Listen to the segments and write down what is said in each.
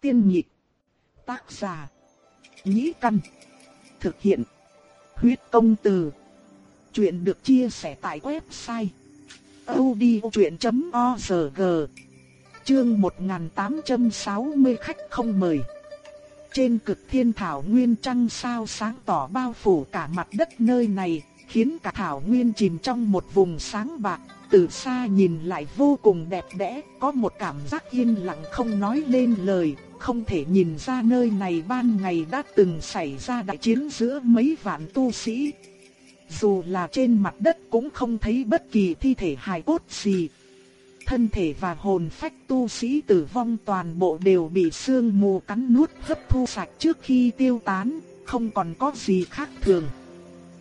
Tiên nhị Tác giả. Nhĩ căn. Thực hiện. Huyết công từ. Chuyện được chia sẻ tại website. odchuyện.org Chương 1860 khách không mời. Trên cực thiên thảo nguyên trăng sao sáng tỏ bao phủ cả mặt đất nơi này, khiến cả thảo nguyên chìm trong một vùng sáng bạc, từ xa nhìn lại vô cùng đẹp đẽ, có một cảm giác yên lặng không nói lên lời, không thể nhìn ra nơi này ban ngày đã từng xảy ra đại chiến giữa mấy vạn tu sĩ. Dù là trên mặt đất cũng không thấy bất kỳ thi thể hài cốt gì. Thân thể và hồn phách tu sĩ tử vong toàn bộ đều bị sương mù cắn nuốt hấp thu sạch trước khi tiêu tán, không còn có gì khác thường.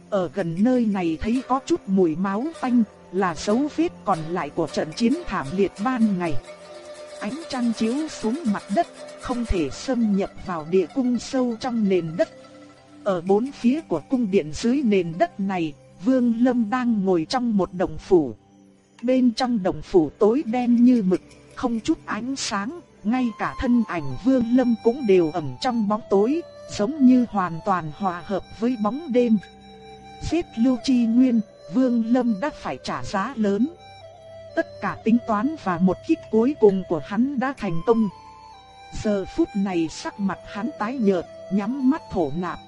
Ở gần nơi này thấy có chút mùi máu tanh, là dấu vết còn lại của trận chiến thảm liệt ban ngày. Ánh trăng chiếu xuống mặt đất, không thể xâm nhập vào địa cung sâu trong nền đất. Ở bốn phía của cung điện dưới nền đất này, Vương Lâm đang ngồi trong một đồng phủ. Bên trong đồng phủ tối đen như mực, không chút ánh sáng, ngay cả thân ảnh Vương Lâm cũng đều ẩn trong bóng tối, giống như hoàn toàn hòa hợp với bóng đêm. Giết Lưu Chi Nguyên, Vương Lâm đã phải trả giá lớn. Tất cả tính toán và một kích cuối cùng của hắn đã thành công. Giờ phút này sắc mặt hắn tái nhợt, nhắm mắt thổ nạp.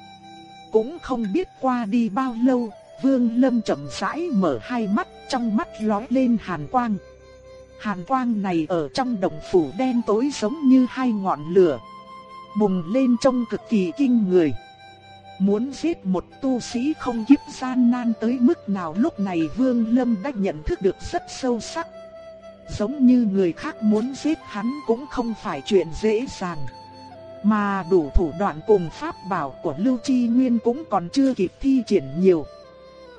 Cũng không biết qua đi bao lâu, Vương Lâm chậm rãi mở hai mắt, trong mắt lóe lên hàn quang. Hàn quang này ở trong đồng phủ đen tối giống như hai ngọn lửa, bùng lên trông cực kỳ kinh người. Muốn giết một tu sĩ không kiếp gian nan tới mức nào lúc này Vương Lâm đã nhận thức được rất sâu sắc. Giống như người khác muốn giết hắn cũng không phải chuyện dễ dàng. Mà đủ thủ đoạn cùng pháp bảo của Lưu Chi Nguyên cũng còn chưa kịp thi triển nhiều.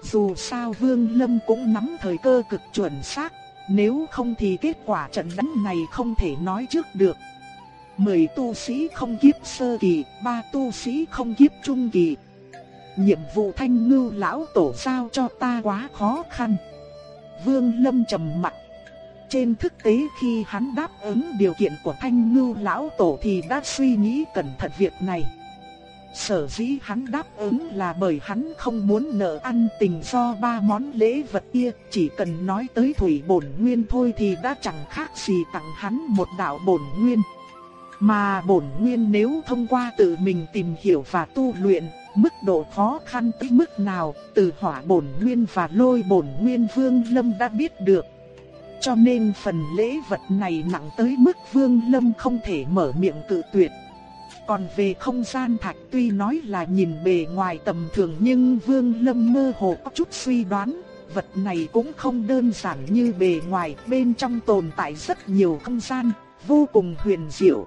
Dù sao Vương Lâm cũng nắm thời cơ cực chuẩn xác, nếu không thì kết quả trận đánh này không thể nói trước được. Mười tu sĩ không kiếp sơ kỳ, ba tu sĩ không kiếp trung kỳ. Nhiệm vụ thanh ngưu lão tổ sao cho ta quá khó khăn. Vương Lâm trầm mặt. Trên thực tế khi hắn đáp ứng điều kiện của thanh ngưu lão tổ thì đã suy nghĩ cẩn thận việc này. Sở dĩ hắn đáp ứng là bởi hắn không muốn nợ ăn tình do ba món lễ vật kia, chỉ cần nói tới thủy bổn nguyên thôi thì đã chẳng khác gì tặng hắn một đạo bổn nguyên. Mà bổn nguyên nếu thông qua tự mình tìm hiểu và tu luyện, mức độ khó khăn tới mức nào, từ hỏa bổn nguyên và lôi bổn nguyên Vương Lâm đã biết được. Cho nên phần lễ vật này nặng tới mức Vương Lâm không thể mở miệng cự tuyệt. Còn về không gian thạch tuy nói là nhìn bề ngoài tầm thường nhưng Vương Lâm mơ hồ có chút suy đoán, vật này cũng không đơn giản như bề ngoài, bên trong tồn tại rất nhiều không gian, vô cùng huyền diệu.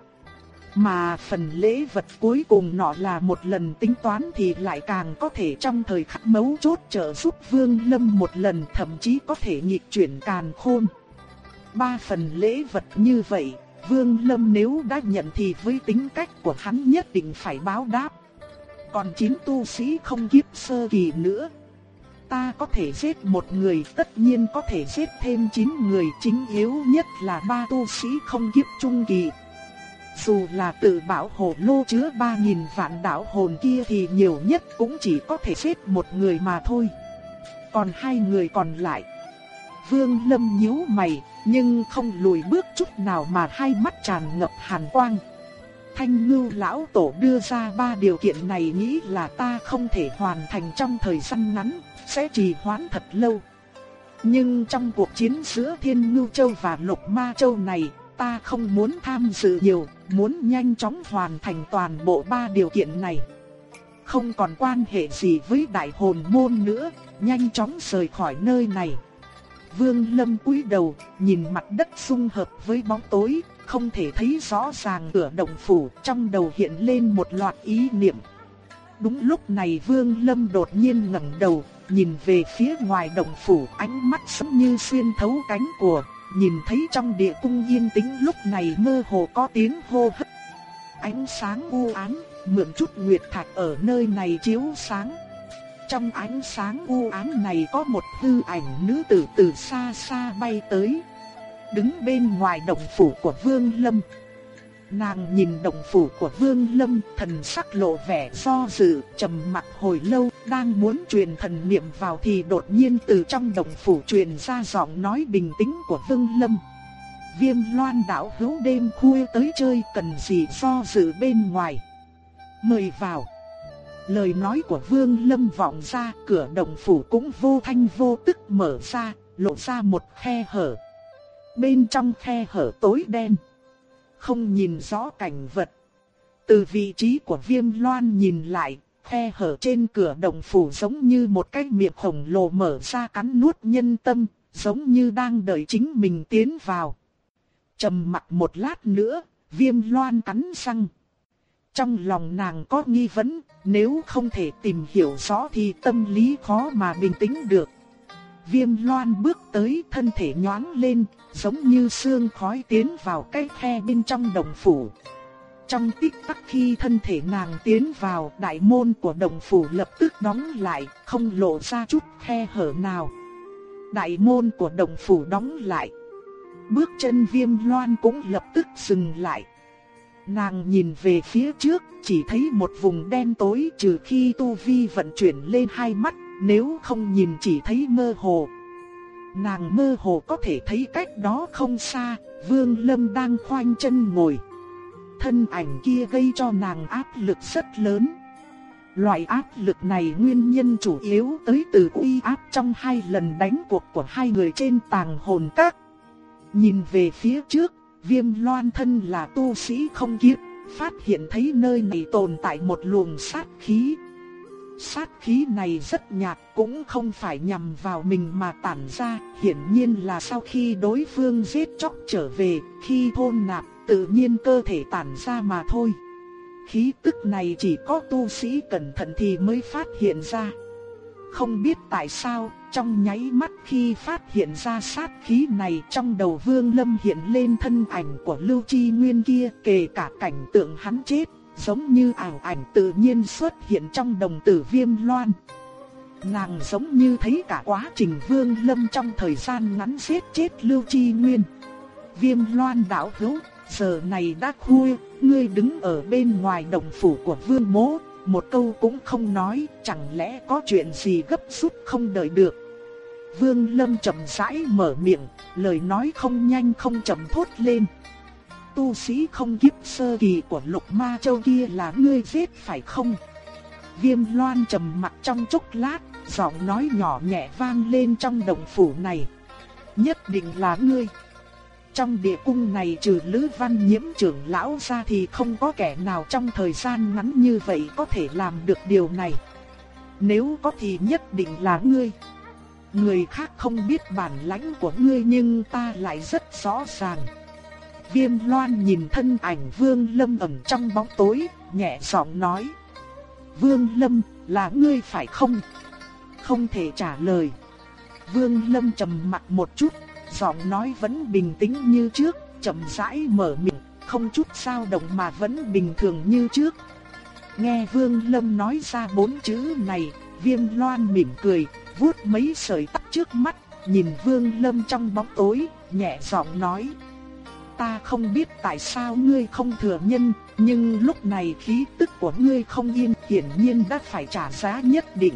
Mà phần lễ vật cuối cùng nọ là một lần tính toán thì lại càng có thể trong thời khắc mấu chốt trợ giúp Vương Lâm một lần thậm chí có thể nghịch chuyển càn khôn. Ba phần lễ vật như vậy, Vương Lâm nếu đã nhận thì với tính cách của hắn nhất định phải báo đáp. Còn chín tu sĩ không kiếp sơ kỳ nữa. Ta có thể giết một người tất nhiên có thể giết thêm chín người chính yếu nhất là ba tu sĩ không kiếp trung kỳ. Dù là tự bảo hồ lô chứa 3.000 vạn đạo hồn kia thì nhiều nhất cũng chỉ có thể giết một người mà thôi. Còn hai người còn lại. Vương Lâm nhíu mày, nhưng không lùi bước chút nào mà hai mắt tràn ngập hàn quang. Thanh ngưu lão tổ đưa ra ba điều kiện này nghĩ là ta không thể hoàn thành trong thời gian ngắn, sẽ trì hoãn thật lâu. Nhưng trong cuộc chiến giữa Thiên Ngưu Châu và Lục Ma Châu này, ta không muốn tham dự nhiều, muốn nhanh chóng hoàn thành toàn bộ ba điều kiện này. Không còn quan hệ gì với đại hồn môn nữa, nhanh chóng rời khỏi nơi này. Vương Lâm cúi đầu, nhìn mặt đất xung hợp với bóng tối, không thể thấy rõ ràng cửa động phủ, trong đầu hiện lên một loạt ý niệm. Đúng lúc này Vương Lâm đột nhiên ngẩng đầu, nhìn về phía ngoài động phủ, ánh mắt giống như xuyên thấu cánh của nhìn thấy trong địa cung yên tĩnh lúc này mơ hồ có tiếng hô hấp. Ánh sáng u ám, mượn chút nguyệt thạch ở nơi này chiếu sáng. Trong ánh sáng u ám này có một hư ảnh nữ tử từ xa xa bay tới. Đứng bên ngoài động phủ của Vương Lâm. Nàng nhìn động phủ của Vương Lâm, thần sắc lộ vẻ do dự, trầm mặc hồi lâu, đang muốn truyền thần niệm vào thì đột nhiên từ trong động phủ truyền ra giọng nói bình tĩnh của Vương Lâm. Viêm loan đảo hữu đêm khuya tới chơi cần gì do dự bên ngoài. Mời vào. Lời nói của Vương Lâm vọng ra, cửa động phủ cũng vô thanh vô tức mở ra, lộ ra một khe hở. Bên trong khe hở tối đen không nhìn rõ cảnh vật. Từ vị trí của viêm loan nhìn lại, khe hở trên cửa đồng phủ giống như một cái miệng khổng lồ mở ra cắn nuốt nhân tâm, giống như đang đợi chính mình tiến vào. trầm mặt một lát nữa, viêm loan cắn răng. Trong lòng nàng có nghi vấn, nếu không thể tìm hiểu rõ thì tâm lý khó mà bình tĩnh được. Viêm loan bước tới thân thể nhoáng lên, giống như sương khói tiến vào cái khe bên trong đồng phủ. Trong tích tắc khi thân thể nàng tiến vào, đại môn của đồng phủ lập tức đóng lại, không lộ ra chút khe hở nào. Đại môn của đồng phủ đóng lại. Bước chân viêm loan cũng lập tức dừng lại. Nàng nhìn về phía trước, chỉ thấy một vùng đen tối trừ khi tu vi vận chuyển lên hai mắt, nếu không nhìn chỉ thấy mơ hồ. Nàng mơ hồ có thể thấy cách đó không xa, Vương Lâm đang khoanh chân ngồi. Thân ảnh kia gây cho nàng áp lực rất lớn. Loại áp lực này nguyên nhân chủ yếu tới từ uy áp trong hai lần đánh cuộc của hai người trên tàng hồn các. Nhìn về phía trước, viêm loan thân là tu sĩ không kiếp, phát hiện thấy nơi này tồn tại một luồng sát khí. Sát khí này rất nhạt cũng không phải nhằm vào mình mà tản ra, hiển nhiên là sau khi đối phương giết chóc trở về, khi thôn nạp, tự nhiên cơ thể tản ra mà thôi. Khí tức này chỉ có tu sĩ cẩn thận thì mới phát hiện ra. Không biết tại sao, trong nháy mắt khi phát hiện ra sát khí này trong đầu Vương Lâm hiện lên thân ảnh của Lưu Chi Nguyên kia kể cả cảnh tượng hắn chết giống như ảo ảnh tự nhiên xuất hiện trong đồng tử viêm loan. Nàng giống như thấy cả quá trình vương lâm trong thời gian ngắn giết chết Lưu Chi Nguyên. Viêm loan đảo hữu, giờ này đã khuya, ngươi đứng ở bên ngoài đồng phủ của vương mố, một câu cũng không nói, chẳng lẽ có chuyện gì gấp rút không đợi được. Vương lâm chậm rãi mở miệng, lời nói không nhanh không chậm thốt lên tu sĩ không kiếp sơ kỳ của lục ma châu kia là ngươi giết phải không? Viêm loan trầm mặt trong chốc lát, giọng nói nhỏ nhẹ vang lên trong động phủ này. Nhất định là ngươi. Trong địa cung này trừ Lữ Văn Nhiễm trưởng lão ra thì không có kẻ nào trong thời gian ngắn như vậy có thể làm được điều này. Nếu có thì nhất định là ngươi. Người khác không biết bản lãnh của ngươi nhưng ta lại rất rõ ràng. Viêm loan nhìn thân ảnh Vương Lâm ẩn trong bóng tối, nhẹ giọng nói. Vương Lâm, là ngươi phải không? Không thể trả lời. Vương Lâm trầm mặt một chút, giọng nói vẫn bình tĩnh như trước, chậm rãi mở miệng, không chút dao động mà vẫn bình thường như trước. Nghe Vương Lâm nói ra bốn chữ này, Viêm Loan mỉm cười, vuốt mấy sợi tóc trước mắt, nhìn Vương Lâm trong bóng tối, nhẹ giọng nói: ta không biết tại sao ngươi không thừa nhân, nhưng lúc này khí tức của ngươi không yên, hiển nhiên đã phải trả giá nhất định.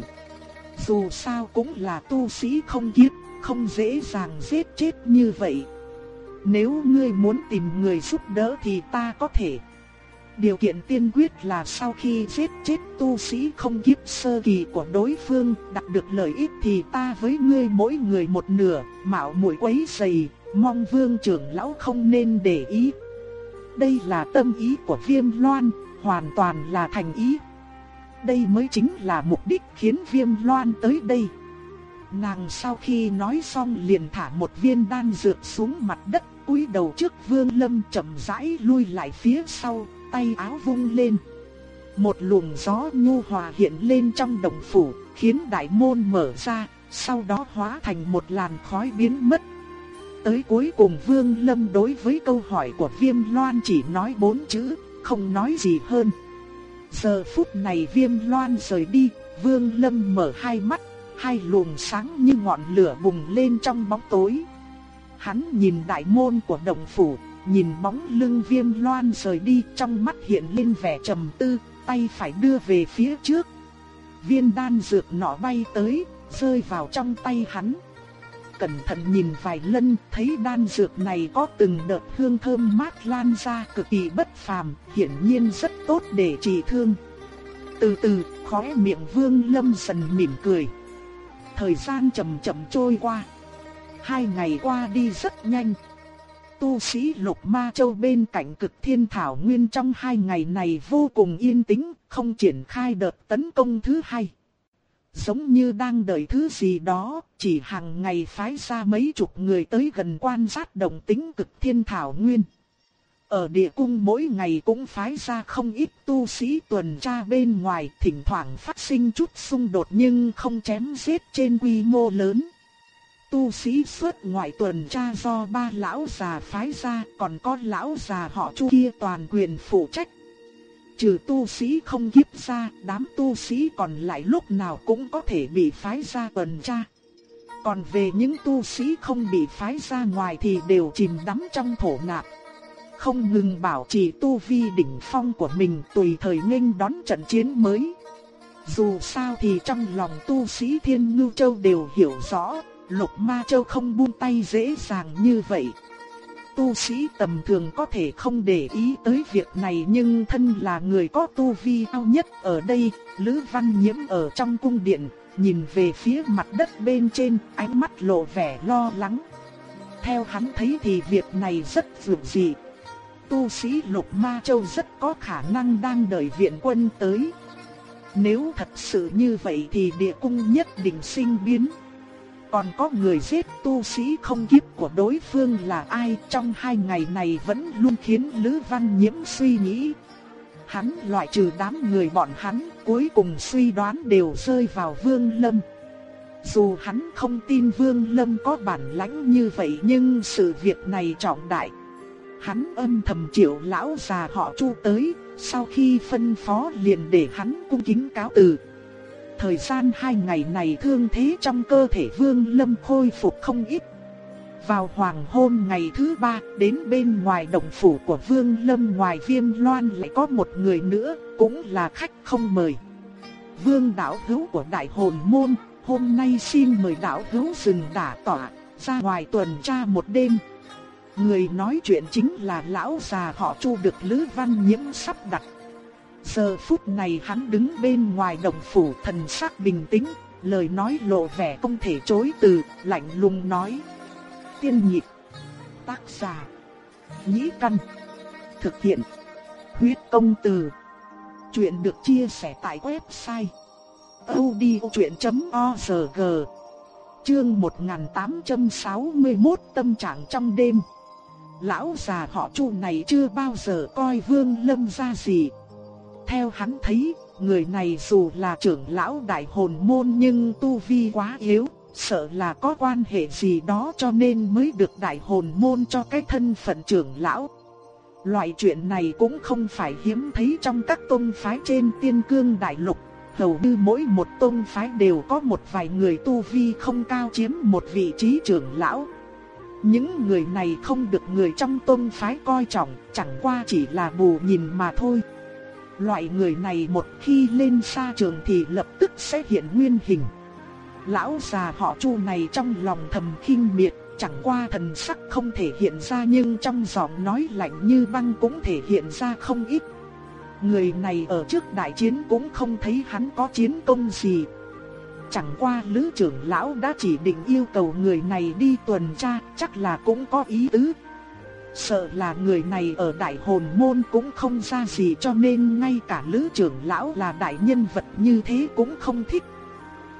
Dù sao cũng là tu sĩ không kiếp, không dễ dàng giết chết như vậy. Nếu ngươi muốn tìm người giúp đỡ thì ta có thể. Điều kiện tiên quyết là sau khi giết chết tu sĩ không kiếp sơ kỳ của đối phương, đạt được lợi ích thì ta với ngươi mỗi người một nửa, mạo muội quấy rầy, mong vương trưởng lão không nên để ý. Đây là tâm ý của viêm loan, hoàn toàn là thành ý. Đây mới chính là mục đích khiến viêm loan tới đây. Nàng sau khi nói xong liền thả một viên đan dược xuống mặt đất, cúi đầu trước vương lâm chậm rãi lui lại phía sau, tay áo vung lên. Một luồng gió nhu hòa hiện lên trong động phủ, khiến đại môn mở ra, sau đó hóa thành một làn khói biến mất Tới cuối cùng Vương Lâm đối với câu hỏi của Viêm Loan chỉ nói bốn chữ, không nói gì hơn. Giờ phút này Viêm Loan rời đi, Vương Lâm mở hai mắt, hai luồng sáng như ngọn lửa bùng lên trong bóng tối. Hắn nhìn đại môn của động phủ, nhìn bóng lưng viêm loan rời đi trong mắt hiện lên vẻ trầm tư, tay phải đưa về phía trước. Viên đan dược nọ bay tới, rơi vào trong tay hắn. Cẩn thận nhìn vài lần, thấy đan dược này có từng đợt hương thơm mát lan ra cực kỳ bất phàm, hiển nhiên rất tốt để trị thương. Từ từ, khóe miệng Vương Lâm dần mỉm cười. Thời gian chậm chậm trôi qua. Hai ngày qua đi rất nhanh. Tu sĩ Lục Ma Châu bên cạnh cực thiên thảo nguyên trong hai ngày này vô cùng yên tĩnh, không triển khai đợt tấn công thứ hai. Giống như đang đợi thứ gì đó, chỉ hàng ngày phái ra mấy chục người tới gần quan sát động tính cực thiên thảo nguyên. Ở địa cung mỗi ngày cũng phái ra không ít tu sĩ tuần tra bên ngoài, thỉnh thoảng phát sinh chút xung đột nhưng không chém giết trên quy mô lớn. Tu sĩ xuất ngoại tuần tra do ba lão già phái ra, còn có lão già họ Chu kia toàn quyền phụ trách. Trừ tu sĩ không kiếp ra, đám tu sĩ còn lại lúc nào cũng có thể bị phái ra tuần tra. Còn về những tu sĩ không bị phái ra ngoài thì đều chìm đắm trong thổ nạp. Không ngừng bảo trì tu vi đỉnh phong của mình tùy thời nghênh đón trận chiến mới. Dù sao thì trong lòng tu sĩ Thiên Ngưu Châu đều hiểu rõ, Lục Ma Châu không buông tay dễ dàng như vậy. Tu sĩ tầm thường có thể không để ý tới việc này nhưng thân là người có tu vi cao nhất ở đây, Lữ Văn Nhiễm ở trong cung điện, nhìn về phía mặt đất bên trên, ánh mắt lộ vẻ lo lắng. Theo hắn thấy thì việc này rất dường dị. Tu sĩ Lục Ma Châu rất có khả năng đang đợi viện quân tới. Nếu thật sự như vậy thì địa cung nhất định sinh biến. Còn có người giết tu sĩ không kiếp của đối phương là ai trong hai ngày này vẫn luôn khiến Lữ Văn Nhiễm suy nghĩ. Hắn loại trừ đám người bọn hắn cuối cùng suy đoán đều rơi vào Vương Lâm. Dù hắn không tin Vương Lâm có bản lãnh như vậy nhưng sự việc này trọng đại. Hắn âm thầm triệu lão già họ Chu tới, sau khi phân phó liền để hắn cung kính cáo từ. Thời gian hai ngày này thương thế trong cơ thể Vương Lâm khôi phục không ít. Vào hoàng hôn ngày thứ ba, đến bên ngoài động phủ của Vương Lâm ngoài viêm loan lại có một người nữa, cũng là khách không mời. Vương đạo hữu của đại hồn môn, hôm nay xin mời đạo hữu dừng đả tỏa, ra ngoài tuần tra một đêm. Người nói chuyện chính là lão già họ Chu được Lữ Văn Nhiễm sắp đặt. Giờ phút này hắn đứng bên ngoài động phủ thần sắc bình tĩnh, lời nói lộ vẻ không thể chối từ, lạnh lùng nói. Tiên nhịp, tác giả, nhĩ căn, thực hiện, huyết công từ. Chuyện được chia sẻ tại website odchuyện.org Chương 1861 Tâm trạng trong đêm Lão già họ Chu này chưa bao giờ coi Vương Lâm ra gì, theo hắn thấy, người này dù là trưởng lão đại hồn môn nhưng tu vi quá yếu, sợ là có quan hệ gì đó cho nên mới được đại hồn môn cho cái thân phận trưởng lão. Loại chuyện này cũng không phải hiếm thấy trong các tôn phái trên tiên cương đại lục, hầu như mỗi một tôn phái đều có một vài người tu vi không cao chiếm một vị trí trưởng lão. Những người này không được người trong tôn phái coi trọng, chẳng qua chỉ là bù nhìn mà thôi. Loại người này một khi lên xa trường thì lập tức sẽ hiện nguyên hình. Lão già họ Chu này trong lòng thầm khinh miệt, chẳng qua thần sắc không thể hiện ra nhưng trong giọng nói lạnh như băng cũng thể hiện ra không ít. Người này ở trước đại chiến cũng không thấy hắn có chiến công gì. Chẳng qua lữ trưởng lão đã chỉ định yêu cầu người này đi tuần tra, chắc là cũng có ý tứ, Sợ là người này ở đại hồn môn cũng không ra gì cho nên ngay cả lữ trưởng lão là đại nhân vật như thế cũng không thích.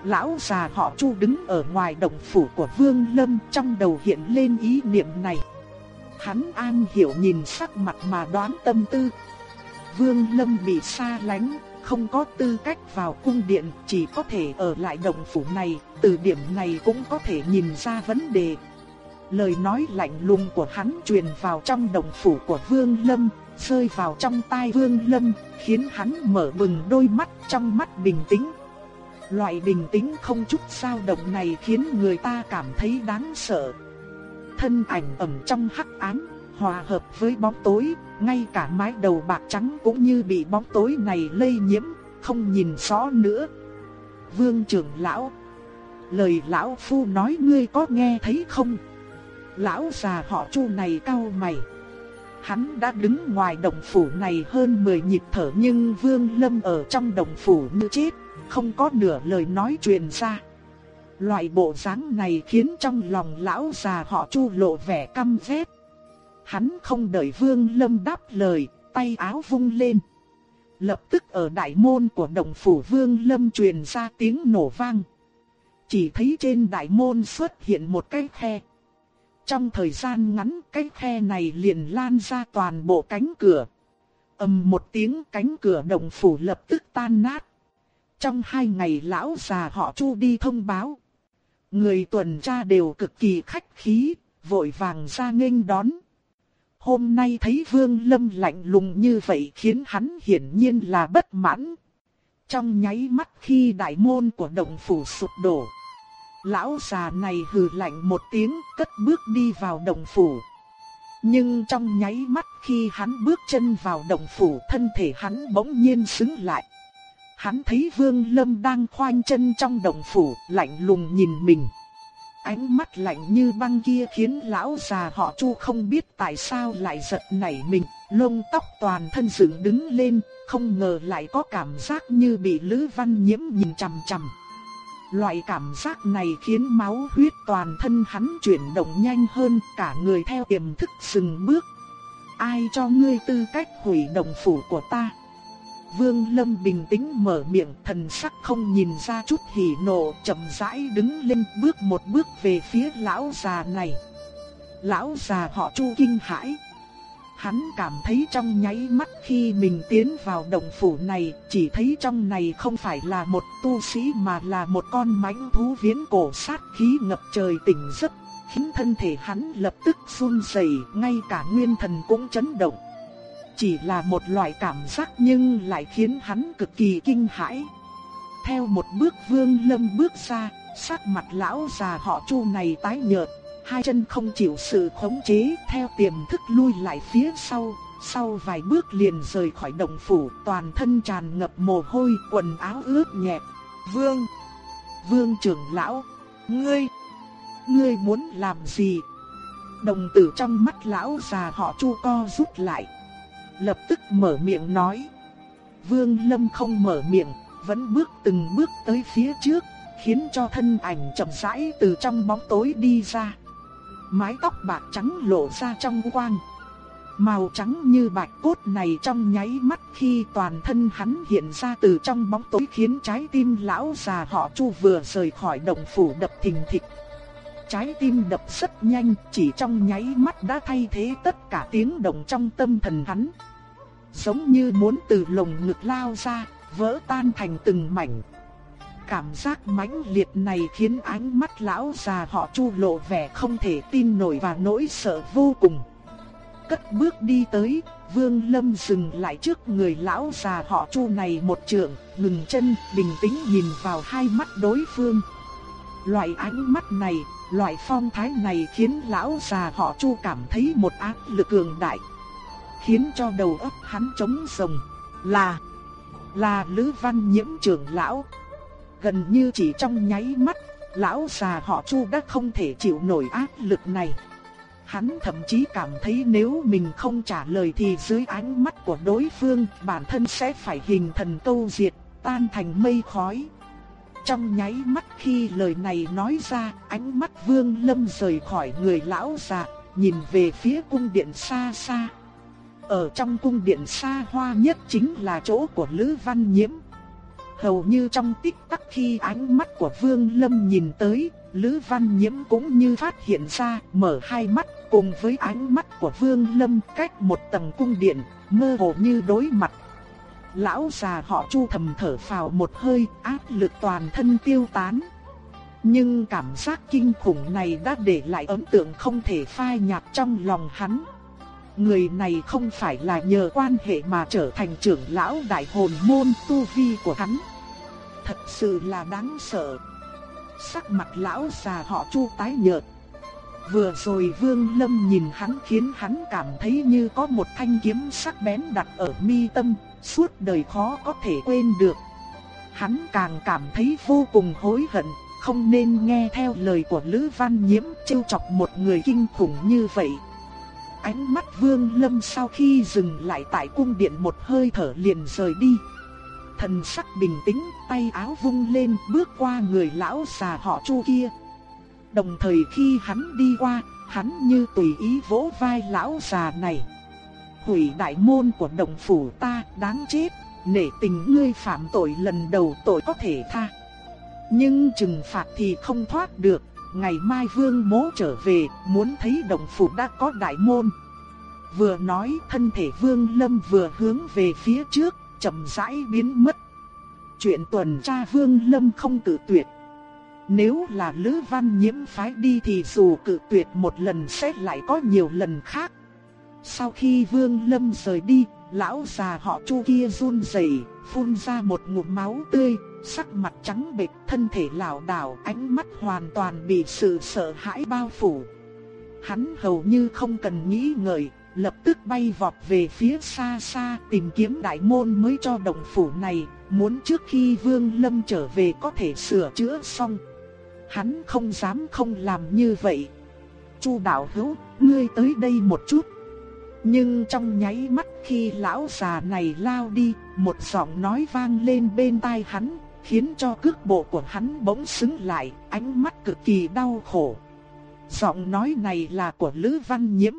Lão già họ Chu đứng ở ngoài động phủ của Vương Lâm trong đầu hiện lên ý niệm này. Hắn an hiểu nhìn sắc mặt mà đoán tâm tư. Vương Lâm bị xa lánh, không có tư cách vào cung điện, chỉ có thể ở lại động phủ này, từ điểm này cũng có thể nhìn ra vấn đề. Lời nói lạnh lùng của hắn truyền vào trong đồng phủ của Vương Lâm, rơi vào trong tai Vương Lâm, khiến hắn mở bừng đôi mắt trong mắt bình tĩnh. Loại bình tĩnh không chút dao động này khiến người ta cảm thấy đáng sợ. Thân ảnh ẩn trong hắc ám, hòa hợp với bóng tối, ngay cả mái đầu bạc trắng cũng như bị bóng tối này lây nhiễm, không nhìn rõ nữa. Vương trưởng lão, lời lão phu nói ngươi có nghe thấy không? Lão già họ Chu này cau mày. Hắn đã đứng ngoài đồng phủ này hơn 10 nhịp thở nhưng Vương Lâm ở trong đồng phủ như chết, không có nửa lời nói truyền ra. Loại bộ dáng này khiến trong lòng lão già họ Chu lộ vẻ căm ghét. Hắn không đợi Vương Lâm đáp lời, tay áo vung lên. Lập tức ở đại môn của đồng phủ Vương Lâm truyền ra tiếng nổ vang. Chỉ thấy trên đại môn xuất hiện một cái khe. Trong thời gian ngắn cái khe này liền lan ra toàn bộ cánh cửa. ầm một tiếng cánh cửa động phủ lập tức tan nát. Trong hai ngày lão già họ Chu đi thông báo. Người tuần tra đều cực kỳ khách khí, vội vàng ra nghênh đón. Hôm nay thấy Vương Lâm lạnh lùng như vậy khiến hắn hiển nhiên là bất mãn. Trong nháy mắt khi đại môn của động phủ sụp đổ. Lão già này hừ lạnh một tiếng cất bước đi vào động phủ. Nhưng trong nháy mắt khi hắn bước chân vào động phủ thân thể hắn bỗng nhiên xứng lại. Hắn thấy Vương Lâm đang khoanh chân trong động phủ lạnh lùng nhìn mình. Ánh mắt lạnh như băng kia khiến lão già họ Chu không biết tại sao lại giật nảy mình, lông tóc toàn thân dựng đứng lên, không ngờ lại có cảm giác như bị Lữ Văn Nhiễm nhìn chằm chằm. Loại cảm giác này khiến máu huyết toàn thân hắn chuyển động nhanh hơn, cả người theo tiềm thức dừng bước. Ai cho ngươi tư cách hủy đồng phủ của ta? Vương Lâm bình tĩnh mở miệng, thần sắc không nhìn ra chút hỉ nộ, chậm rãi đứng lên, bước một bước về phía lão già này. Lão già họ Chu kinh hãi. Hắn cảm thấy trong nháy mắt khi mình tiến vào động phủ này, chỉ thấy trong này không phải là một tu sĩ mà là một con mãnh thú viễn cổ sát khí ngập trời tỉnh giấc, khiến thân thể hắn lập tức run rẩy, ngay cả nguyên thần cũng chấn động. Chỉ là một loại cảm giác nhưng lại khiến hắn cực kỳ kinh hãi. Theo một bước vương lâm bước ra, sắc mặt lão già họ chu này tái nhợt, hai chân không chịu sự khống chế theo tiềm thức lui lại phía sau. Sau vài bước liền rời khỏi động phủ, toàn thân tràn ngập mồ hôi, quần áo ướt nhẹp. Vương! Vương trưởng lão! Ngươi! Ngươi muốn làm gì? Đồng tử trong mắt lão già họ chu co rút lại lập tức mở miệng nói. Vương Lâm không mở miệng, vẫn bước từng bước tới phía trước, khiến cho thân ảnh chậm rãi từ trong bóng tối đi ra. Mái tóc bạc trắng lộ ra trong quang. Màu trắng như bạch cốt này trong nháy mắt khi toàn thân hắn hiện ra từ trong bóng tối khiến trái tim lão già họ Chu vừa rời khỏi động phủ đập thình thịch. Trái tim đập rất nhanh, chỉ trong nháy mắt đã thay thế tất cả tiếng động trong tâm thần hắn giống như muốn từ lồng ngực lao ra, vỡ tan thành từng mảnh. Cảm giác mãnh liệt này khiến ánh mắt lão già họ Chu lộ vẻ không thể tin nổi và nỗi sợ vô cùng. Cất bước đi tới, Vương Lâm dừng lại trước người lão già họ Chu này một trượng, ngừng chân, bình tĩnh nhìn vào hai mắt đối phương. Loại ánh mắt này, loại phong thái này khiến lão già họ Chu cảm thấy một áp lực cường đại khiến cho đầu óc hắn trống rồng. Là, là Lữ Văn Nhiễm trưởng lão. Gần như chỉ trong nháy mắt, lão già họ Chu đã không thể chịu nổi áp lực này. Hắn thậm chí cảm thấy nếu mình không trả lời thì dưới ánh mắt của đối phương bản thân sẽ phải hình thần câu diệt, tan thành mây khói. Trong nháy mắt khi lời này nói ra, ánh mắt Vương Lâm rời khỏi người lão già, nhìn về phía cung điện xa xa. Ở trong cung điện xa hoa nhất chính là chỗ của Lữ Văn Nhiễm. Hầu như trong tích tắc khi ánh mắt của Vương Lâm nhìn tới, Lữ Văn Nhiễm cũng như phát hiện ra, mở hai mắt cùng với ánh mắt của Vương Lâm cách một tầng cung điện, mơ hồ như đối mặt. Lão già họ Chu thầm thở phào một hơi, áp lực toàn thân tiêu tán. Nhưng cảm giác kinh khủng này đã để lại ấn tượng không thể phai nhạt trong lòng hắn người này không phải là nhờ quan hệ mà trở thành trưởng lão đại hồn môn tu vi của hắn. Thật sự là đáng sợ. Sắc mặt lão già họ chu tái nhợt. Vừa rồi Vương Lâm nhìn hắn khiến hắn cảm thấy như có một thanh kiếm sắc bén đặt ở mi tâm, suốt đời khó có thể quên được. Hắn càng cảm thấy vô cùng hối hận, không nên nghe theo lời của Lữ Văn Nhiễm trêu chọc một người kinh khủng như vậy. Ánh mắt Vương Lâm sau khi dừng lại tại cung điện một hơi thở liền rời đi. Thần sắc bình tĩnh, tay áo vung lên bước qua người lão già họ Chu kia. Đồng thời khi hắn đi qua, hắn như tùy ý vỗ vai lão già này. Hủy đại môn của đồng phủ ta đáng chết, nể tình ngươi phạm tội lần đầu tội có thể tha. Nhưng trừng phạt thì không thoát được, ngày mai vương mố trở về, muốn thấy đồng phủ đã có đại môn. Vừa nói thân thể vương lâm vừa hướng về phía trước, chậm rãi biến mất. Chuyện tuần tra vương lâm không tự tuyệt. Nếu là Lữ Văn Nhiễm phái đi thì dù cự tuyệt một lần sẽ lại có nhiều lần khác. Sau khi Vương Lâm rời đi, lão già họ Chu kia run rẩy, phun ra một ngụm máu tươi, sắc mặt trắng bệch, thân thể lảo đảo, ánh mắt hoàn toàn bị sự sợ hãi bao phủ. Hắn hầu như không cần nghĩ ngợi, lập tức bay vọt về phía xa xa tìm kiếm đại môn mới cho động phủ này, muốn trước khi Vương Lâm trở về có thể sửa chữa xong. Hắn không dám không làm như vậy. Chu đạo hữu, ngươi tới đây một chút. Nhưng trong nháy mắt khi lão già này lao đi, một giọng nói vang lên bên tai hắn, khiến cho cước bộ của hắn bỗng sững lại, ánh mắt cực kỳ đau khổ. Giọng nói này là của Lữ Văn Nhiễm.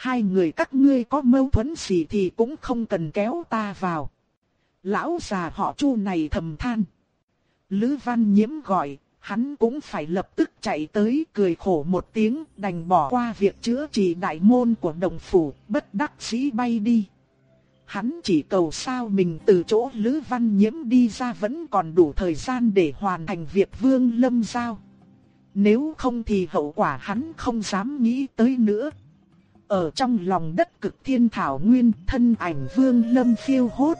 Hai người các ngươi có mâu thuẫn gì thì cũng không cần kéo ta vào. Lão già họ Chu này thầm than. Lữ Văn Nhiễm gọi, hắn cũng phải lập tức chạy tới cười khổ một tiếng đành bỏ qua việc chữa trị đại môn của đồng phủ, bất đắc sĩ bay đi. Hắn chỉ cầu sao mình từ chỗ Lữ Văn Nhiễm đi ra vẫn còn đủ thời gian để hoàn thành việc Vương Lâm giao. Nếu không thì hậu quả hắn không dám nghĩ tới nữa. Ở trong lòng đất cực thiên thảo nguyên thân ảnh Vương Lâm phiêu hốt.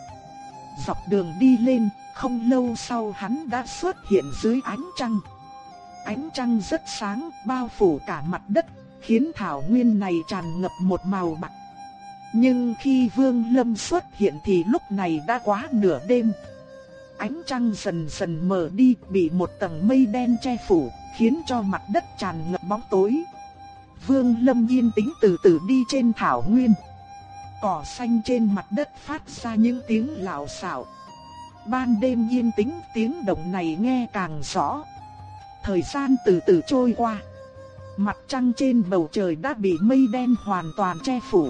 Dọc đường đi lên không lâu sau hắn đã xuất hiện dưới ánh trăng. Ánh trăng rất sáng, bao phủ cả mặt đất, khiến thảo nguyên này tràn ngập một màu bạc. Nhưng khi Vương Lâm xuất hiện thì lúc này đã quá nửa đêm. Ánh trăng dần dần mở đi, bị một tầng mây đen che phủ, khiến cho mặt đất tràn ngập bóng tối. Vương Lâm yên tĩnh từ từ đi trên thảo nguyên. Cỏ xanh trên mặt đất phát ra những tiếng lạo xạo. Ban đêm yên tĩnh tiếng động này nghe càng rõ. Thời gian từ từ trôi qua. Mặt trăng trên bầu trời đã bị mây đen hoàn toàn che phủ.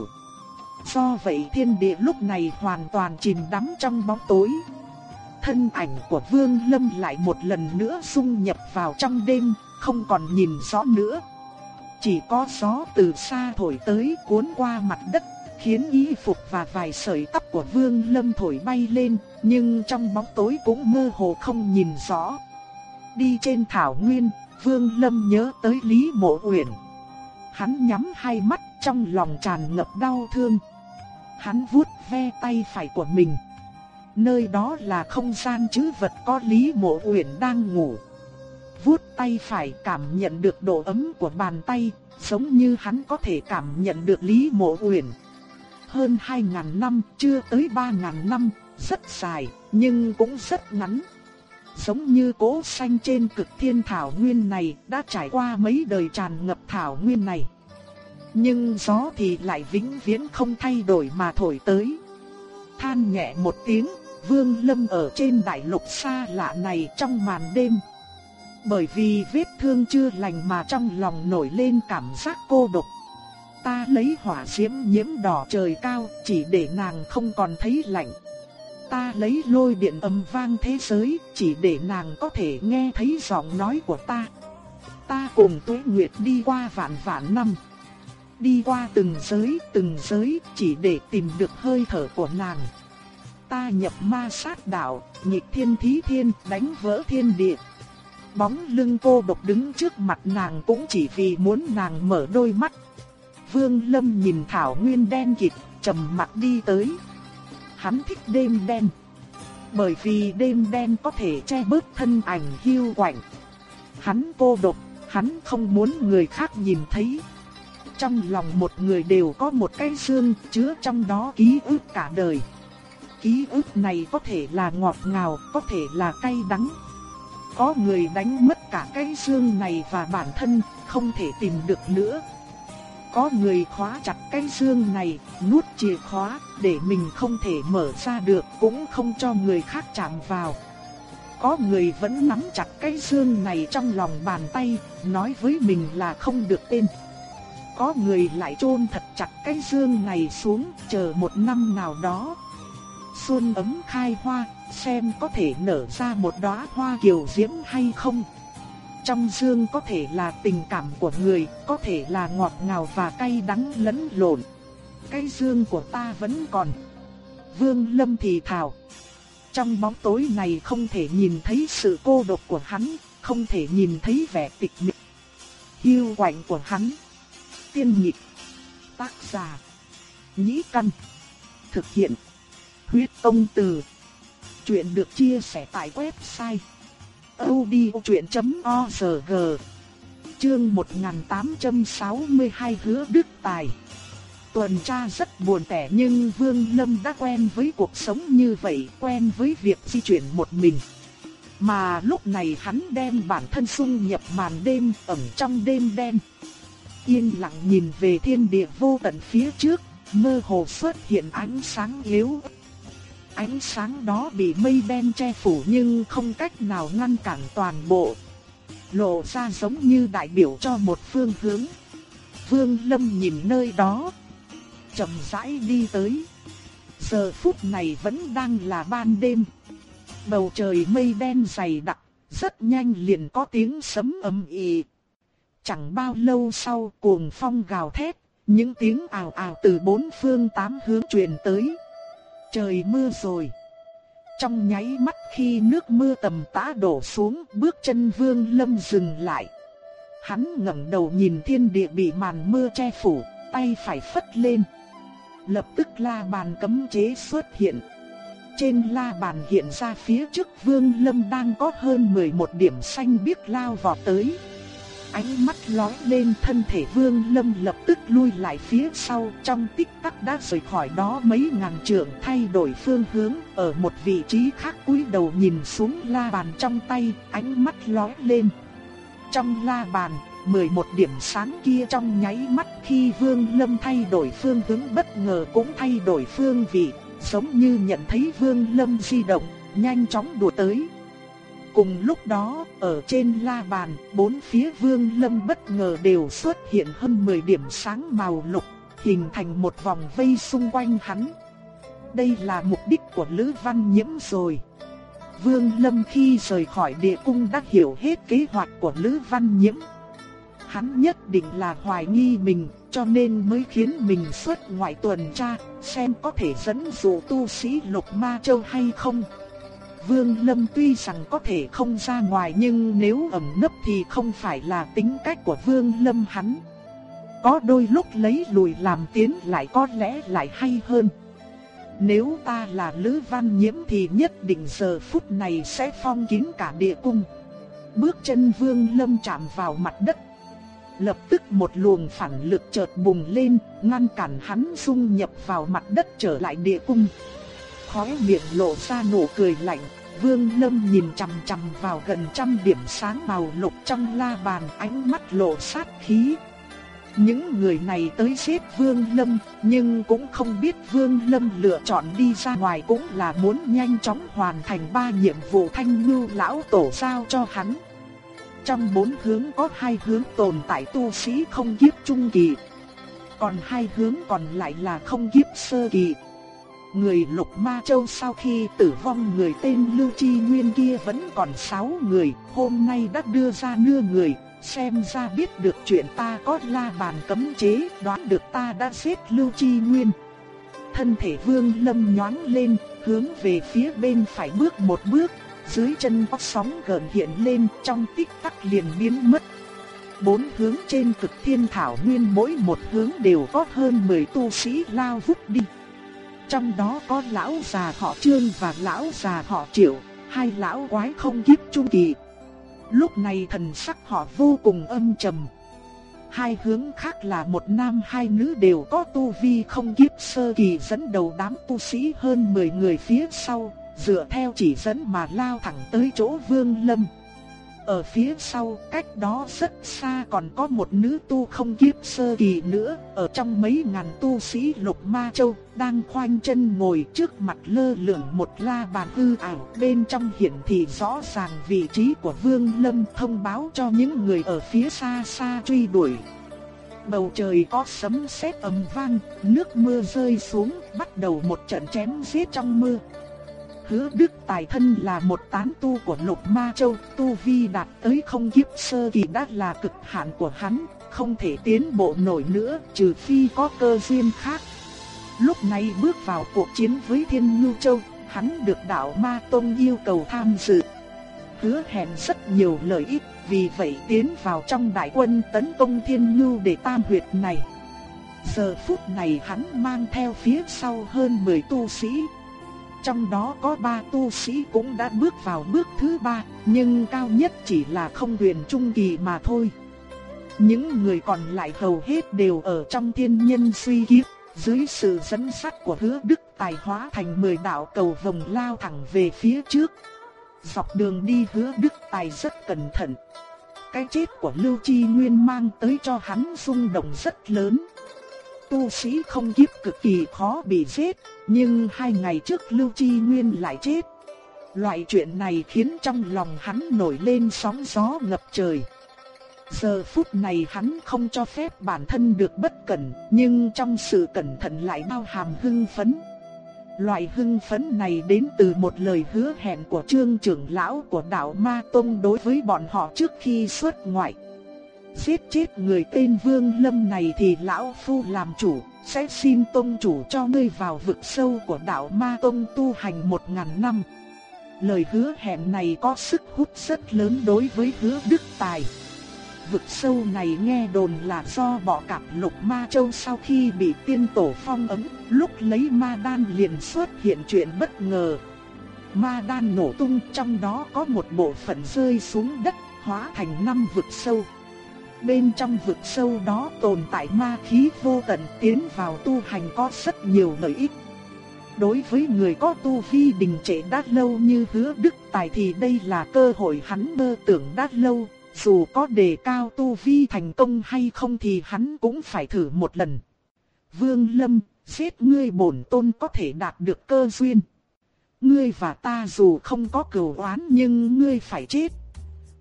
Do vậy thiên địa lúc này hoàn toàn chìm đắm trong bóng tối. Thân ảnh của Vương Lâm lại một lần nữa xung nhập vào trong đêm, không còn nhìn rõ nữa. Chỉ có gió từ xa thổi tới cuốn qua mặt đất khiến y phục và vài sợi tóc của Vương Lâm thổi bay lên, nhưng trong bóng tối cũng mơ hồ không nhìn rõ. Đi trên thảo nguyên, Vương Lâm nhớ tới Lý Mộ Uyển. Hắn nhắm hai mắt, trong lòng tràn ngập đau thương. Hắn vuốt ve tay phải của mình. Nơi đó là không gian chứ vật có Lý Mộ Uyển đang ngủ. Vuốt tay phải cảm nhận được độ ấm của bàn tay, giống như hắn có thể cảm nhận được Lý Mộ Uyển hơn 2.000 năm, chưa tới 3.000 năm, rất dài, nhưng cũng rất ngắn. Giống như cố xanh trên cực thiên thảo nguyên này đã trải qua mấy đời tràn ngập thảo nguyên này. Nhưng gió thì lại vĩnh viễn không thay đổi mà thổi tới. Than nhẹ một tiếng, Vương Lâm ở trên đại lục xa lạ này trong màn đêm. Bởi vì vết thương chưa lành mà trong lòng nổi lên cảm giác cô độc. Ta lấy hỏa diễm nhiễm đỏ trời cao chỉ để nàng không còn thấy lạnh. Ta lấy lôi điện âm vang thế giới chỉ để nàng có thể nghe thấy giọng nói của ta. Ta cùng tuế nguyệt đi qua vạn vạn năm. Đi qua từng giới từng giới chỉ để tìm được hơi thở của nàng. Ta nhập ma sát đạo, nhịp thiên thí thiên, đánh vỡ thiên địa. Bóng lưng cô độc đứng trước mặt nàng cũng chỉ vì muốn nàng mở đôi mắt Vương Lâm nhìn Thảo Nguyên đen kịt, trầm mặt đi tới. Hắn thích đêm đen. Bởi vì đêm đen có thể che bớt thân ảnh hiu quạnh. Hắn cô độc, hắn không muốn người khác nhìn thấy. Trong lòng một người đều có một cái xương chứa trong đó ký ức cả đời. Ký ức này có thể là ngọt ngào, có thể là cay đắng. Có người đánh mất cả cái xương này và bản thân không thể tìm được nữa. Có người khóa chặt cái xương này, nuốt chìa khóa để mình không thể mở ra được cũng không cho người khác chạm vào. Có người vẫn nắm chặt cái xương này trong lòng bàn tay, nói với mình là không được tên. Có người lại chôn thật chặt cái xương này xuống, chờ một năm nào đó. Xuân ấm khai hoa, xem có thể nở ra một đóa hoa kiều diễm hay không. Trong dương có thể là tình cảm của người, có thể là ngọt ngào và cay đắng lẫn lộn. Cái dương của ta vẫn còn. Vương Lâm thì thào. Trong bóng tối này không thể nhìn thấy sự cô độc của hắn, không thể nhìn thấy vẻ tịch mịch. Hiu quạnh của hắn. Tiên nhịp. Tác giả. Nhĩ căn. Thực hiện. Huyết công từ. Chuyện được chia sẻ tại website audiochuyện.org Chương 1862 Hứa Đức Tài Tuần tra rất buồn tẻ nhưng Vương Lâm đã quen với cuộc sống như vậy, quen với việc di chuyển một mình. Mà lúc này hắn đem bản thân xung nhập màn đêm ẩn trong đêm đen. Yên lặng nhìn về thiên địa vô tận phía trước, mơ hồ xuất hiện ánh sáng yếu Ánh sáng đó bị mây đen che phủ nhưng không cách nào ngăn cản toàn bộ. Lộ ra giống như đại biểu cho một phương hướng. Vương Lâm nhìn nơi đó. chậm rãi đi tới. Giờ phút này vẫn đang là ban đêm. Bầu trời mây đen dày đặc, rất nhanh liền có tiếng sấm ầm ĩ. Chẳng bao lâu sau cuồng phong gào thét, những tiếng ào ào từ bốn phương tám hướng truyền tới. Trời mưa rồi. Trong nháy mắt khi nước mưa tầm tã đổ xuống, bước chân Vương Lâm dừng lại. Hắn ngẩng đầu nhìn thiên địa bị màn mưa che phủ, tay phải phất lên. Lập tức la bàn cấm chế xuất hiện. Trên la bàn hiện ra phía trước Vương Lâm đang có hơn 11 điểm xanh biếc lao vọt tới. Ánh mắt lóe lên thân thể Vương Lâm lập tức lui lại phía sau trong tích tắc đã rời khỏi đó mấy ngàn trượng thay đổi phương hướng ở một vị trí khác cúi đầu nhìn xuống la bàn trong tay ánh mắt lóe lên. Trong la bàn 11 điểm sáng kia trong nháy mắt khi Vương Lâm thay đổi phương hướng bất ngờ cũng thay đổi phương vị, giống như nhận thấy Vương Lâm di động, nhanh chóng đuổi tới. Cùng lúc đó, ở trên la bàn, bốn phía vương lâm bất ngờ đều xuất hiện hơn 10 điểm sáng màu lục, hình thành một vòng vây xung quanh hắn. Đây là mục đích của Lữ Văn Nhiễm rồi. Vương Lâm khi rời khỏi địa cung đã hiểu hết kế hoạch của Lữ Văn Nhiễm. Hắn nhất định là hoài nghi mình, cho nên mới khiến mình xuất ngoại tuần tra, xem có thể dẫn dụ tu sĩ Lục Ma Châu hay không. Vương Lâm tuy rằng có thể không ra ngoài nhưng nếu ẩn nấp thì không phải là tính cách của Vương Lâm hắn. Có đôi lúc lấy lùi làm tiến lại có lẽ lại hay hơn. Nếu ta là Lữ Văn Nhiễm thì nhất định giờ phút này sẽ phong kín cả địa cung. Bước chân Vương Lâm chạm vào mặt đất. Lập tức một luồng phản lực chợt bùng lên, ngăn cản hắn xung nhập vào mặt đất trở lại địa cung khóe miệng lộ ra nụ cười lạnh, Vương Lâm nhìn chằm chằm vào gần trăm điểm sáng màu lục trong la bàn ánh mắt lộ sát khí. Những người này tới giết Vương Lâm, nhưng cũng không biết Vương Lâm lựa chọn đi ra ngoài cũng là muốn nhanh chóng hoàn thành ba nhiệm vụ thanh ngưu lão tổ giao cho hắn. Trong bốn hướng có hai hướng tồn tại tu sĩ không kiếp trung kỳ, còn hai hướng còn lại là không kiếp sơ kỳ. Người lục ma châu sau khi tử vong người tên Lưu Chi Nguyên kia vẫn còn 6 người, hôm nay đã đưa ra nưa người, xem ra biết được chuyện ta có la bàn cấm chế, đoán được ta đã giết Lưu Chi Nguyên. Thân thể vương lâm nhoáng lên, hướng về phía bên phải bước một bước, dưới chân có sóng gần hiện lên trong tích tắc liền biến mất. Bốn hướng trên cực thiên thảo nguyên mỗi một hướng đều có hơn 10 tu sĩ lao vút đi. Trong đó có lão già họ Trương và lão già họ Triệu, hai lão quái không kiếp trung kỳ. Lúc này thần sắc họ vô cùng âm trầm. Hai hướng khác là một nam hai nữ đều có tu vi không kiếp sơ kỳ dẫn đầu đám tu sĩ hơn 10 người phía sau, dựa theo chỉ dẫn mà lao thẳng tới chỗ Vương Lâm. Ở phía sau, cách đó rất xa còn có một nữ tu không kiếp sơ kỳ nữa, ở trong mấy ngàn tu sĩ lục ma châu, đang khoanh chân ngồi trước mặt lơ lửng một la bàn hư ảo, bên trong hiển thị rõ ràng vị trí của Vương Lâm thông báo cho những người ở phía xa xa truy đuổi. Bầu trời có sấm sét ầm vang, nước mưa rơi xuống, bắt đầu một trận chém giết trong mưa. Hứa Đức Tài thân là một tán tu của Lục Ma Châu, tu vi đạt tới không kiếp sơ kỳ đã là cực hạn của hắn, không thể tiến bộ nổi nữa, trừ phi có cơ duyên khác. Lúc này bước vào cuộc chiến với Thiên Ngưu Châu, hắn được đạo Ma tôn yêu cầu tham dự. Hứa hẹn rất nhiều lợi ích, vì vậy tiến vào trong đại quân tấn công Thiên Ngưu để tam huyệt này. Giờ phút này hắn mang theo phía sau hơn 10 tu sĩ, trong đó có ba tu sĩ cũng đã bước vào bước thứ ba, nhưng cao nhất chỉ là không huyền trung kỳ mà thôi. Những người còn lại hầu hết đều ở trong thiên nhân suy kiếp, dưới sự dẫn dắt của hứa đức tài hóa thành mười đạo cầu vòng lao thẳng về phía trước. Dọc đường đi hứa đức tài rất cẩn thận. Cái chết của Lưu Chi Nguyên mang tới cho hắn rung động rất lớn tu sĩ không kiếp cực kỳ khó bị giết, nhưng hai ngày trước Lưu Chi Nguyên lại chết. Loại chuyện này khiến trong lòng hắn nổi lên sóng gió ngập trời. Giờ phút này hắn không cho phép bản thân được bất cẩn, nhưng trong sự cẩn thận lại bao hàm hưng phấn. Loại hưng phấn này đến từ một lời hứa hẹn của trương trưởng lão của đạo Ma Tông đối với bọn họ trước khi xuất ngoại. Giết chết người tên Vương Lâm này thì lão phu làm chủ, sẽ xin tông chủ cho ngươi vào vực sâu của đạo Ma Tông tu hành một ngàn năm. Lời hứa hẹn này có sức hút rất lớn đối với hứa đức tài. Vực sâu này nghe đồn là do bỏ cạp lục ma châu sau khi bị tiên tổ phong ấn lúc lấy ma đan liền xuất hiện chuyện bất ngờ. Ma đan nổ tung trong đó có một bộ phận rơi xuống đất, hóa thành năm vực sâu. Bên trong vực sâu đó tồn tại ma khí vô tận tiến vào tu hành có rất nhiều lợi ích. Đối với người có tu vi đình trệ đã lâu như hứa đức tài thì đây là cơ hội hắn mơ tưởng đã lâu. Dù có đề cao tu vi thành công hay không thì hắn cũng phải thử một lần. Vương Lâm, giết ngươi bổn tôn có thể đạt được cơ duyên. Ngươi và ta dù không có cừu oán nhưng ngươi phải chết.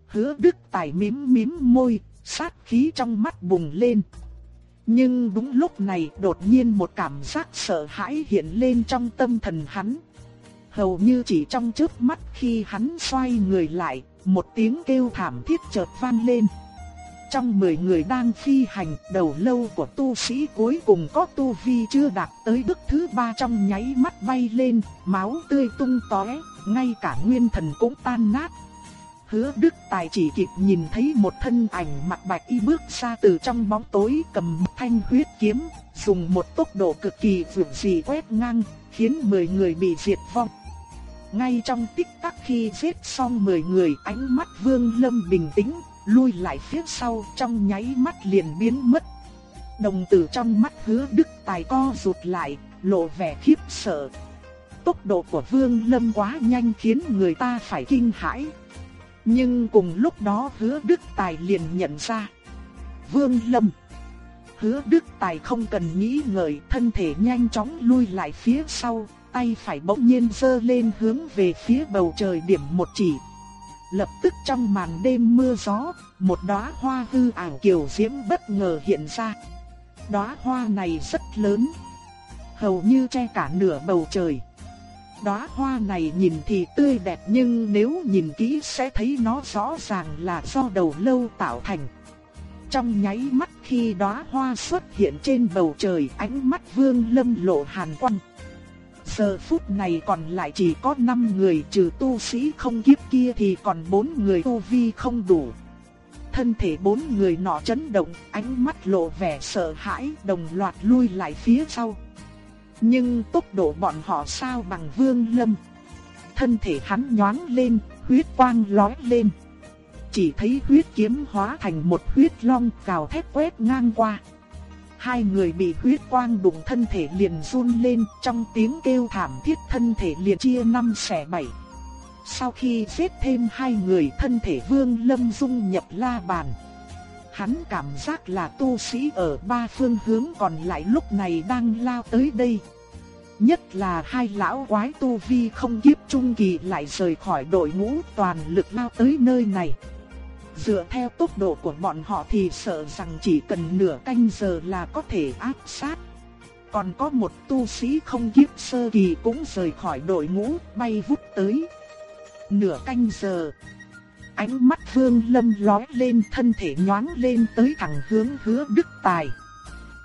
Hứa Đức Tài mím mím môi, sát khí trong mắt bùng lên. Nhưng đúng lúc này đột nhiên một cảm giác sợ hãi hiện lên trong tâm thần hắn. Hầu như chỉ trong chớp mắt khi hắn xoay người lại, một tiếng kêu thảm thiết chợt vang lên. Trong 10 người đang phi hành, đầu lâu của tu sĩ cuối cùng có tu vi chưa đạt tới đức thứ ba trong nháy mắt bay lên, máu tươi tung tóe, ngay cả nguyên thần cũng tan nát, Hứa Đức Tài chỉ kịp nhìn thấy một thân ảnh mặt bạch y bước ra từ trong bóng tối cầm một thanh huyết kiếm, dùng một tốc độ cực kỳ vượt dị quét ngang, khiến 10 người bị diệt vong. Ngay trong tích tắc khi giết xong 10 người, ánh mắt Vương Lâm bình tĩnh, lui lại phía sau trong nháy mắt liền biến mất. Đồng tử trong mắt Hứa Đức Tài co rụt lại, lộ vẻ khiếp sợ. Tốc độ của Vương Lâm quá nhanh khiến người ta phải kinh hãi. Nhưng cùng lúc đó hứa Đức Tài liền nhận ra. Vương Lâm. Hứa Đức Tài không cần nghĩ ngợi thân thể nhanh chóng lui lại phía sau, tay phải bỗng nhiên giơ lên hướng về phía bầu trời điểm một chỉ. Lập tức trong màn đêm mưa gió, một đóa hoa hư ảo kiều diễm bất ngờ hiện ra. Đóa hoa này rất lớn, hầu như che cả nửa bầu trời. Đóa hoa này nhìn thì tươi đẹp nhưng nếu nhìn kỹ sẽ thấy nó rõ ràng là do đầu lâu tạo thành. Trong nháy mắt khi đóa hoa xuất hiện trên bầu trời, ánh mắt Vương Lâm lộ hàn quang. Giờ phút này còn lại chỉ có 5 người trừ tu sĩ không kiếp kia thì còn 4 người tu vi không đủ. Thân thể bốn người nọ chấn động, ánh mắt lộ vẻ sợ hãi, đồng loạt lui lại phía sau. Nhưng tốc độ bọn họ sao bằng Vương Lâm. Thân thể hắn nhoáng lên, huyết quang lóe lên. chỉ thấy huyết kiếm hóa thành một huyết long cào thét quét ngang qua. Hai người bị huyết quang đụng thân thể liền run lên, trong tiếng kêu thảm thiết thân thể liền chia năm xẻ bảy. Sau khi giết thêm hai người thân thể Vương Lâm dung nhập la bàn. Hắn cảm giác là tu sĩ ở ba phương hướng còn lại lúc này đang lao tới đây. Nhất là hai lão quái tu vi không kiếp trung kỳ lại rời khỏi đội ngũ toàn lực lao tới nơi này. Dựa theo tốc độ của bọn họ thì sợ rằng chỉ cần nửa canh giờ là có thể áp sát. Còn có một tu sĩ không kiếp sơ kỳ cũng rời khỏi đội ngũ, bay vút tới. Nửa canh giờ. Ánh mắt Vương Lâm lóe lên thân thể nhoáng lên tới thẳng hướng hứa Đức Tài.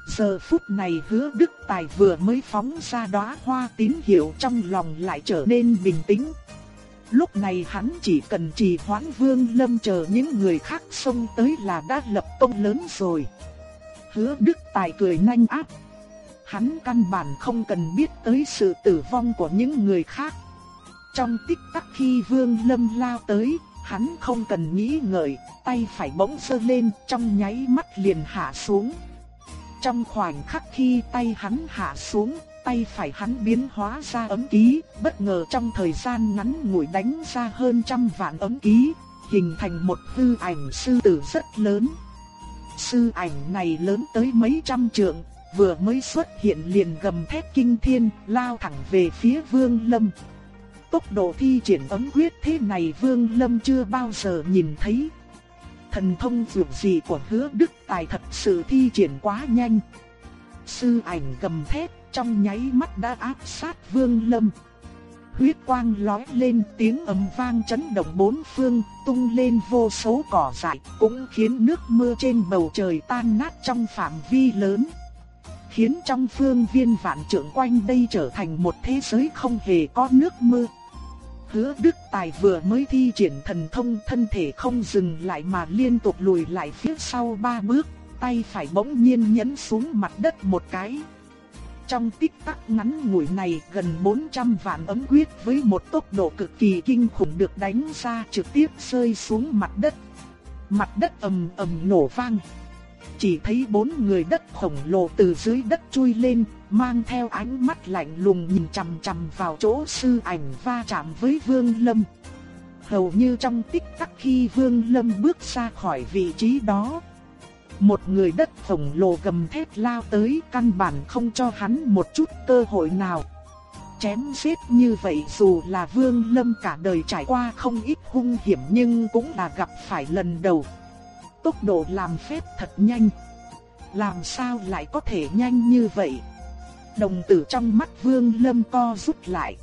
Giờ phút này hứa Đức Tài vừa mới phóng ra đóa hoa tín hiệu trong lòng lại trở nên bình tĩnh. Lúc này hắn chỉ cần trì hoãn Vương Lâm chờ những người khác xông tới là đã lập công lớn rồi. Hứa Đức Tài cười nhanh áp. Hắn căn bản không cần biết tới sự tử vong của những người khác. Trong tích tắc khi Vương Lâm lao tới, hắn không cần nghĩ ngợi, tay phải bỗng sơ lên trong nháy mắt liền hạ xuống. Trong khoảnh khắc khi tay hắn hạ xuống, tay phải hắn biến hóa ra ấm ký, bất ngờ trong thời gian ngắn ngủi đánh ra hơn trăm vạn ấm ký, hình thành một hư ảnh sư tử rất lớn. Sư ảnh này lớn tới mấy trăm trượng, vừa mới xuất hiện liền gầm thét kinh thiên, lao thẳng về phía Vương Lâm. Tốc độ thi triển ấm quyết thế này Vương Lâm chưa bao giờ nhìn thấy. Thần thông dược gì của hứa Đức Tài thật sự thi triển quá nhanh. Sư ảnh cầm thép trong nháy mắt đã áp sát Vương Lâm. Huyết quang lóe lên tiếng ầm vang chấn động bốn phương, tung lên vô số cỏ dại, cũng khiến nước mưa trên bầu trời tan nát trong phạm vi lớn. Khiến trong phương viên vạn trượng quanh đây trở thành một thế giới không hề có nước mưa. Hứa Đức Tài vừa mới thi triển thần thông thân thể không dừng lại mà liên tục lùi lại phía sau ba bước, tay phải bỗng nhiên nhấn xuống mặt đất một cái. Trong tích tắc ngắn ngủi này gần 400 vạn ấm quyết với một tốc độ cực kỳ kinh khủng được đánh ra trực tiếp rơi xuống mặt đất. Mặt đất ầm ầm nổ vang. Chỉ thấy bốn người đất khổng lồ từ dưới đất chui lên, mang theo ánh mắt lạnh lùng nhìn chằm chằm vào chỗ sư ảnh va chạm với Vương Lâm. Hầu như trong tích tắc khi Vương Lâm bước ra khỏi vị trí đó, một người đất khổng lồ gầm thét lao tới căn bản không cho hắn một chút cơ hội nào. Chém giết như vậy dù là Vương Lâm cả đời trải qua không ít hung hiểm nhưng cũng là gặp phải lần đầu. Tốc độ làm phép thật nhanh. Làm sao lại có thể nhanh như vậy? Đồng tử trong mắt Vương Lâm co rút lại.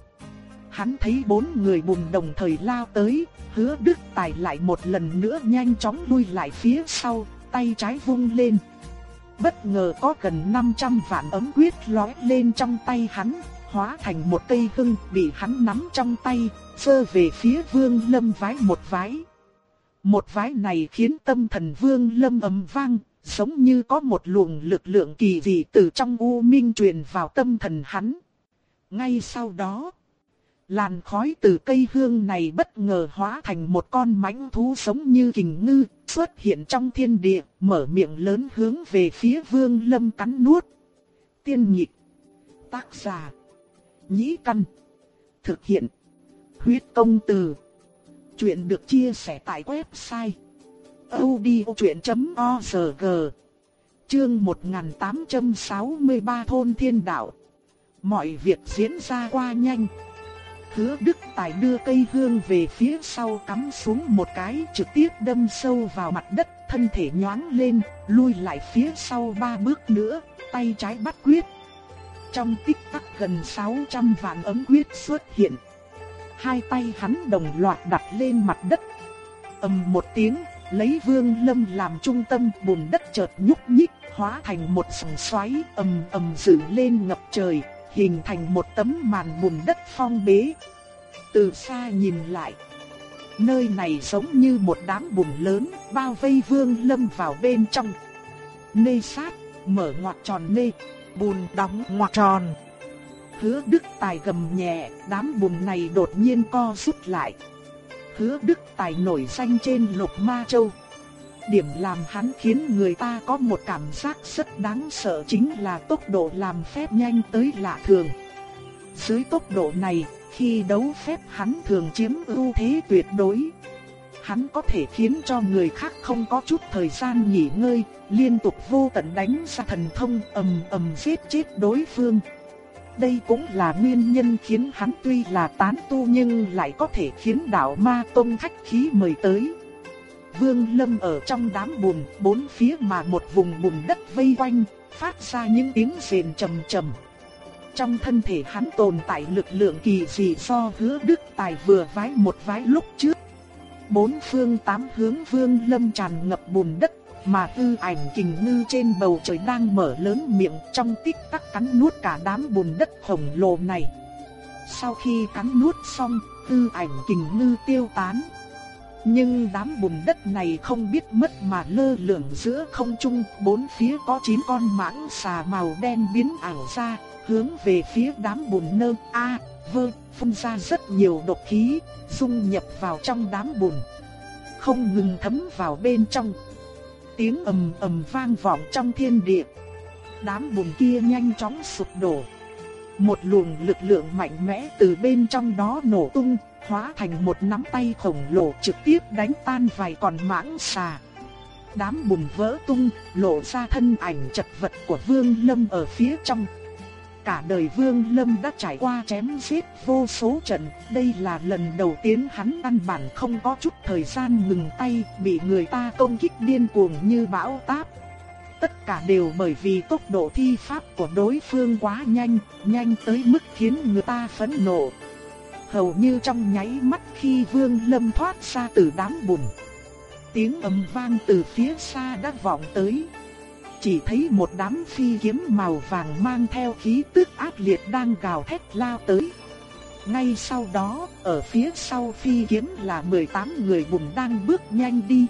Hắn thấy bốn người bùng đồng thời lao tới, hứa Đức Tài lại một lần nữa nhanh chóng lui lại phía sau, tay trái vung lên. Bất ngờ có gần 500 vạn ấm quyết lóe lên trong tay hắn, hóa thành một cây hưng bị hắn nắm trong tay, sơ về phía Vương Lâm vái một vái. Một vái này khiến tâm thần Vương Lâm ầm vang, giống như có một luồng lực lượng kỳ dị từ trong u minh truyền vào tâm thần hắn. Ngay sau đó, làn khói từ cây hương này bất ngờ hóa thành một con mãnh thú sống như kình ngư, xuất hiện trong thiên địa, mở miệng lớn hướng về phía Vương Lâm cắn nuốt. Tiên nhịp, tác giả, nhĩ căn, thực hiện, huyết công từ. Chuyện được chia sẻ tại website audiochuyện.org Chương 1863 Thôn Thiên Đạo. Mọi việc diễn ra qua nhanh. Hứa Đức Tài đưa cây hương về phía sau cắm xuống một cái trực tiếp đâm sâu vào mặt đất Thân thể nhoáng lên, lui lại phía sau ba bước nữa, tay trái bắt quyết. Trong tích tắc gần 600 vạn ấm quyết xuất hiện. Hai tay hắn đồng loạt đặt lên mặt đất ầm một tiếng lấy Vương Lâm làm trung tâm, bùn đất chợt nhúc nhích, hóa thành một sóng xoáy ầm ầm dựng lên ngập trời, hình thành một tấm màn bùn đất phong bế. Từ xa nhìn lại, nơi này giống như một đám bùn lớn, bao vây Vương Lâm vào bên trong. Nê sát, mở ngoặc tròn nê, bùn đóng ngoặc tròn. Hứa Đức Tài gầm nhẹ, đám bùn này đột nhiên co rút lại. hứa đức tài nổi danh trên lục ma châu. Điểm làm hắn khiến người ta có một cảm giác rất đáng sợ chính là tốc độ làm phép nhanh tới lạ thường. Dưới tốc độ này, khi đấu phép hắn thường chiếm ưu thế tuyệt đối. Hắn có thể khiến cho người khác không có chút thời gian nghỉ ngơi, liên tục vô tận đánh ra thần thông ầm ầm giết chết đối phương. Đây cũng là nguyên nhân khiến hắn tuy là tán tu nhưng lại có thể khiến đạo ma tông khách khí mời tới. Vương Lâm ở trong đám bùn, bốn phía mà một vùng bùn đất vây quanh, phát ra những tiếng rền trầm trầm. Trong thân thể hắn tồn tại lực lượng kỳ dị so hứa đức tài vừa vái một vái lúc trước. Bốn phương tám hướng Vương Lâm tràn ngập bùn đất mà tư ảnh kình ngư trên bầu trời đang mở lớn miệng trong tích tắc cắn nuốt cả đám bùn đất khổng lồ này. Sau khi cắn nuốt xong, tư ảnh kình ngư tiêu tán. Nhưng đám bùn đất này không biết mất mà lơ lửng giữa không trung, bốn phía có chín con mãng xà màu đen biến ảo ra, hướng về phía đám bùn nơ a vơ phun ra rất nhiều độc khí, dung nhập vào trong đám bùn, không ngừng thấm vào bên trong tiếng ầm ầm vang vọng trong thiên địa. Đám bùn kia nhanh chóng sụp đổ. Một luồng lực lượng mạnh mẽ từ bên trong đó nổ tung, hóa thành một nắm tay khổng lồ trực tiếp đánh tan vài con mãng xà. Đám bùn vỡ tung, lộ ra thân ảnh chật vật của Vương Lâm ở phía trong. Cả đời Vương Lâm đã trải qua chém giết vô số trận, đây là lần đầu tiên hắn căn bản không có chút thời gian ngừng tay, bị người ta công kích điên cuồng như bão táp. Tất cả đều bởi vì tốc độ thi pháp của đối phương quá nhanh, nhanh tới mức khiến người ta phẫn nộ. Hầu như trong nháy mắt khi Vương Lâm thoát ra từ đám bùn, tiếng ầm vang từ phía xa đã vọng tới chỉ thấy một đám phi kiếm màu vàng mang theo khí tức ác liệt đang gào thét lao tới. Ngay sau đó, ở phía sau phi kiếm là 18 người bùn đang bước nhanh đi.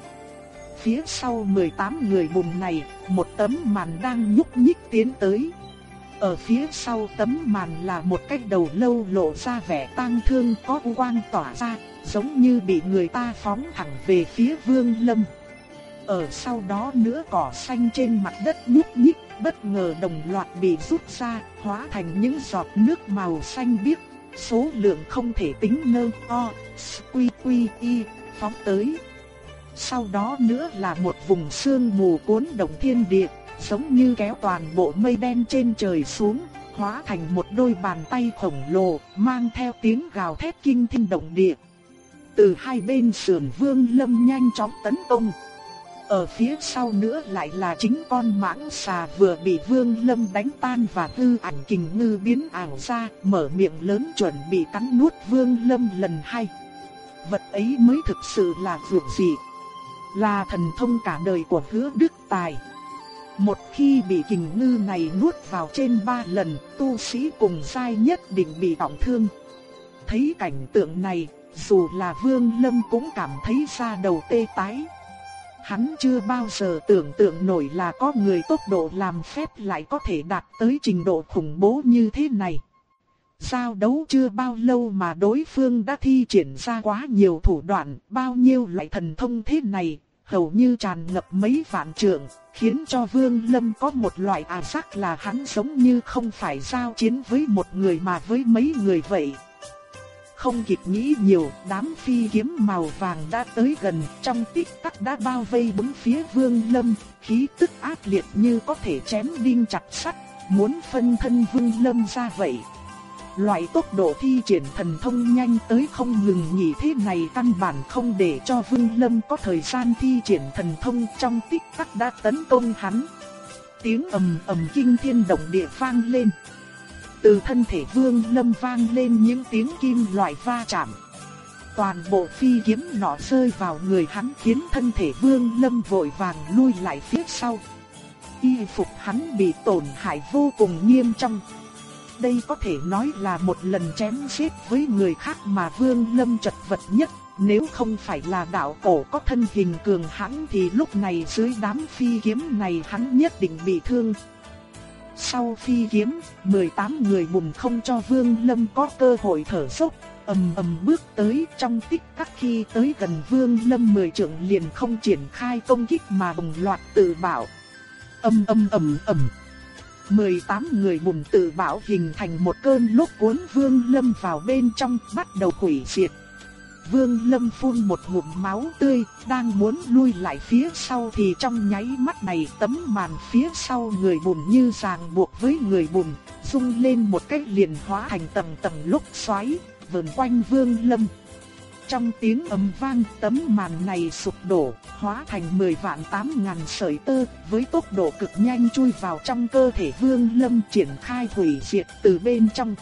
Phía sau 18 người bùn này, một tấm màn đang nhúc nhích tiến tới. Ở phía sau tấm màn là một cái đầu lâu lộ ra vẻ tang thương có quang tỏa ra, giống như bị người ta phóng thẳng về phía Vương Lâm. Ở sau đó nữa cỏ xanh trên mặt đất nhúc nhích, bất ngờ đồng loạt bị rút ra, hóa thành những giọt nước màu xanh biếc. Số lượng không thể tính nơ o, quy quy y, phóng tới. Sau đó nữa là một vùng sương mù cuốn động thiên địa, giống như kéo toàn bộ mây đen trên trời xuống, hóa thành một đôi bàn tay khổng lồ, mang theo tiếng gào thét kinh thiên động địa. Từ hai bên sườn vương lâm nhanh chóng tấn công. Ở phía sau nữa lại là chính con mãng xà vừa bị Vương Lâm đánh tan và hư ảnh kình ngư biến ảo ra, mở miệng lớn chuẩn bị cắn nuốt Vương Lâm lần hai. Vật ấy mới thực sự là dược dị, là thần thông cả đời của hứa đức tài. Một khi bị kình ngư này nuốt vào trên ba lần, tu sĩ cùng sai nhất định bị trọng thương. Thấy cảnh tượng này, dù là Vương Lâm cũng cảm thấy da đầu tê tái. Hắn chưa bao giờ tưởng tượng nổi là có người tốc độ làm phép lại có thể đạt tới trình độ khủng bố như thế này. Giao đấu chưa bao lâu mà đối phương đã thi triển ra quá nhiều thủ đoạn, bao nhiêu loại thần thông thế này, hầu như tràn ngập mấy vạn trượng, khiến cho Vương Lâm có một loại ảo giác là hắn giống như không phải giao chiến với một người mà với mấy người vậy. Không kịp nghĩ nhiều, đám phi kiếm màu vàng đã tới gần, trong tích tắc đã bao vây bốn phía Vương Lâm, khí tức ác liệt như có thể chém đinh chặt sắt, muốn phân thân Vương Lâm ra vậy. Loại tốc độ thi triển thần thông nhanh tới không ngừng nghỉ thế này căn bản không để cho Vương Lâm có thời gian thi triển thần thông trong tích tắc đã tấn công hắn. Tiếng ầm ầm kinh thiên động địa vang lên. Từ thân thể vương lâm vang lên những tiếng kim loại va chạm. Toàn bộ phi kiếm nọ rơi vào người hắn khiến thân thể vương lâm vội vàng lui lại phía sau. Y phục hắn bị tổn hại vô cùng nghiêm trọng. Đây có thể nói là một lần chém giết với người khác mà vương lâm chật vật nhất. Nếu không phải là đạo cổ có thân hình cường hãn thì lúc này dưới đám phi kiếm này hắn nhất định bị thương. Sau phi kiếm, 18 người bùn không cho Vương Lâm có cơ hội thở dốc, ầm ầm bước tới trong tích tắc khi tới gần Vương Lâm mười trưởng liền không triển khai công kích mà bùng loạt tự bảo. Ầm ầm ầm ầm. 18 người bùn tự bảo hình thành một cơn lốc cuốn Vương Lâm vào bên trong bắt đầu hủy diệt. Vương Lâm phun một ngụm máu tươi, đang muốn lui lại phía sau thì trong nháy mắt này tấm màn phía sau người bùn như ràng buộc với người bùn, rung lên một cách liền hóa thành tầng tầng lúc xoáy, vờn quanh Vương Lâm. Trong tiếng ầm vang tấm màn này sụp đổ, hóa thành 10 vạn 8 ngàn sợi tơ, với tốc độ cực nhanh chui vào trong cơ thể Vương Lâm triển khai hủy diệt từ bên trong.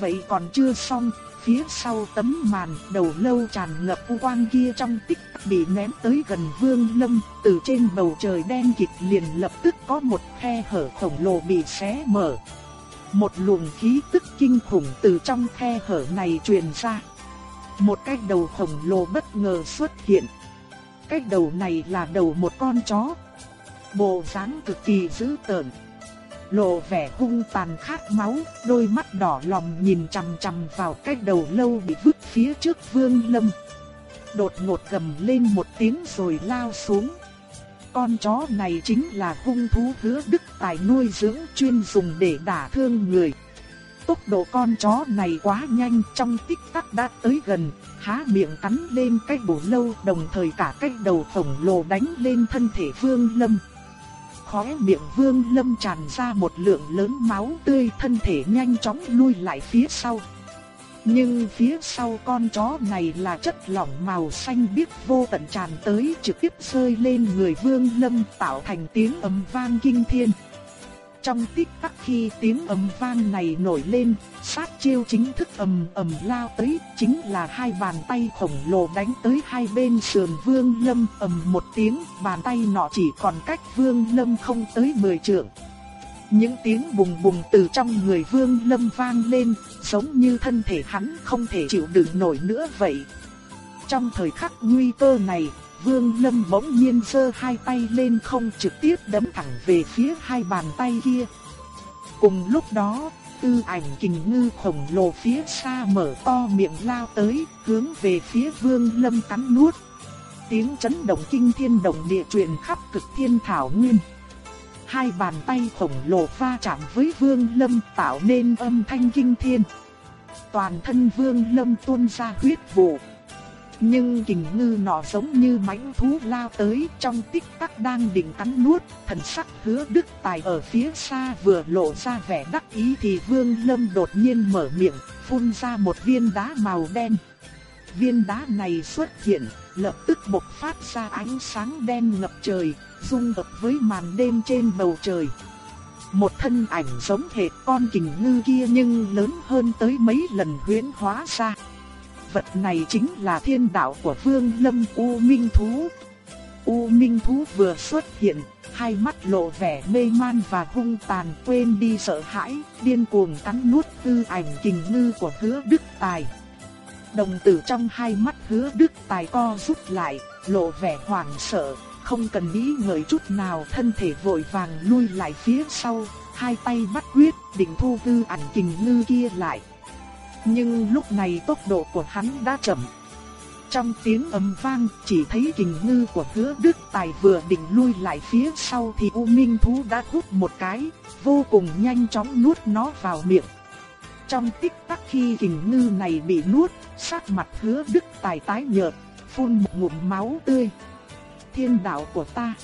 Vậy còn chưa xong, phía sau tấm màn đầu lâu tràn ngập u quang kia trong tích bị ném tới gần Vương Lâm, từ trên bầu trời đen kịt liền lập tức có một khe hở khổng lồ bị xé mở. Một luồng khí tức kinh khủng từ trong khe hở này truyền ra. Một cái đầu khổng lồ bất ngờ xuất hiện. Cái đầu này là đầu một con chó. Bộ dáng cực kỳ dữ tợn. Lộ vẻ hung tàn khát máu, đôi mắt đỏ lòm nhìn chằm chằm vào cái đầu lâu bị vứt phía trước vương lâm. Đột ngột gầm lên một tiếng rồi lao xuống. Con chó này chính là hung thú hứa đức tài nuôi dưỡng chuyên dùng để đả thương người. Tốc độ con chó này quá nhanh trong tích tắc đã tới gần, há miệng cắn lên cái bổ lâu đồng thời cả cái đầu khổng lồ đánh lên thân thể Vương Lâm. Khóe miệng Vương Lâm tràn ra một lượng lớn máu tươi, thân thể nhanh chóng lui lại phía sau. Nhưng phía sau con chó này là chất lỏng màu xanh biếc vô tận tràn tới trực tiếp rơi lên người Vương Lâm, tạo thành tiếng ầm vang kinh thiên. Trong tích tắc khi tiếng ầm vang này nổi lên, sát chiêu chính thức ầm ầm lao tới, chính là hai bàn tay khổng lồ đánh tới hai bên sườn Vương Lâm ầm một tiếng, bàn tay nọ chỉ còn cách Vương Lâm không tới 10 trượng. Những tiếng bùng bùng từ trong người Vương Lâm vang lên, giống như thân thể hắn không thể chịu đựng nổi nữa vậy. Trong thời khắc nguy cơ này, Vương Lâm bỗng nhiên giơ hai tay lên không trực tiếp đấm thẳng về phía hai bàn tay kia. Cùng lúc đó, tư ảnh kình ngư khổng lồ phía xa mở to miệng lao tới, hướng về phía Vương Lâm cắn nuốt. Tiếng chấn động kinh thiên động địa truyền khắp cực thiên thảo nguyên. Hai bàn tay khổng lồ va chạm với Vương Lâm tạo nên âm thanh kinh thiên. Toàn thân Vương Lâm tuôn ra huyết vụ. Nhưng kình ngư nọ giống như mãnh thú lao tới trong tích tắc đang định cắn nuốt, thần sắc hứa đức tài ở phía xa vừa lộ ra vẻ đắc ý thì vương lâm đột nhiên mở miệng, phun ra một viên đá màu đen. Viên đá này xuất hiện, lập tức bộc phát ra ánh sáng đen ngập trời, dung hợp với màn đêm trên bầu trời. Một thân ảnh giống hệt con kình ngư kia nhưng lớn hơn tới mấy lần huyễn hóa ra vật này chính là thiên đạo của Vương Lâm U Minh Thú. U Minh Thú vừa xuất hiện, hai mắt lộ vẻ mê man và hung tàn quên đi sợ hãi, điên cuồng cắn nuốt tư ảnh kình ngư của hứa Đức Tài. Đồng tử trong hai mắt hứa Đức Tài co rút lại, lộ vẻ hoảng sợ, không cần nghĩ ngợi chút nào thân thể vội vàng lui lại phía sau, hai tay bắt quyết định thu tư ảnh kình ngư kia lại. Nhưng lúc này tốc độ của hắn đã chậm. Trong tiếng ầm vang, chỉ thấy kình ngư của hứa đức tài vừa định lui lại phía sau thì U Minh Thú đã hút một cái, vô cùng nhanh chóng nuốt nó vào miệng. Trong tích tắc khi kình ngư này bị nuốt, sắc mặt hứa đức tài tái nhợt, phun một ngụm máu tươi. Thiên đạo của ta.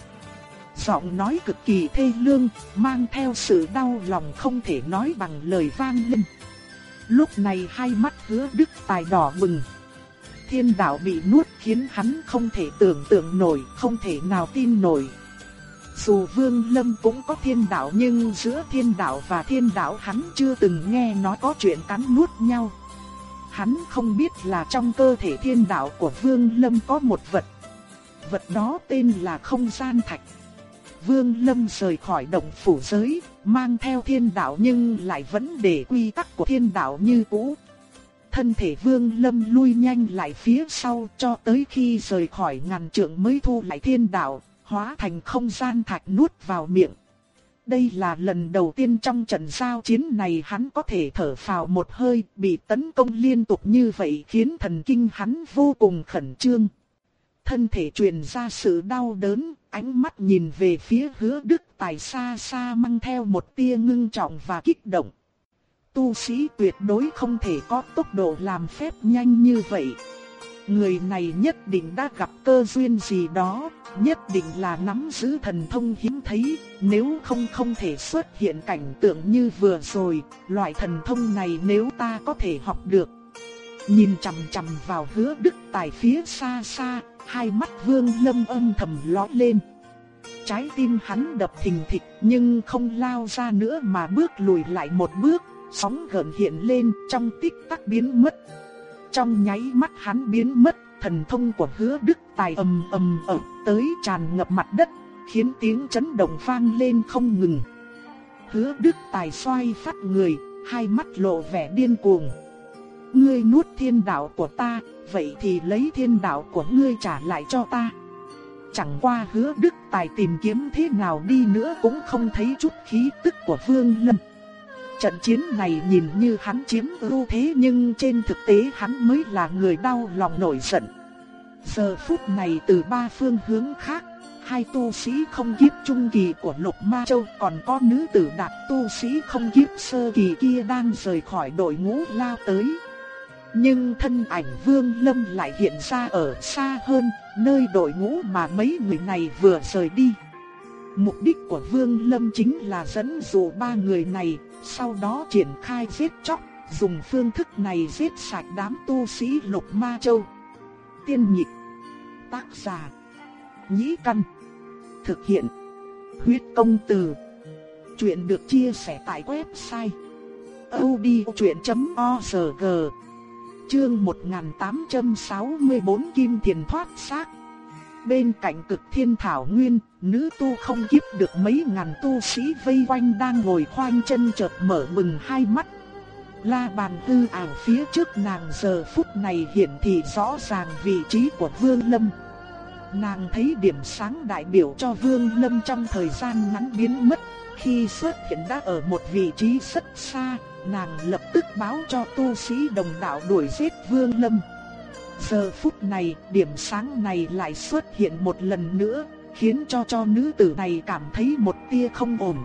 Giọng nói cực kỳ thê lương, mang theo sự đau lòng không thể nói bằng lời vang lên. Lúc này hai mắt hứa đức tài đỏ bừng. Thiên đạo bị nuốt khiến hắn không thể tưởng tượng nổi, không thể nào tin nổi. Dù Vương Lâm cũng có thiên đạo nhưng giữa thiên đạo và thiên đạo hắn chưa từng nghe nói có chuyện cắn nuốt nhau. Hắn không biết là trong cơ thể thiên đạo của Vương Lâm có một vật. Vật đó tên là không gian thạch. Vương Lâm rời khỏi động phủ giới, mang theo thiên đạo nhưng lại vẫn để quy tắc của thiên đạo như cũ. Thân thể Vương Lâm lui nhanh lại phía sau cho tới khi rời khỏi ngàn trượng mới thu lại thiên đạo, hóa thành không gian thạch nuốt vào miệng. đây là lần đầu tiên trong trận giao chiến này hắn có thể thở phào một hơi, bị tấn công liên tục như vậy khiến thần kinh hắn vô cùng khẩn trương. Thân thể truyền ra sự đau đớn, ánh mắt nhìn về phía hứa đức tài xa xa mang theo một tia ngưng trọng và kích động. Tu sĩ tuyệt đối không thể có tốc độ làm phép nhanh như vậy. Người này nhất định đã gặp cơ duyên gì đó, nhất định là nắm giữ thần thông hiếm thấy, nếu không không thể xuất hiện cảnh tượng như vừa rồi, loại thần thông này nếu ta có thể học được. Nhìn chằm chằm vào hứa đức tài phía xa xa, hai mắt vương lâm âm thầm lóe lên. Trái tim hắn đập thình thịch nhưng không lao ra nữa mà bước lùi lại một bước, sóng gợn hiện lên trong tích tắc biến mất. Trong nháy mắt hắn biến mất, thần thông của hứa đức tài ầm ầm ầm tới tràn ngập mặt đất, khiến tiếng chấn động vang lên không ngừng. Hứa đức tài xoay phát người, hai mắt lộ vẻ điên cuồng. Ngươi nuốt thiên đạo của ta, vậy thì lấy thiên đạo của ngươi trả lại cho ta. Chẳng qua hứa đức tài tìm kiếm thế nào đi nữa cũng không thấy chút khí tức của Vương Lâm. Trận chiến này nhìn như hắn chiếm ưu thế nhưng trên thực tế hắn mới là người đau lòng nổi giận. Giờ phút này từ ba phương hướng khác, hai tu sĩ không kiếp trung kỳ của Lục Ma Châu còn có nữ tử đạt tu sĩ không kiếp sơ kỳ kia đang rời khỏi đội ngũ lao tới. Nhưng thân ảnh Vương Lâm lại hiện ra ở xa hơn, nơi đội ngũ mà mấy người này vừa rời đi. Mục đích của Vương Lâm chính là dẫn dụ ba người này, sau đó triển khai giết chóc, dùng phương thức này giết sạch đám tu sĩ Lục Ma Châu. Tiên nhịp, tác giả, nhĩ căn, thực hiện, huyết công từ. Chuyện được chia sẻ tại website odchuyện.org Chương 1864 Kim Thiền thoát xác. Bên cạnh cực thiên thảo nguyên, nữ tu không kiếp được mấy ngàn tu sĩ vây quanh đang ngồi khoanh chân chợt mở bừng hai mắt. La bàn tư ảo phía trước nàng giờ phút này hiển thị rõ ràng vị trí của Vương Lâm. Nàng thấy điểm sáng đại biểu cho Vương Lâm trong thời gian ngắn biến mất, khi xuất hiện đã ở một vị trí rất xa, nàng lập tức báo cho tu sĩ đồng đạo đuổi giết Vương Lâm. Giờ phút này, điểm sáng này lại xuất hiện một lần nữa, khiến cho cho nữ tử này cảm thấy một tia không ổn.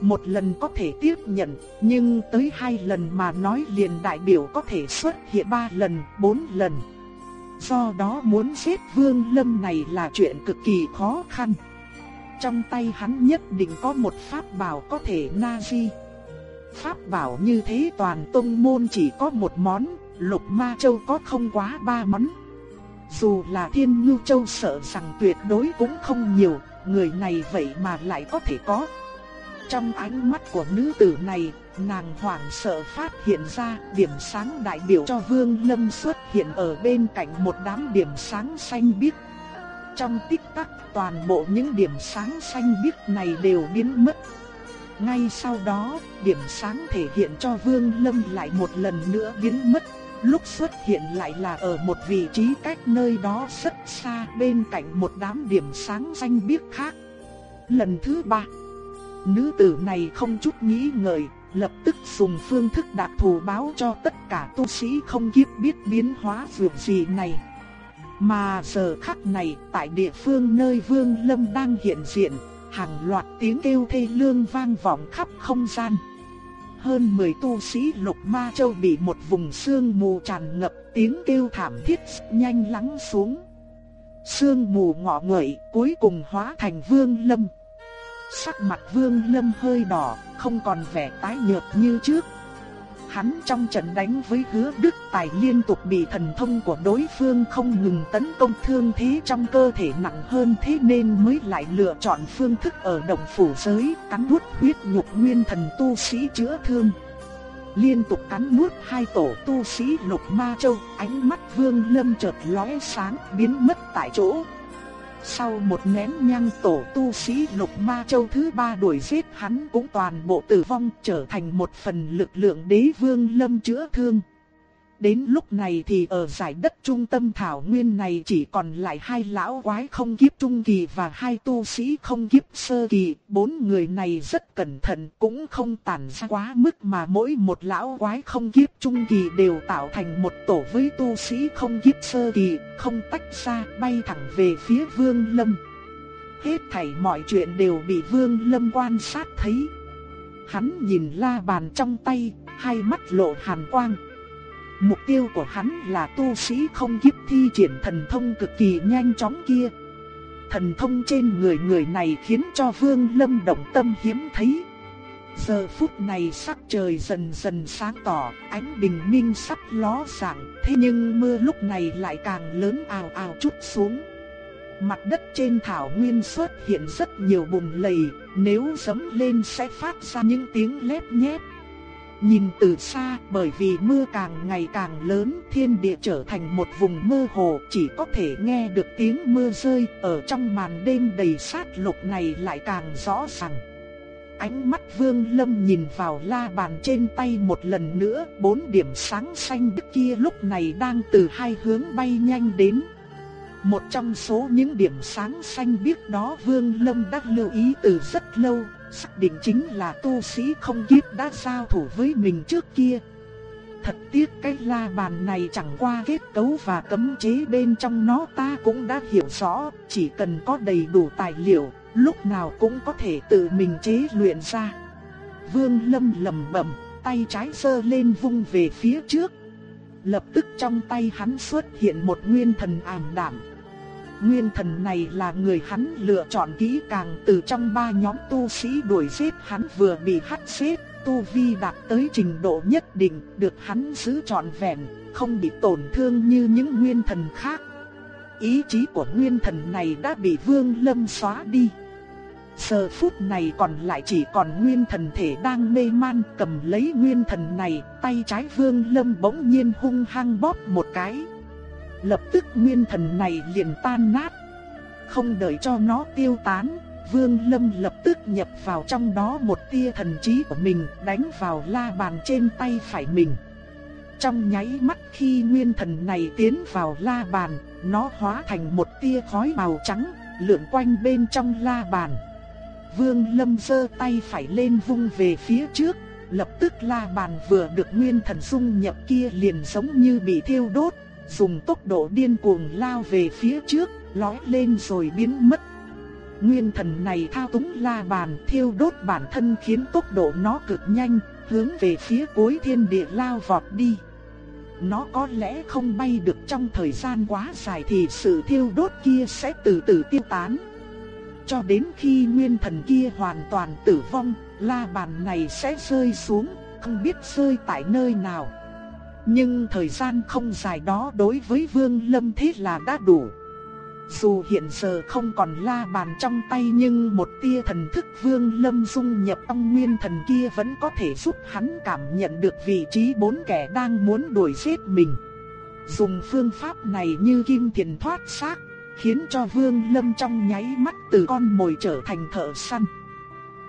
Một lần có thể tiếp nhận, nhưng tới hai lần mà nói liền đại biểu có thể xuất hiện ba lần, bốn lần. Do đó muốn giết Vương Lâm này là chuyện cực kỳ khó khăn. Trong tay hắn nhất định có một pháp bảo có thể na di. Pháp bảo như thế toàn tông môn chỉ có một món, lục ma châu có không quá ba món. Dù là thiên ngưu châu sợ rằng tuyệt đối cũng không nhiều, người này vậy mà lại có thể có. Trong ánh mắt của nữ tử này, nàng hoảng sợ phát hiện ra điểm sáng đại biểu cho Vương Lâm xuất hiện ở bên cạnh một đám điểm sáng xanh biếc. Trong tích tắc, toàn bộ những điểm sáng xanh biếc này đều biến mất. Ngay sau đó, điểm sáng thể hiện cho Vương Lâm lại một lần nữa biến mất. Lúc xuất hiện lại là ở một vị trí cách nơi đó rất xa bên cạnh một đám điểm sáng xanh biếc khác. Lần thứ ba, nữ tử này không chút nghĩ ngợi, lập tức dùng phương thức đặc thù báo cho tất cả tu sĩ không kiếp biết biến hóa dược gì này. Mà giờ khắc này, tại địa phương nơi Vương Lâm đang hiện diện, hàng loạt tiếng kêu thê lương vang vọng khắp không gian. Hơn 10 tu sĩ lục ma châu bị một vùng sương mù tràn ngập tiếng kêu thảm thiết nhanh lắng xuống. Sương mù ngọ nguậy cuối cùng hóa thành vương lâm. Sắc mặt vương lâm hơi đỏ, không còn vẻ tái nhợt như trước, Hắn trong trận đánh với hứa đức tài liên tục bị thần thông của đối phương không ngừng tấn công thương thế trong cơ thể nặng hơn thế nên mới lại lựa chọn phương thức ở đồng phủ giới cắn nuốt huyết nhục nguyên thần tu sĩ chữa thương. Liên tục cắn nuốt hai tổ tu sĩ lục ma châu, ánh mắt vương lâm chợt lóe sáng biến mất tại chỗ. Sau một nén nhang tổ tu sĩ lục ma châu thứ ba đuổi giết hắn cũng toàn bộ tử vong, trở thành một phần lực lượng đế vương lâm chữa thương. Đến lúc này thì ở giải đất trung tâm thảo nguyên này chỉ còn lại hai lão quái không kiếp trung kỳ và hai tu sĩ không kiếp sơ kỳ. Bốn người này rất cẩn thận cũng không tản ra quá mức mà mỗi một lão quái không kiếp trung kỳ đều tạo thành một tổ với tu sĩ không kiếp sơ kỳ, không tách ra bay thẳng về phía vương lâm. Hết thảy mọi chuyện đều bị vương lâm quan sát thấy. Hắn nhìn la bàn trong tay, hai mắt lộ hàn quang. Mục tiêu của hắn là tu sĩ không kiếp thi triển thần thông cực kỳ nhanh chóng kia. Thần thông trên người người này khiến cho Vương Lâm động tâm hiếm thấy. Giờ phút này sắc trời dần dần sáng tỏ, ánh bình minh sắp ló dạng, thế nhưng mưa lúc này lại càng lớn ào ào chút xuống. Mặt đất trên thảo nguyên xuất hiện rất nhiều bùn lầy, nếu giẫm lên sẽ phát ra những tiếng lép nhép, Nhìn từ xa, bởi vì mưa càng ngày càng lớn, thiên địa trở thành một vùng mơ hồ, chỉ có thể nghe được tiếng mưa rơi, ở trong màn đêm đầy sát lục này lại càng rõ ràng. Ánh mắt Vương Lâm nhìn vào la bàn trên tay một lần nữa, bốn điểm sáng xanh đức kia lúc này đang từ hai hướng bay nhanh đến. Một trong số những điểm sáng xanh biếc đó Vương Lâm đã lưu ý từ rất lâu, xác định chính là tu sĩ không kiếp đã giao thủ với mình trước kia. Thật tiếc cái la bàn này chẳng qua kết cấu và cấm chế bên trong nó ta cũng đã hiểu rõ, chỉ cần có đầy đủ tài liệu, lúc nào cũng có thể tự mình chế luyện ra. Vương Lâm lẩm bẩm, tay trái sơ lên vung về phía trước. Lập tức trong tay hắn xuất hiện một nguyên thần ảm đạm. Nguyên thần này là người hắn lựa chọn kỹ càng từ trong ba nhóm tu sĩ đuổi giết hắn vừa bị hắt xếp, tu vi đạt tới trình độ nhất định, được hắn giữ trọn vẹn, không bị tổn thương như những nguyên thần khác. Ý chí của nguyên thần này đã bị Vương Lâm xóa đi. Giờ phút này còn lại chỉ còn nguyên thần thể đang mê man cầm lấy nguyên thần này, tay trái Vương Lâm bỗng nhiên hung hăng bóp một cái. Lập tức nguyên thần này liền tan nát. Không đợi cho nó tiêu tán, Vương Lâm lập tức nhập vào trong đó một tia thần trí của mình đánh vào la bàn trên tay phải mình. Trong nháy mắt khi nguyên thần này tiến vào la bàn, nó hóa thành một tia khói màu trắng, lượn quanh bên trong la bàn. Vương Lâm giơ tay phải lên vung về phía trước, lập tức la bàn vừa được nguyên thần dung nhập kia liền giống như bị thiêu đốt, dùng tốc độ điên cuồng lao về phía trước, lói lên rồi biến mất. Nguyên thần này thao túng la bàn thiêu đốt bản thân khiến tốc độ nó cực nhanh, hướng về phía cuối thiên địa lao vọt đi. Nó có lẽ không bay được trong thời gian quá dài thì sự thiêu đốt kia sẽ từ từ tiêu tán. Cho đến khi nguyên thần kia hoàn toàn tử vong, la bàn này sẽ rơi xuống, không biết rơi tại nơi nào. Nhưng thời gian không dài đó đối với Vương Lâm thế là đã đủ. Dù hiện giờ không còn la bàn trong tay nhưng một tia thần thức Vương Lâm dung nhập ông nguyên thần kia vẫn có thể giúp hắn cảm nhận được vị trí bốn kẻ đang muốn đuổi giết mình. Dùng phương pháp này như kim thiền thoát xác, khiến cho Vương Lâm trong nháy mắt từ con mồi trở thành thợ săn.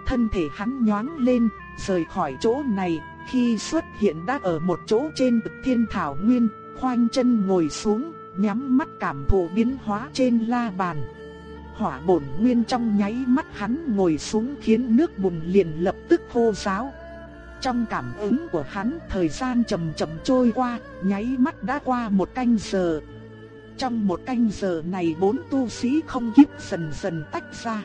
Thân thể hắn nhoáng lên, rời khỏi chỗ này, khi xuất hiện đã ở một chỗ trên cực thiên thảo nguyên, khoanh chân ngồi xuống, nhắm mắt cảm thụ biến hóa trên la bàn. Hỏa bổn nguyên trong nháy mắt hắn ngồi xuống khiến nước bùn liền lập tức khô ráo. Trong cảm ứng của hắn thời gian chậm chậm trôi qua, nháy mắt đã qua một canh giờ. Trong một canh giờ này bốn tu sĩ không kiếp dần dần tách ra.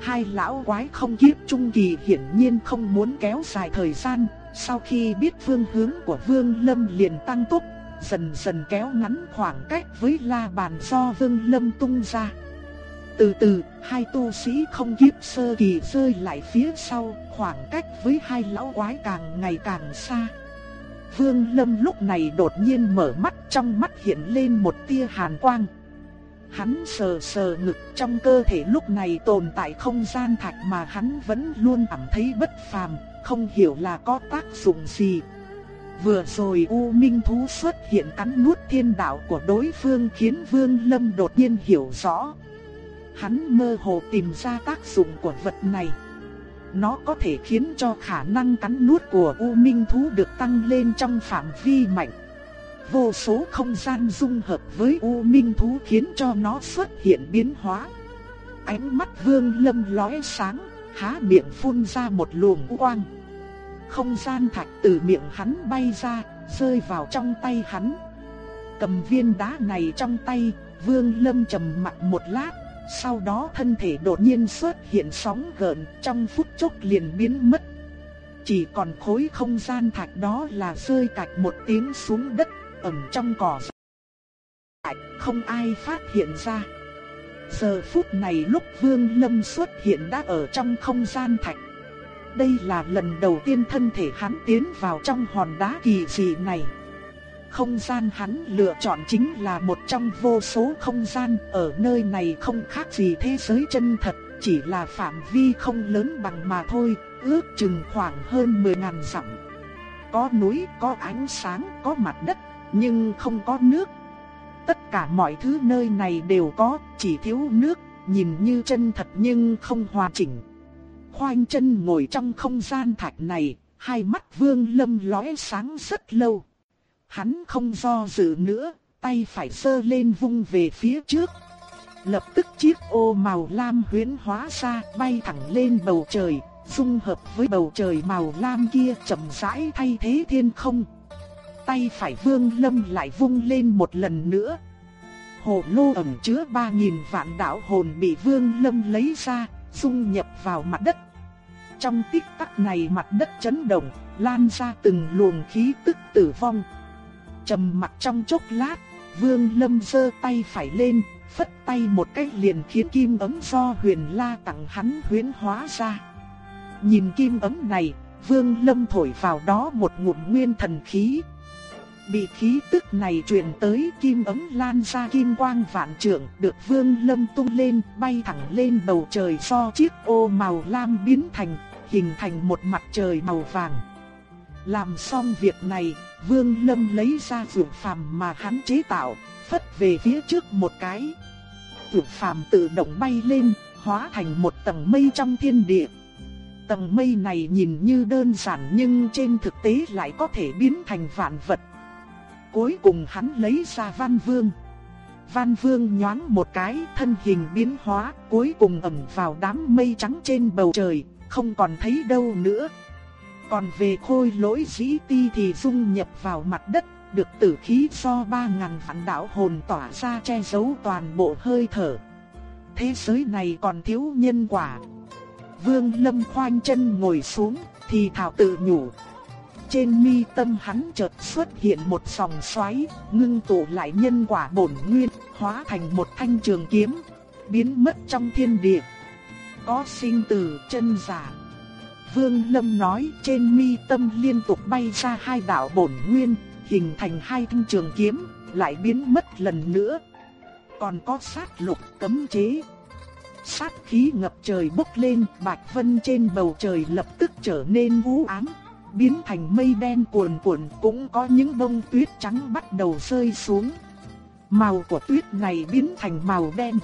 Hai lão quái không kiếp trung kỳ hiển nhiên không muốn kéo dài thời gian, sau khi biết phương hướng của Vương Lâm liền tăng tốc, dần dần kéo ngắn khoảng cách với la bàn do Vương Lâm tung ra. Từ từ, hai tu sĩ không kiếp sơ kỳ rơi lại phía sau, khoảng cách với hai lão quái càng ngày càng xa. Vương Lâm lúc này đột nhiên mở mắt trong mắt hiện lên một tia hàn quang. Hắn sờ sờ ngực trong cơ thể lúc này tồn tại không gian thạch mà hắn vẫn luôn cảm thấy bất phàm, không hiểu là có tác dụng gì. Vừa rồi U Minh Thú xuất hiện cắn nuốt thiên đạo của đối phương khiến Vương Lâm đột nhiên hiểu rõ. Hắn mơ hồ tìm ra tác dụng của vật này. Nó có thể khiến cho khả năng cắn nuốt của U Minh Thú được tăng lên trong phạm vi mạnh. vô số không gian dung hợp với U Minh thú khiến cho nó xuất hiện biến hóa. Ánh mắt Vương Lâm lóe sáng, há miệng phun ra một luồng quang. Không gian thạch từ miệng hắn bay ra, rơi vào trong tay hắn. Cầm viên đá này trong tay, Vương Lâm trầm mặt một lát, sau đó thân thể đột nhiên xuất hiện sóng gợn, trong phút chốc liền biến mất. Chỉ còn khối không gian thạch đó là rơi cạch một tiếng xuống đất, ẩn trong cỏ không ai phát hiện ra. Giờ phút này lúc Vương Lâm xuất hiện đã ở trong không gian thạch. Đây là lần đầu tiên thân thể hắn tiến vào trong hòn đá kỳ dị này. Không gian hắn lựa chọn chính là một trong vô số không gian ở nơi này không khác gì thế giới chân thật, chỉ là phạm vi không lớn bằng mà thôi, ước chừng khoảng hơn 10.000 dặm. Có núi, có ánh sáng, có mặt đất, nhưng không có nước. Tất cả mọi thứ nơi này đều có, chỉ thiếu nước, nhìn như chân thật nhưng không hoàn chỉnh. Khoanh chân ngồi trong không gian thạch này, hai mắt vương lâm lóe sáng rất lâu. Hắn không do dự nữa, tay phải sơ lên vung về phía trước. Lập tức chiếc ô màu lam huyễn hóa ra, bay thẳng lên bầu trời, dung hợp với bầu trời màu lam kia chậm rãi thay thế thiên không. Tay phải vương lâm lại vung lên một lần nữa. Hồ lô ẩn chứa 3.000 vạn đạo hồn bị vương lâm lấy ra, dung nhập vào mặt đất. Trong tích tắc này mặt đất chấn động, lan ra từng luồng khí tức tử vong trầm mặc trong chốc lát, Vương Lâm giơ tay phải lên, phất tay một cái liền khiến kim ấm do Huyền La tặng hắn huyến hóa ra. Nhìn kim ấm này, Vương Lâm thổi vào đó một ngụm nguyên thần khí. Bị khí tức này truyền tới kim ấm lan ra kim quang vạn trượng, được Vương Lâm tung lên, bay thẳng lên bầu trời do chiếc ô màu lam biến thành, hình thành một mặt trời màu vàng. Làm xong việc này, Vương Lâm lấy ra vượt phàm mà hắn chế tạo, phất về phía trước một cái. Vượt phàm tự động bay lên, hóa thành một tầng mây trong thiên địa. Tầng mây này nhìn như đơn giản nhưng trên thực tế lại có thể biến thành vạn vật. Cuối cùng hắn lấy ra Văn Vương. Văn Vương nhoáng một cái, thân hình biến hóa, cuối cùng ẩn vào đám mây trắng trên bầu trời, không còn thấy đâu nữa. Còn về khôi lỗi dĩ ti thì dung nhập vào mặt đất, được tử khí do ba ngàn vạn đạo hồn tỏa ra che giấu toàn bộ hơi thở. Thế giới này còn thiếu nhân quả. Vương Lâm khoanh chân ngồi xuống, thì thảo tự nhủ. Trên mi tâm hắn chợt xuất hiện một dòng xoáy, ngưng tụ lại nhân quả bổn nguyên, hóa thành một thanh trường kiếm, biến mất trong thiên địa. Có sinh tử chân giả Vương Lâm nói trên mi tâm liên tục bay ra hai đạo bổn nguyên, hình thành hai thanh trường kiếm, lại biến mất lần nữa. Còn có sát lục cấm chế. Sát khí ngập trời bốc lên, bạch vân trên bầu trời lập tức trở nên u ám, biến thành mây đen cuồn cuộn, cũng có những bông tuyết trắng bắt đầu rơi xuống. Màu của tuyết này biến thành màu đen.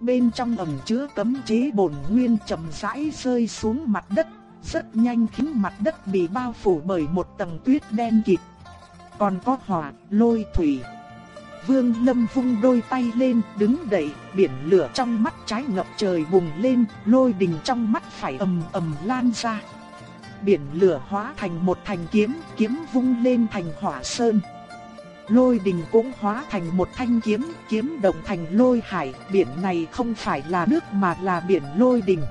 Bên trong ẩm chứa cấm chế bổn nguyên chậm rãi rơi xuống mặt đất, rất nhanh khiến mặt đất bị bao phủ bởi một tầng tuyết đen kịt. Còn có hỏa, lôi thủy. Vương Lâm vung đôi tay lên, đứng dậy, biển lửa trong mắt trái ngập trời bùng lên, lôi đình trong mắt phải ầm ầm lan ra. Biển lửa hóa thành một thành kiếm, kiếm vung lên thành hỏa sơn. Lôi đình cũng hóa thành một thanh kiếm, kiếm động thành lôi hải, biển này không phải là nước mà là biển lôi đình.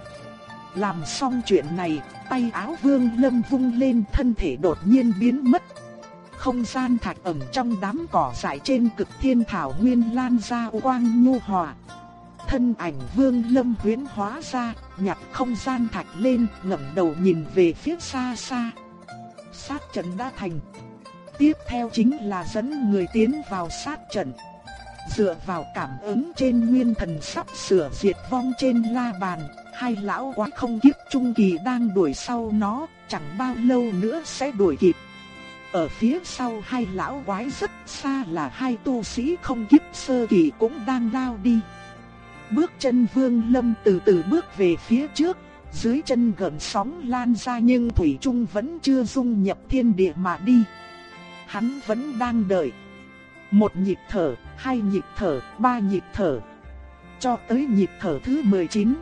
Làm xong chuyện này, tay áo vương lâm vung lên thân thể đột nhiên biến mất. Không gian thạch ẩm trong đám cỏ dại trên cực thiên thảo nguyên lan ra quang nhu hòa. Thân ảnh vương lâm huyến hóa ra, nhặt không gian thạch lên, ngẩng đầu nhìn về phía xa xa. Sát trận đã thành. Tiếp theo chính là dẫn người tiến vào sát trận. Dựa vào cảm ứng trên nguyên thần sắp sửa diệt vong trên la bàn, hai lão quái không kiếp trung kỳ đang đuổi sau nó, chẳng bao lâu nữa sẽ đuổi kịp. Ở phía sau hai lão quái rất xa là hai tu sĩ không kiếp sơ kỳ cũng đang lao đi. Bước chân vương lâm từ từ bước về phía trước, dưới chân gần sóng lan ra nhưng Thủy Trung vẫn chưa dung nhập thiên địa mà đi. hắn vẫn đang đợi. Một nhịp thở, hai nhịp thở, ba nhịp thở. Cho tới nhịp thở thứ 19.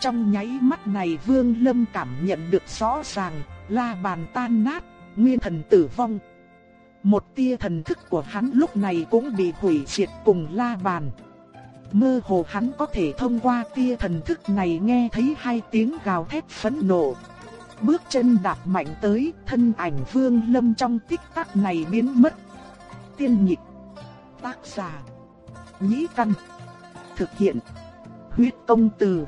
Trong nháy mắt này Vương Lâm cảm nhận được rõ ràng, la bàn tan nát, nguyên thần tử vong. Một tia thần thức của hắn lúc này cũng bị hủy diệt cùng la bàn. Mơ hồ hắn có thể thông qua tia thần thức này nghe thấy hai tiếng gào thét phẫn nộ. Bước chân đạp mạnh tới, thân ảnh vương lâm trong tích tắc này biến mất. Tiên nhịp, tác giả, nhĩ căn, thực hiện, huyết công từ.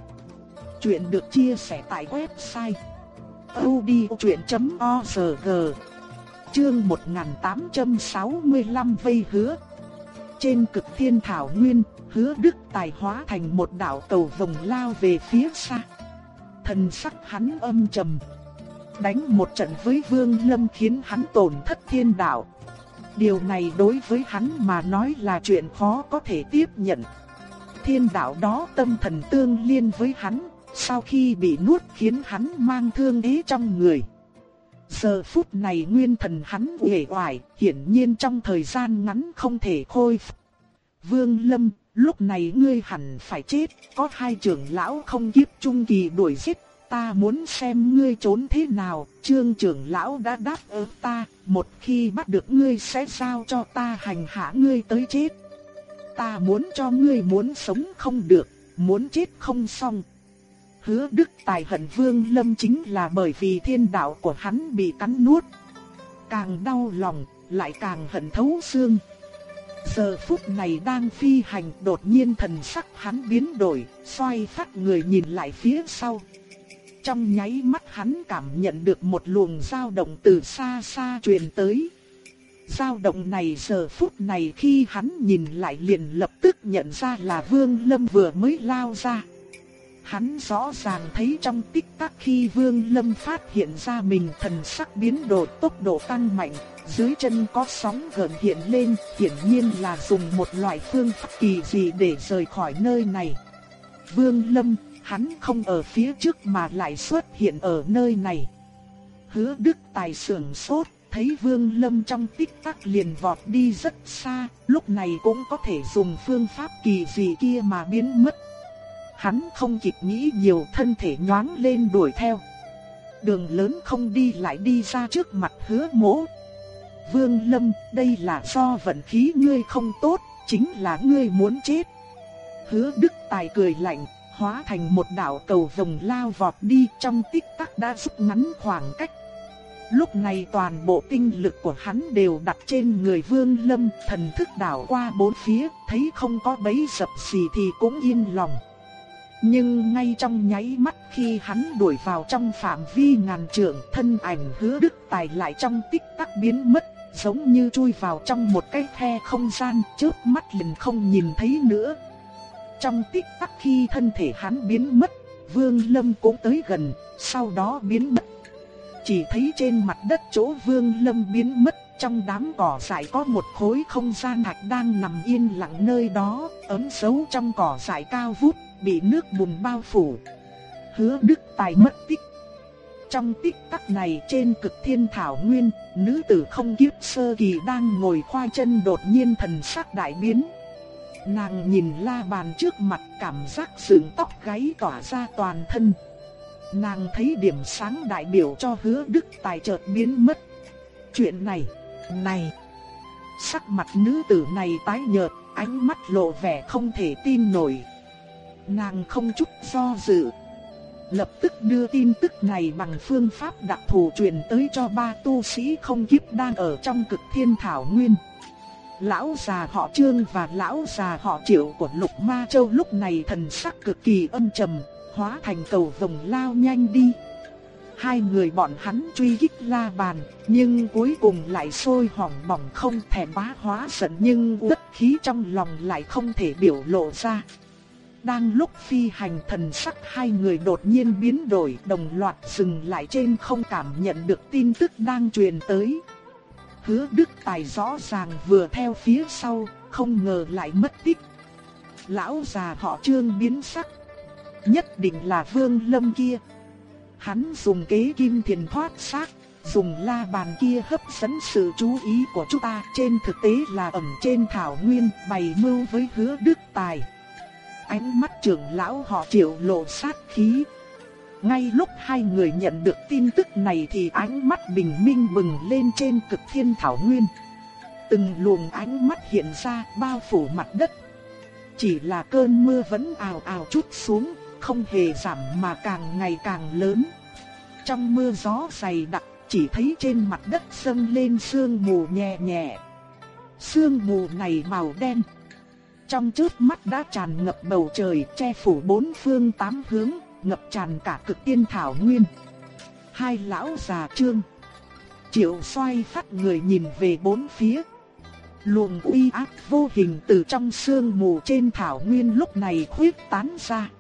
Chuyện được chia sẻ tại website odchuyện.org Chương 1865 vây hứa Trên cực thiên thảo nguyên, hứa đức tài hóa thành một đạo cầu vòng lao về phía xa. Thần sắc hắn âm trầm. Đánh một trận với vương lâm khiến hắn tổn thất thiên đạo. Điều này đối với hắn mà nói là chuyện khó có thể tiếp nhận. Thiên đạo đó tâm thần tương liên với hắn, sau khi bị nuốt khiến hắn mang thương ý trong người. Giờ phút này nguyên thần hắn uể oải, hiển nhiên trong thời gian ngắn không thể khôi phục. Vương Lâm, lúc này ngươi hẳn phải chết, có hai trưởng lão không kiếp trung kỳ đuổi giết, ta muốn xem ngươi trốn thế nào, trương trưởng lão đã đáp ứng ta, một khi bắt được ngươi sẽ giao cho ta hành hạ ngươi tới chết. Ta muốn cho ngươi muốn sống không được, muốn chết không xong. Hứa Đức Tài hận Vương Lâm chính là bởi vì thiên đạo của hắn bị cắn nuốt. Càng đau lòng, lại càng hận thấu xương. Giờ phút này đang phi hành đột nhiên thần sắc hắn biến đổi, xoay phát người nhìn lại phía sau. Trong nháy mắt hắn cảm nhận được một luồng dao động từ xa xa truyền tới. Dao động này giờ phút này khi hắn nhìn lại liền lập tức nhận ra là Vương Lâm vừa mới lao ra. Hắn rõ ràng thấy trong tích tắc khi Vương Lâm phát hiện ra mình thần sắc biến đổi tốc độ tăng mạnh, dưới chân có sóng gần hiện lên, hiển nhiên là dùng một loại phương pháp kỳ dị để rời khỏi nơi này. Vương Lâm, hắn không ở phía trước mà lại xuất hiện ở nơi này. Hứa Đức Tài sưởng sốt, thấy Vương Lâm trong tích tắc liền vọt đi rất xa, lúc này cũng có thể dùng phương pháp kỳ dị kia mà biến mất. Hắn không kịp nghĩ nhiều thân thể nhoáng lên đuổi theo. Đường lớn không đi lại đi ra trước mặt hứa mỗ. Vương Lâm, đây là do vận khí ngươi không tốt, chính là ngươi muốn chết. Hứa Đức Tài cười lạnh, hóa thành một đạo cầu vồng lao vọt đi trong tích tắc đã rút ngắn khoảng cách. Lúc này toàn bộ tinh lực của hắn đều đặt trên người Vương Lâm, thần thức đảo qua bốn phía, thấy không có bấy dập gì thì cũng yên lòng. Nhưng ngay trong nháy mắt khi hắn đuổi vào trong phạm vi ngàn trượng, thân ảnh hứa đức tài lại trong tích tắc biến mất, giống như chui vào trong một cái khe không gian, chớp mắt liền không nhìn thấy nữa. Trong tích tắc khi thân thể hắn biến mất, Vương Lâm cũng tới gần, sau đó biến mất. Chỉ thấy trên mặt đất chỗ Vương Lâm biến mất, trong đám cỏ dại có một khối không gian hạch đang nằm yên lặng nơi đó, ấm dấu trong cỏ dại cao vút, bị nước bùn bao phủ. Hứa Đức Tài mất tích. Trong tích tắc này trên cực thiên thảo nguyên, nữ tử không kiếp sơ kỳ đang ngồi khoai chân đột nhiên thần sắc đại biến. Nàng nhìn la bàn trước mặt cảm giác sướng tóc gáy tỏa ra toàn thân. Nàng thấy điểm sáng đại biểu cho hứa đức tài chợt biến mất. Chuyện này, này. Sắc mặt nữ tử này tái nhợt, ánh mắt lộ vẻ không thể tin nổi. Nàng không chút do dự. Lập tức đưa tin tức này bằng phương pháp đặc thù truyền tới cho ba tu sĩ không kiếp đang ở trong cực thiên thảo nguyên. Lão già họ Trương và lão già họ Triệu của Lục Ma Châu lúc này thần sắc cực kỳ âm trầm, hóa thành cầu vồng lao nhanh đi. Hai người bọn hắn truy kích la bàn, nhưng cuối cùng lại sôi hỏng bỏng không thể bá hóa giận nhưng uất khí trong lòng lại không thể biểu lộ ra. Đang lúc phi hành thần sắc hai người đột nhiên biến đổi đồng loạt dừng lại trên không cảm nhận được tin tức đang truyền tới. Hứa Đức Tài rõ ràng vừa theo phía sau, không ngờ lại mất tích. Lão già họ trương biến sắc. Nhất định là vương lâm kia. Hắn dùng kế kim thiền thoát xác, dùng la bàn kia hấp dẫn sự chú ý của chúng ta trên thực tế là ẩn trên thảo nguyên bày mưu với hứa đức tài. Ánh mắt trưởng lão họ triệu lộ sát khí. Ngay lúc hai người nhận được tin tức này thì ánh mắt bình minh bừng lên trên cực thiên thảo nguyên. Từng luồng ánh mắt hiện ra bao phủ mặt đất. Chỉ là cơn mưa vẫn ào ào chút xuống, không hề giảm mà càng ngày càng lớn. Trong mưa gió dày đặc chỉ thấy trên mặt đất dâng lên sương mù nhẹ nhẹ. Sương mù này màu đen. Trong chớp mắt đã tràn ngập bầu trời, che phủ bốn phương tám hướng, ngập tràn cả cực tiên thảo nguyên. Hai lão già trương. Triệu xoay phát người nhìn về bốn phía. Luồng uy áp vô hình từ trong sương mù trên thảo nguyên lúc này khuyết tán ra.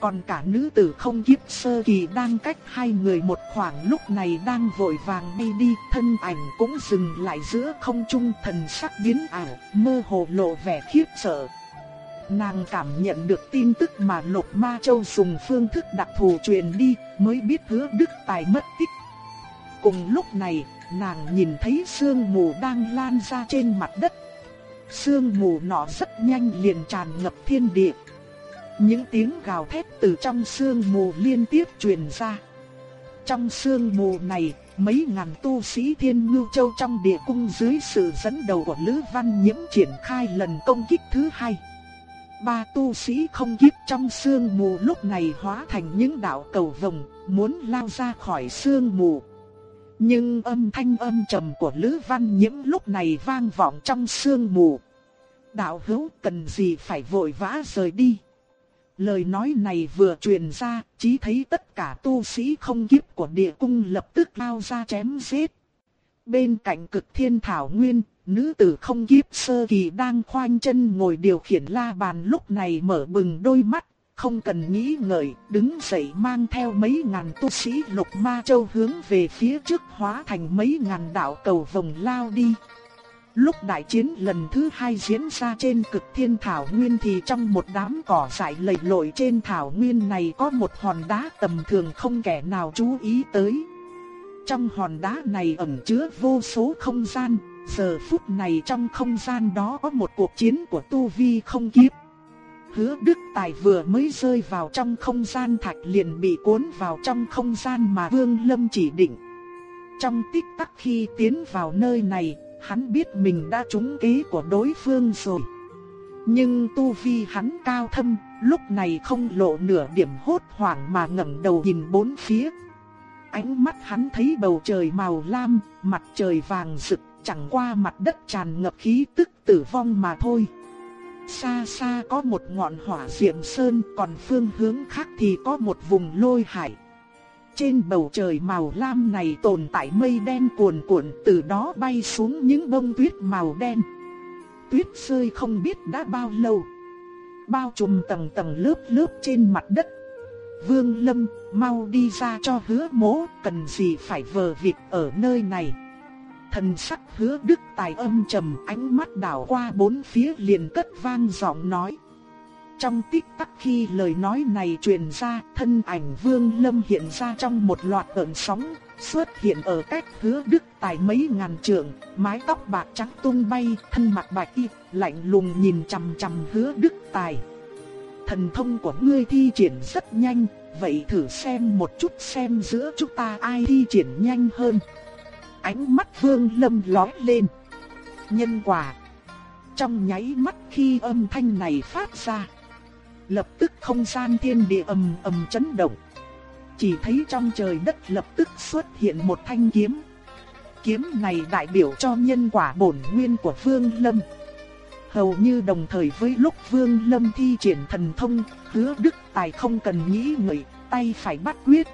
Còn cả nữ tử không kiếp sơ kỳ đang cách hai người một khoảng lúc này đang vội vàng bay đi, thân ảnh cũng dừng lại giữa không trung thần sắc biến ảo, mơ hồ lộ vẻ khiếp sợ. Nàng cảm nhận được tin tức mà Lục Ma Châu dùng phương thức đặc thù truyền đi, mới biết hứa đức tài mất tích. Cùng lúc này, nàng nhìn thấy sương mù đang lan ra trên mặt đất. Sương mù nọ rất nhanh liền tràn ngập thiên địa, những tiếng gào thét từ trong sương mù liên tiếp truyền ra. Trong sương mù này, mấy ngàn tu sĩ Thiên Ngưu Châu trong địa cung dưới sự dẫn đầu của Lữ Văn Nhiễm triển khai lần công kích thứ hai. Ba tu sĩ không kiếp trong sương mù lúc này hóa thành những đạo cầu vồng, muốn lao ra khỏi sương mù. Nhưng âm thanh âm trầm của Lữ Văn Nhiễm lúc này vang vọng trong sương mù. Đạo hữu cần gì phải vội vã rời đi. Lời nói này vừa truyền ra, chỉ thấy tất cả tu sĩ không kiếp của địa cung lập tức lao ra chém giết. Bên cạnh cực thiên thảo nguyên, nữ tử không kiếp sơ kỳ đang khoanh chân ngồi điều khiển la bàn lúc này mở bừng đôi mắt, không cần nghĩ ngợi, đứng dậy mang theo mấy ngàn tu sĩ lục ma châu hướng về phía trước hóa thành mấy ngàn đạo cầu vòng lao đi. Lúc đại chiến lần thứ hai diễn ra trên cực thiên thảo nguyên thì trong một đám cỏ dại lầy lội trên thảo nguyên này có một hòn đá tầm thường không kẻ nào chú ý tới. Trong hòn đá này ẩn chứa vô số không gian, giờ phút này trong không gian đó có một cuộc chiến của Tu Vi không kiếp. Hứa Đức Tài vừa mới rơi vào trong không gian thạch liền bị cuốn vào trong không gian mà Vương Lâm chỉ định. Trong tích tắc khi tiến vào nơi này, hắn biết mình đã trúng kế của đối phương rồi. Nhưng tu vi hắn cao thâm, lúc này không lộ nửa điểm hốt hoảng mà ngẩng đầu nhìn bốn phía. Ánh mắt hắn thấy bầu trời màu lam, mặt trời vàng rực, chẳng qua mặt đất tràn ngập khí tức tử vong mà thôi. Xa xa có một ngọn hỏa diệm sơn, còn phương hướng khác thì có một vùng lôi hải. Trên bầu trời màu lam này tồn tại mây đen cuồn cuộn từ đó bay xuống những bông tuyết màu đen. Tuyết rơi không biết đã bao lâu. Bao trùm tầng tầng lớp lớp trên mặt đất. Vương Lâm, mau đi ra cho hứa mố, cần gì phải vờ vịt ở nơi này. Thần sắc hứa đức tài âm trầm ánh mắt đảo qua bốn phía liền cất vang giọng nói. Trong tích tắc khi lời nói này truyền ra, thân ảnh Vương Lâm hiện ra trong một loạt ẩn sóng, xuất hiện ở cách hứa đức tài mấy ngàn trượng, mái tóc bạc trắng tung bay, thân mặt bạch y, lạnh lùng nhìn chằm chằm hứa đức tài. Thần thông của ngươi thi triển rất nhanh, vậy thử xem một chút xem giữa chúng ta ai thi triển nhanh hơn. Ánh mắt Vương Lâm lóe lên. Nhân quả. Trong nháy mắt khi âm thanh này phát ra, lập tức không gian thiên địa ầm ầm chấn động. Chỉ thấy trong trời đất lập tức xuất hiện một thanh kiếm. Kiếm này đại biểu cho nhân quả bổn nguyên của Vương Lâm. Hầu như đồng thời với lúc Vương Lâm thi triển thần thông, hứa đức tài không cần nghĩ ngợi, tay phải bắt quyết.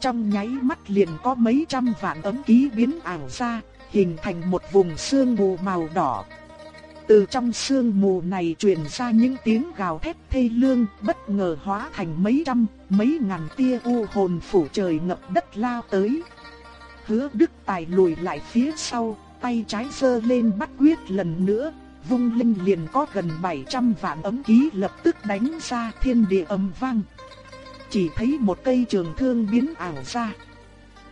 Trong nháy mắt liền có mấy trăm vạn ấm ký biến ảo ra, hình thành một vùng xương mù màu đỏ, từ trong sương mù này truyền ra những tiếng gào thét thê lương, bất ngờ hóa thành mấy trăm, mấy ngàn tia u hồn phủ trời ngập đất lao tới. Hứa Đức Tài lùi lại phía sau, tay trái giơ lên bắt quyết lần nữa, vung linh liền có gần 700 vạn ấm ký lập tức đánh ra thiên địa âm vang. Chỉ thấy một cây trường thương biến ảo ra.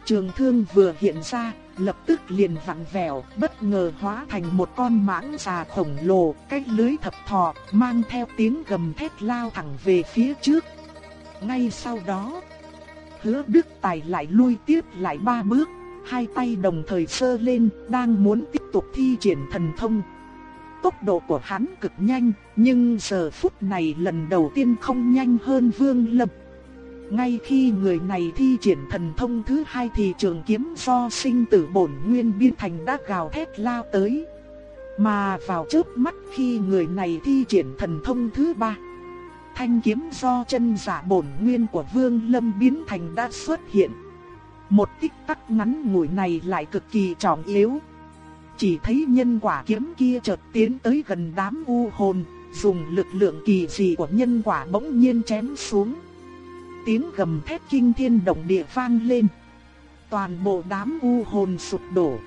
Trường thương vừa hiện ra, lập tức liền vặn vẹo, bất ngờ hóa thành một con mãng xà khổng lồ, cái lưới thập thò, mang theo tiếng gầm thét lao thẳng về phía trước. Ngay sau đó, hứa Đức Tài lại lui tiếp lại ba bước, hai tay đồng thời sơ lên, đang muốn tiếp tục thi triển thần thông. Tốc độ của hắn cực nhanh, nhưng giờ phút này lần đầu tiên không nhanh hơn Vương Lâm. Ngay khi người này thi triển thần thông thứ hai thì trường kiếm do sinh tử bổn nguyên biên thành đã gào thét lao tới. Mà vào chớp mắt khi người này thi triển thần thông thứ ba, thanh kiếm do chân giả bổn nguyên của Vương Lâm biến thành đã xuất hiện. Một tích tắc ngắn ngủi này lại cực kỳ trọng yếu. Chỉ thấy nhân quả kiếm kia chợt tiến tới gần đám u hồn, dùng lực lượng kỳ dị của nhân quả bỗng nhiên chém xuống tiếng gầm thét kinh thiên động địa vang lên. Toàn bộ đám u hồn sụp đổ.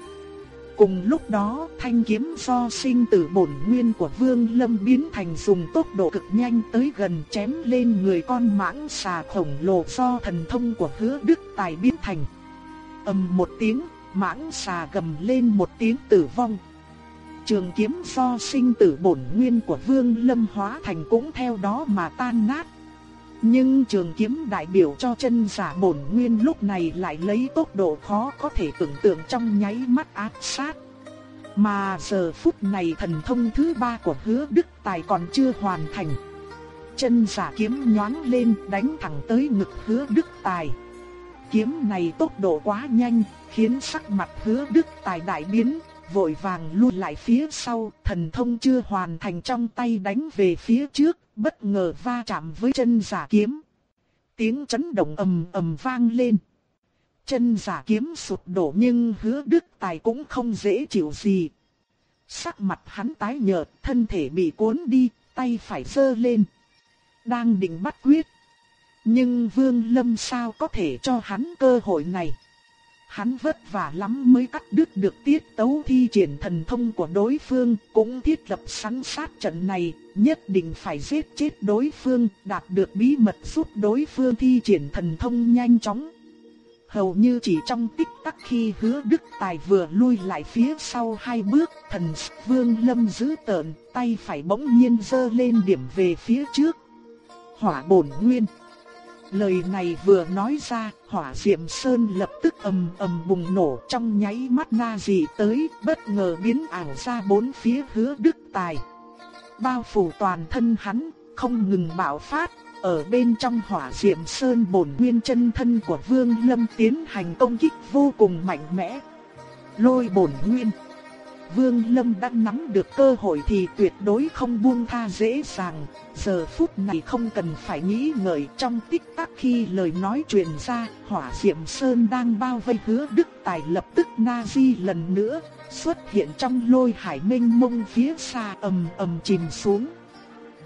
Cùng lúc đó, thanh kiếm do sinh tử bổn nguyên của Vương Lâm biến thành dùng tốc độ cực nhanh tới gần chém lên người con mãng xà khổng lồ do thần thông của Hứa Đức Tài biến thành. Ầm một tiếng, mãng xà gầm lên một tiếng tử vong. Trường kiếm do sinh tử bổn nguyên của Vương Lâm hóa thành cũng theo đó mà tan nát. Nhưng trường kiếm đại biểu cho chân giả bổn nguyên lúc này lại lấy tốc độ khó có thể tưởng tượng trong nháy mắt áp sát. Mà giờ phút này thần thông thứ ba của hứa Đức Tài còn chưa hoàn thành. Chân giả kiếm nhoáng lên đánh thẳng tới ngực hứa Đức Tài. Kiếm này tốc độ quá nhanh, khiến sắc mặt hứa Đức Tài đại biến, vội vàng lui lại phía sau, thần thông chưa hoàn thành trong tay đánh về phía trước, bất ngờ va chạm với chân giả kiếm. Tiếng chấn động ầm ầm vang lên. Chân giả kiếm sụp đổ nhưng hứa đức tài cũng không dễ chịu gì. Sắc mặt hắn tái nhợt, thân thể bị cuốn đi, tay phải giơ lên. Đang định bắt quyết. Nhưng Vương Lâm sao có thể cho hắn cơ hội này. Hắn vất vả lắm mới cắt đứt được tiết tấu thi triển thần thông của đối phương, cũng thiết lập sẵn sát trận này, nhất định phải giết chết đối phương, đạt được bí mật giúp đối phương thi triển thần thông nhanh chóng. Hầu như chỉ trong tích tắc khi hứa Đức Tài vừa lui lại phía sau hai bước, thần vương lâm giữ tợn, tay phải bỗng nhiên giơ lên điểm về phía trước. Hỏa bổn nguyên. Lời này vừa nói ra, hỏa diệm sơn lập tức ầm ầm bùng nổ trong nháy mắt na dị tới, bất ngờ biến ảo ra bốn phía hứa đức tài. Bao phủ toàn thân hắn, không ngừng bạo phát, ở bên trong hỏa diệm sơn bổn nguyên chân thân của vương lâm tiến hành công kích vô cùng mạnh mẽ. Lôi bổn nguyên. Vương Lâm đã nắm được cơ hội thì tuyệt đối không buông tha dễ dàng, giờ phút này không cần phải nghĩ ngợi trong tích tắc khi lời nói truyền ra, hỏa diệm sơn đang bao vây hứa Đức Tài lập tức na di lần nữa, xuất hiện trong lôi hải minh mông phía xa ầm ầm chìm xuống.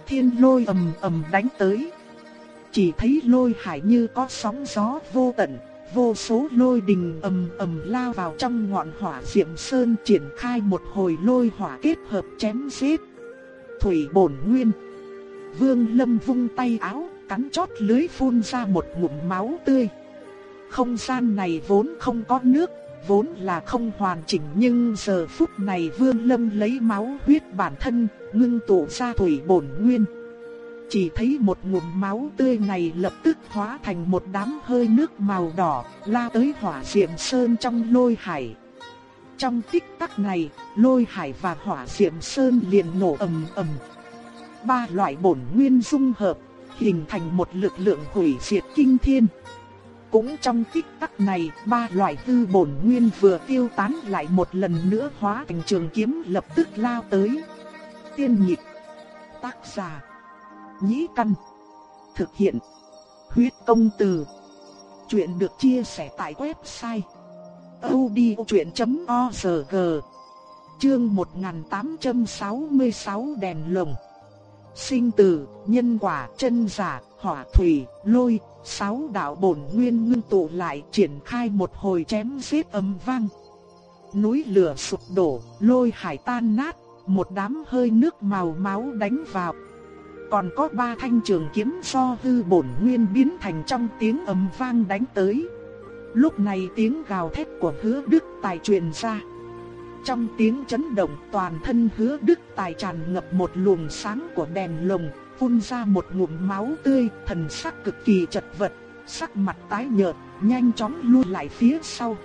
Thiên lôi ầm ầm đánh tới. Chỉ thấy lôi hải như có sóng gió vô tận, vô số lôi đình ầm ầm lao vào trong ngọn hỏa diệm sơn triển khai một hồi lôi hỏa kết hợp chém giết. Thủy bổn nguyên. Vương Lâm vung tay áo, cắn chót lưới phun ra một ngụm máu tươi. Không gian này vốn không có nước, vốn là không hoàn chỉnh nhưng giờ phút này Vương Lâm lấy máu huyết bản thân, ngưng tụ ra thủy bổn nguyên. Chỉ thấy một ngụm máu tươi này lập tức hóa thành một đám hơi nước màu đỏ, la tới hỏa diệm sơn trong lôi hải. Trong tích tắc này, lôi hải và hỏa diệm sơn liền nổ ầm ầm. Ba loại bổn nguyên dung hợp, hình thành một lực lượng hủy diệt kinh thiên. Cũng trong tích tắc này, ba loại tư bổn nguyên vừa tiêu tán lại một lần nữa hóa thành trường kiếm lập tức lao tới. Tiên nhịp Tác giả Nhĩ Căn. Thực hiện. Huyết công từ. Chuyện được chia sẻ tại website. odchuyện.org Chương 1866 đèn lồng. Sinh tử, nhân quả, chân giả, hỏa thủy, lôi, sáu đạo bổn nguyên ngưng tụ lại triển khai một hồi chém giết âm vang. Núi lửa sụp đổ, lôi hải tan nát, một đám hơi nước màu máu đánh vào, còn có ba thanh trường kiếm so hư bổn nguyên biến thành trong tiếng ầm vang đánh tới. Lúc này tiếng gào thét của hứa đức tài truyền ra. Trong tiếng chấn động toàn thân hứa đức tài tràn ngập một luồng sáng của đèn lồng, phun ra một ngụm máu tươi, thần sắc cực kỳ chật vật, sắc mặt tái nhợt, nhanh chóng lui lại phía sau.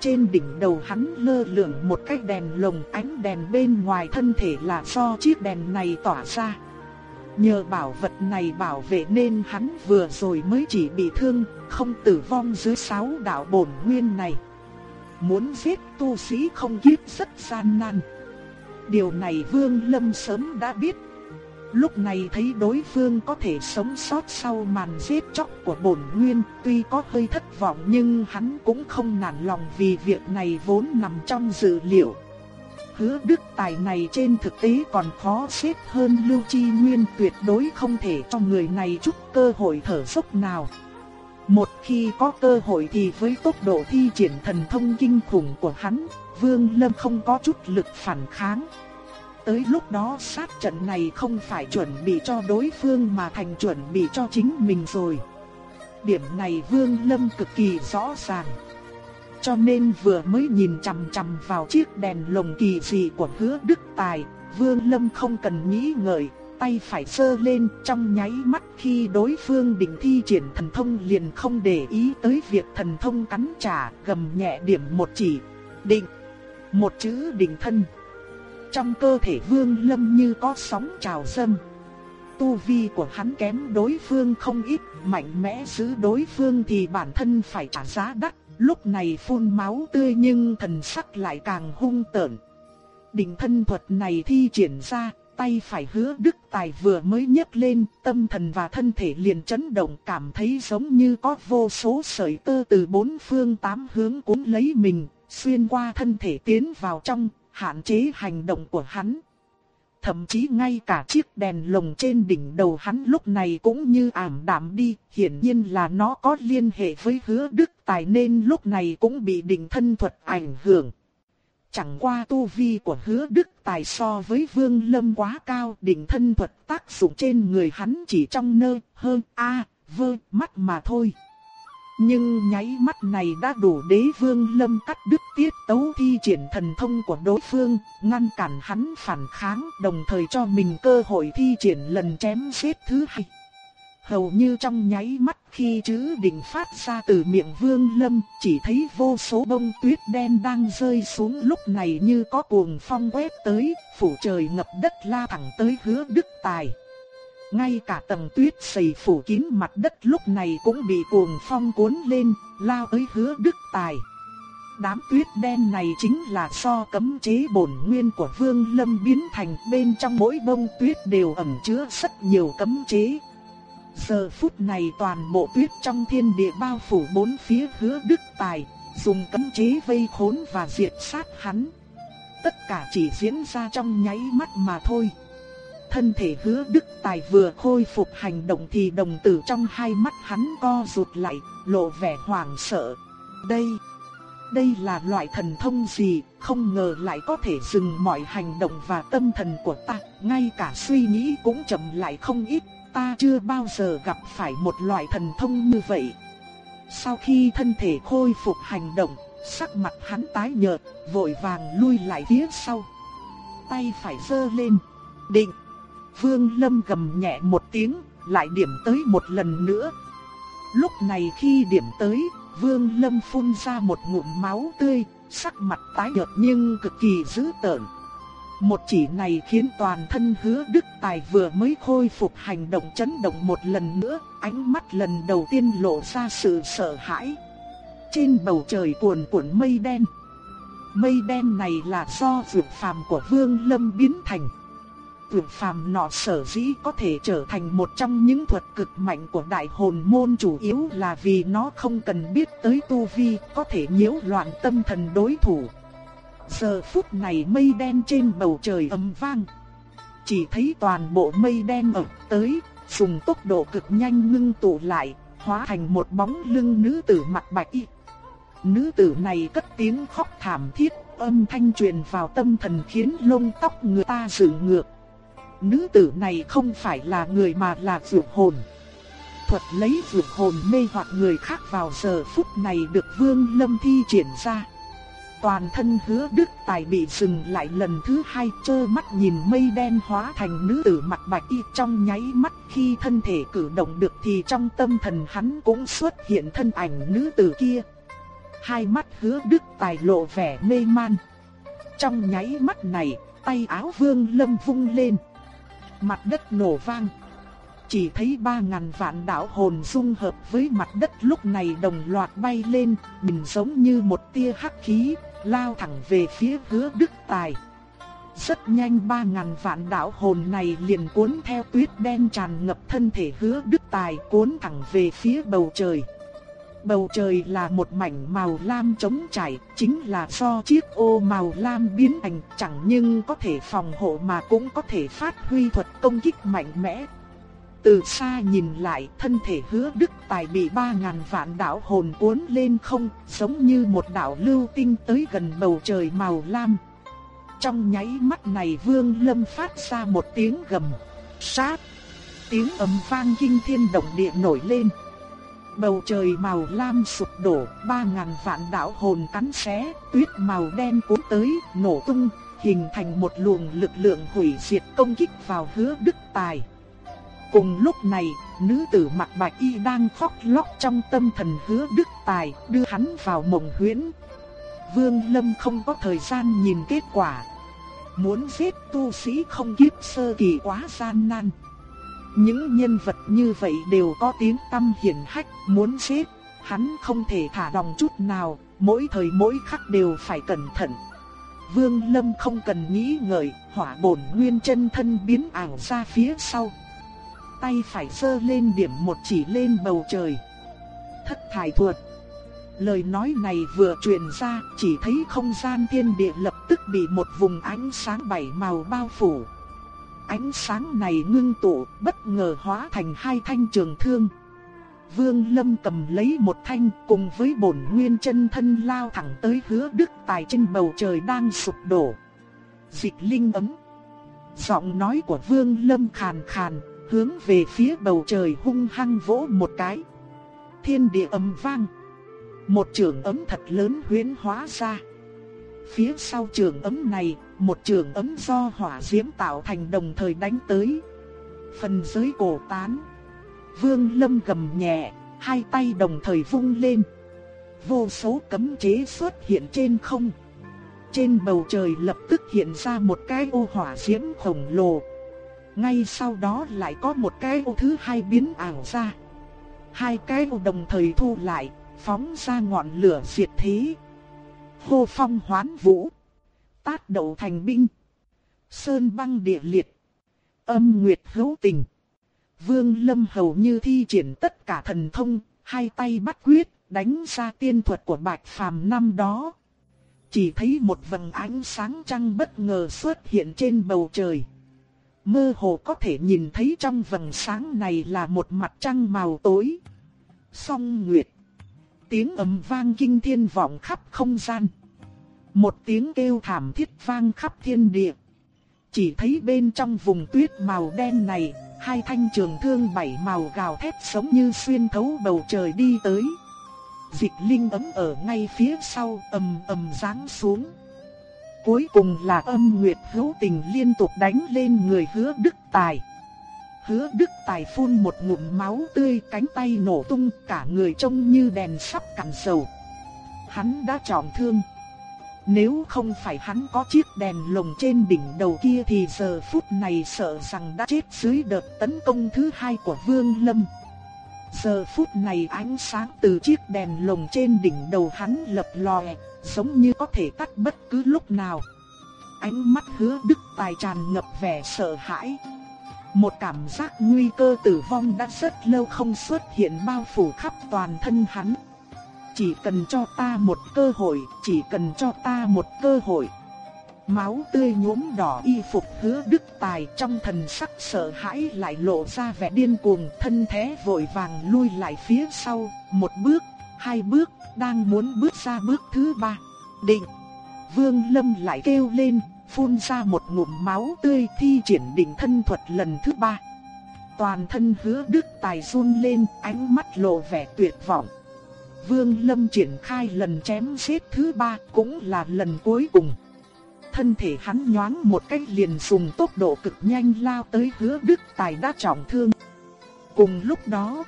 Trên đỉnh đầu hắn lơ lửng một cái đèn lồng ánh đèn bên ngoài thân thể là do chiếc đèn này tỏa ra. Nhờ bảo vật này bảo vệ nên hắn vừa rồi mới chỉ bị thương, không tử vong dưới sáu đạo bổn nguyên này. Muốn giết tu sĩ không kiếp rất gian nan. Điều này Vương Lâm sớm đã biết. Lúc này thấy đối phương có thể sống sót sau màn giết chóc của bổn nguyên, tuy có hơi thất vọng nhưng hắn cũng không nản lòng vì việc này vốn nằm trong dự liệu. Hứa đức tài này trên thực tế còn khó xếp hơn Lưu Chi Nguyên tuyệt đối không thể cho người này chút cơ hội thở dốc nào. Một khi có cơ hội thì với tốc độ thi triển thần thông kinh khủng của hắn, Vương Lâm không có chút lực phản kháng. Tới lúc đó sát trận này không phải chuẩn bị cho đối phương mà thành chuẩn bị cho chính mình rồi. Điểm này Vương Lâm cực kỳ rõ ràng. Cho nên vừa mới nhìn chằm chằm vào chiếc đèn lồng kỳ dị của hứa đức tài, Vương Lâm không cần nghĩ ngợi, tay phải sơ lên trong nháy mắt khi đối phương định thi triển thần thông liền không để ý tới việc thần thông cắn trả, gầm nhẹ điểm một chỉ, định, một chữ định thân. Trong cơ thể Vương Lâm như có sóng trào dâng. Tu vi của hắn kém đối phương không ít, mạnh mẽ giữ đối phương thì bản thân phải trả giá đắt. Lúc này phun máu tươi nhưng thần sắc lại càng hung tợn. Định thân thuật này thi triển ra, tay phải hứa đức tài vừa mới nhấc lên, tâm thần và thân thể liền chấn động cảm thấy giống như có vô số sợi tơ từ bốn phương tám hướng cuốn lấy mình, xuyên qua thân thể tiến vào trong, hạn chế hành động của hắn. Thậm chí ngay cả chiếc đèn lồng trên đỉnh đầu hắn lúc này cũng như ảm đạm đi, hiển nhiên là nó có liên hệ với hứa đức tài nên lúc này cũng bị Đỉnh thân thuật ảnh hưởng. Chẳng qua tu vi của hứa đức tài so với vương lâm quá cao Đỉnh thân thuật tác dụng trên người hắn chỉ trong nơi hơn a vơ mắt mà thôi. Nhưng nháy mắt này đã đủ đế vương lâm cắt đứt tiết tấu thi triển thần thông của đối phương, ngăn cản hắn phản kháng đồng thời cho mình cơ hội thi triển lần chém xếp thứ hai. Hầu như trong nháy mắt khi chữ định phát ra từ miệng vương lâm, chỉ thấy vô số bông tuyết đen đang rơi xuống lúc này như có cuồng phong quét tới, phủ trời ngập đất la thẳng tới hứa đức tài. Ngay cả tầng tuyết dày phủ kín mặt đất lúc này cũng bị cuồng phong cuốn lên, lao tới hứa đức tài. Đám tuyết đen này chính là so cấm chế bổn nguyên của Vương Lâm biến thành bên trong mỗi bông tuyết đều ẩn chứa rất nhiều cấm chế. Giờ phút này toàn bộ tuyết trong thiên địa bao phủ bốn phía hứa đức tài, dùng cấm chế vây khốn và diệt sát hắn. Tất cả chỉ diễn ra trong nháy mắt mà thôi. Thân thể hứa đức tài vừa khôi phục hành động thì đồng tử trong hai mắt hắn co rụt lại, lộ vẻ hoảng sợ. Đây, đây là loại thần thông gì, không ngờ lại có thể dừng mọi hành động và tâm thần của ta, ngay cả suy nghĩ cũng chậm lại không ít, ta chưa bao giờ gặp phải một loại thần thông như vậy. Sau khi thân thể khôi phục hành động, sắc mặt hắn tái nhợt, vội vàng lui lại phía sau. Tay phải giơ lên, định Vương Lâm gầm nhẹ một tiếng, lại điểm tới một lần nữa. Lúc này khi điểm tới, Vương Lâm phun ra một ngụm máu tươi, sắc mặt tái nhợt nhưng cực kỳ dữ tợn. Một chỉ này khiến toàn thân hứa đức tài vừa mới khôi phục hành động chấn động một lần nữa, ánh mắt lần đầu tiên lộ ra sự sợ hãi. Trên bầu trời cuồn cuộn mây đen. Mây đen này là do dược phàm của Vương Lâm biến thành vượt phàm nọ sở dĩ có thể trở thành một trong những thuật cực mạnh của đại hồn môn chủ yếu là vì nó không cần biết tới tu vi, có thể nhiễu loạn tâm thần đối thủ. Giờ phút này mây đen trên bầu trời ầm vang. Chỉ thấy toàn bộ mây đen ập tới, dùng tốc độ cực nhanh ngưng tụ lại, hóa thành một bóng lưng nữ tử mặt bạch y. Nữ tử này cất tiếng khóc thảm thiết, âm thanh truyền vào tâm thần khiến lông tóc người ta dựng ngược. Nữ tử này không phải là người mà là vượt hồn. thuật lấy vượt hồn mê hoặc người khác vào giờ phút này được Vương Lâm thi triển ra. Toàn thân hứa đức tài bị dừng lại lần thứ hai trơ mắt nhìn mây đen hóa thành nữ tử mặt bạch y trong nháy mắt khi thân thể cử động được thì trong tâm thần hắn cũng xuất hiện thân ảnh nữ tử kia. Hai mắt hứa đức tài lộ vẻ mê man. Trong nháy mắt này, tay áo vương lâm vung lên. Mặt đất nổ vang. Chỉ thấy ba ngàn vạn đạo hồn dung hợp với mặt đất lúc này đồng loạt bay lên, bình giống như một tia hắc khí, lao thẳng về phía hứa đức tài. Rất nhanh ba ngàn vạn đạo hồn này liền cuốn theo tuyết đen tràn ngập thân thể hứa đức tài cuốn thẳng về phía bầu trời. Bầu trời là một mảnh màu lam trống trải, chính là do chiếc ô màu lam biến thành chẳng nhưng có thể phòng hộ mà cũng có thể phát huy thuật công kích mạnh mẽ. Từ xa nhìn lại, thân thể hứa đức tài bị ba ngàn vạn đạo hồn cuốn lên không, giống như một đạo lưu tinh tới gần bầu trời màu lam. Trong nháy mắt này Vương Lâm phát ra một tiếng gầm, sát. Tiếng ầm vang kinh thiên động địa nổi lên. Bầu trời màu lam sụp đổ, ba ngàn vạn đạo hồn cắn xé, tuyết màu đen cuốn tới, nổ tung, hình thành một luồng lực lượng hủy diệt công kích vào hứa đức tài. Cùng lúc này, nữ tử mặt bạch y đang khóc lóc trong tâm thần hứa đức tài, đưa hắn vào mộng huyễn. Vương Lâm không có thời gian nhìn kết quả. Muốn giết tu sĩ không kiếp sơ kỳ quá gian nan. Những nhân vật như vậy đều có tiếng tâm hiển hách, muốn giết, hắn không thể thả lòng chút nào, mỗi thời mỗi khắc đều phải cẩn thận. Vương Lâm không cần nghĩ ngợi, hỏa bổn nguyên chân thân biến ảo ra phía sau tay phải sơ lên điểm một chỉ lên bầu trời. Thất thải thuật. Lời nói này vừa truyền ra, chỉ thấy không gian thiên địa lập tức bị một vùng ánh sáng bảy màu bao phủ. Ánh sáng này ngưng tụ, bất ngờ hóa thành hai thanh trường thương. Vương Lâm cầm lấy một thanh cùng với bổn nguyên chân thân lao thẳng tới hứa đức tài trên bầu trời đang sụp đổ. Dịch linh ấm. Giọng nói của Vương Lâm khàn khàn, hướng về phía bầu trời hung hăng vỗ một cái. Thiên địa ầm vang. Một trường ấm thật lớn huyễn hóa ra. Phía sau trường ấm này, một trường ấm do hỏa diễm tạo thành đồng thời đánh tới. Phần dưới cổ tán. Vương Lâm gầm nhẹ, hai tay đồng thời vung lên. Vô số cấm chế xuất hiện trên không. Trên bầu trời lập tức hiện ra một cái ô hỏa diễm khổng lồ, ngay sau đó lại có một cái ô thứ hai biến ảo ra. Hai cái ô đồng thời thu lại, phóng ra ngọn lửa diệt thế. Hô phong hoán vũ. Tát đậu thành binh. Sơn băng địa liệt. Âm nguyệt hữu tình. Vương Lâm hầu như thi triển tất cả thần thông, hai tay bắt quyết, đánh ra tiên thuật của Bạch Phàm năm đó. Chỉ thấy một vầng ánh sáng trăng bất ngờ xuất hiện trên bầu trời mơ hồ có thể nhìn thấy trong vầng sáng này là một mặt trăng màu tối. Song Nguyệt. Tiếng ầm vang kinh thiên vọng khắp không gian. Một tiếng kêu thảm thiết vang khắp thiên địa. Chỉ thấy bên trong vùng tuyết màu đen này, hai thanh trường thương bảy màu gào thét sống như xuyên thấu bầu trời đi tới. Dịch linh ấm ở ngay phía sau ầm ầm giáng xuống. Cuối cùng là âm nguyệt hữu tình liên tục đánh lên người hứa đức tài. Hứa đức tài phun một ngụm máu tươi cánh tay nổ tung cả người trông như đèn sắp cạn dầu. Hắn đã trọng thương. Nếu không phải hắn có chiếc đèn lồng trên đỉnh đầu kia thì giờ phút này sợ rằng đã chết dưới đợt tấn công thứ hai của Vương Lâm. Giờ phút này ánh sáng từ chiếc đèn lồng trên đỉnh đầu hắn lập lòe, giống như có thể tắt bất cứ lúc nào. Ánh mắt hứa đức tài tràn ngập vẻ sợ hãi. Một cảm giác nguy cơ tử vong đã rất lâu không xuất hiện bao phủ khắp toàn thân hắn. Chỉ cần cho ta một cơ hội, chỉ cần cho ta một cơ hội. Máu tươi nhuốm đỏ y phục hứa đức tài trong thần sắc sợ hãi lại lộ ra vẻ điên cuồng thân thế vội vàng lui lại phía sau, một bước, hai bước, đang muốn bước ra bước thứ ba. Định! Vương Lâm lại kêu lên, phun ra một ngụm máu tươi thi triển định thân thuật lần thứ ba. Toàn thân hứa đức tài run lên, ánh mắt lộ vẻ tuyệt vọng. Vương Lâm triển khai lần chém giết thứ ba cũng là lần cuối cùng. Thân thể hắn nhoáng một cách liền dùng tốc độ cực nhanh lao tới hứa đức tài đã trọng thương. Cùng lúc đó,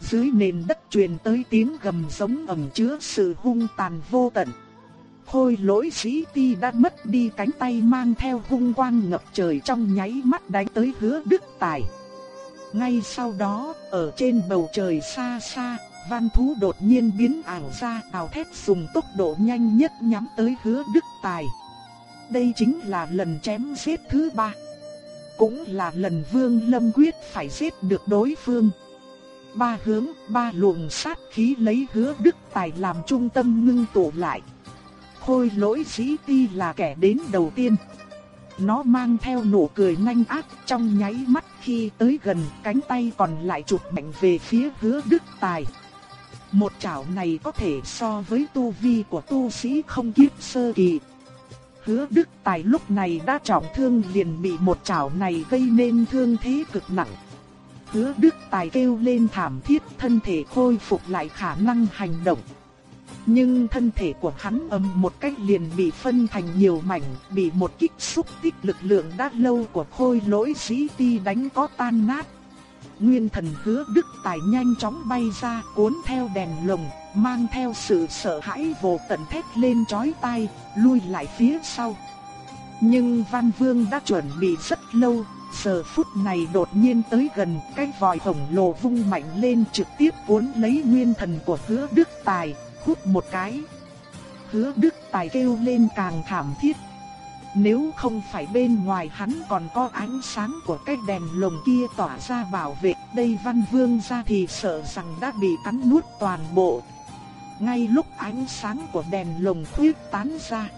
dưới nền đất truyền tới tiếng gầm giống ẩm chứa sự hung tàn vô tận. Khôi lỗi sĩ ti đã mất đi cánh tay mang theo hung quang ngập trời trong nháy mắt đánh tới hứa đức tài. Ngay sau đó, ở trên bầu trời xa xa, văn thú đột nhiên biến ảo ra ảo thét dùng tốc độ nhanh nhất nhắm tới hứa đức tài. Đây chính là lần chém giết thứ ba. Cũng là lần vương lâm quyết phải giết được đối phương. Ba hướng, ba luồng sát khí lấy hứa đức tài làm trung tâm ngưng tụ lại. Khôi lỗi sĩ ti là kẻ đến đầu tiên. Nó mang theo nụ cười nhanh ác trong nháy mắt khi tới gần cánh tay còn lại chụp mạnh về phía hứa đức tài. Một chảo này có thể so với tu vi của tu sĩ không kiếp sơ kỳ. Hứa Đức Tài lúc này đã trọng thương liền bị một chảo này gây nên thương thế cực nặng. Hứa Đức Tài kêu lên thảm thiết thân thể khôi phục lại khả năng hành động. Nhưng thân thể của hắn ầm một cách liền bị phân thành nhiều mảnh, bị một kích xúc tích lực lượng đã lâu của khôi lỗi sĩ ti đánh có tan nát. Nguyên thần hứa đức tài nhanh chóng bay ra cuốn theo đèn lồng, mang theo sự sợ hãi vô tận thét lên chói tai, lui lại phía sau. Nhưng Văn Vương đã chuẩn bị rất lâu, giờ phút này đột nhiên tới gần, cái vòi khổng lồ vung mạnh lên trực tiếp cuốn lấy nguyên thần của hứa đức tài, hút một cái. Hứa Đức Tài kêu lên càng thảm thiết. Nếu không phải bên ngoài hắn còn có ánh sáng của cái đèn lồng kia tỏa ra bảo vệ, đây Văn Vương ra thì sợ rằng đã bị cắn nuốt toàn bộ. Ngay lúc ánh sáng của đèn lồng khuyết tán ra,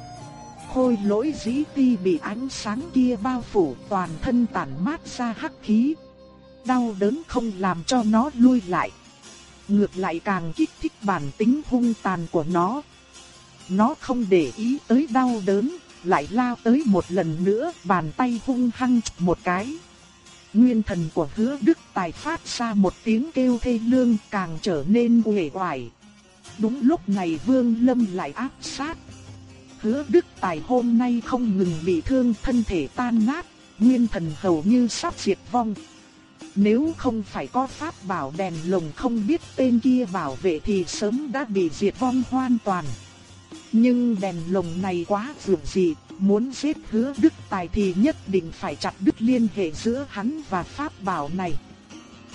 khôi lỗi dĩ ti bị ánh sáng kia bao phủ toàn thân tản mát ra hắc khí. Đau đớn không làm cho nó lui lại ngược lại càng kích thích bản tính hung tàn của nó. Nó không để ý tới đau đớn, lại lao tới một lần nữa, bàn tay hung hăng một cái. Nguyên thần của hứa đức tài phát ra một tiếng kêu thê lương càng trở nên uể oải. Đúng lúc này vương lâm lại áp sát. Hứa đức tài hôm nay không ngừng bị thương thân thể tan nát, nguyên thần hầu như sắp diệt vong. Nếu không phải có pháp bảo đèn lồng không biết tên kia bảo vệ thì sớm đã bị diệt vong hoàn toàn. Nhưng đèn lồng này quá dường dị, muốn giết hứa đức tài thì nhất định phải chặt đứt liên hệ giữa hắn và pháp bảo này.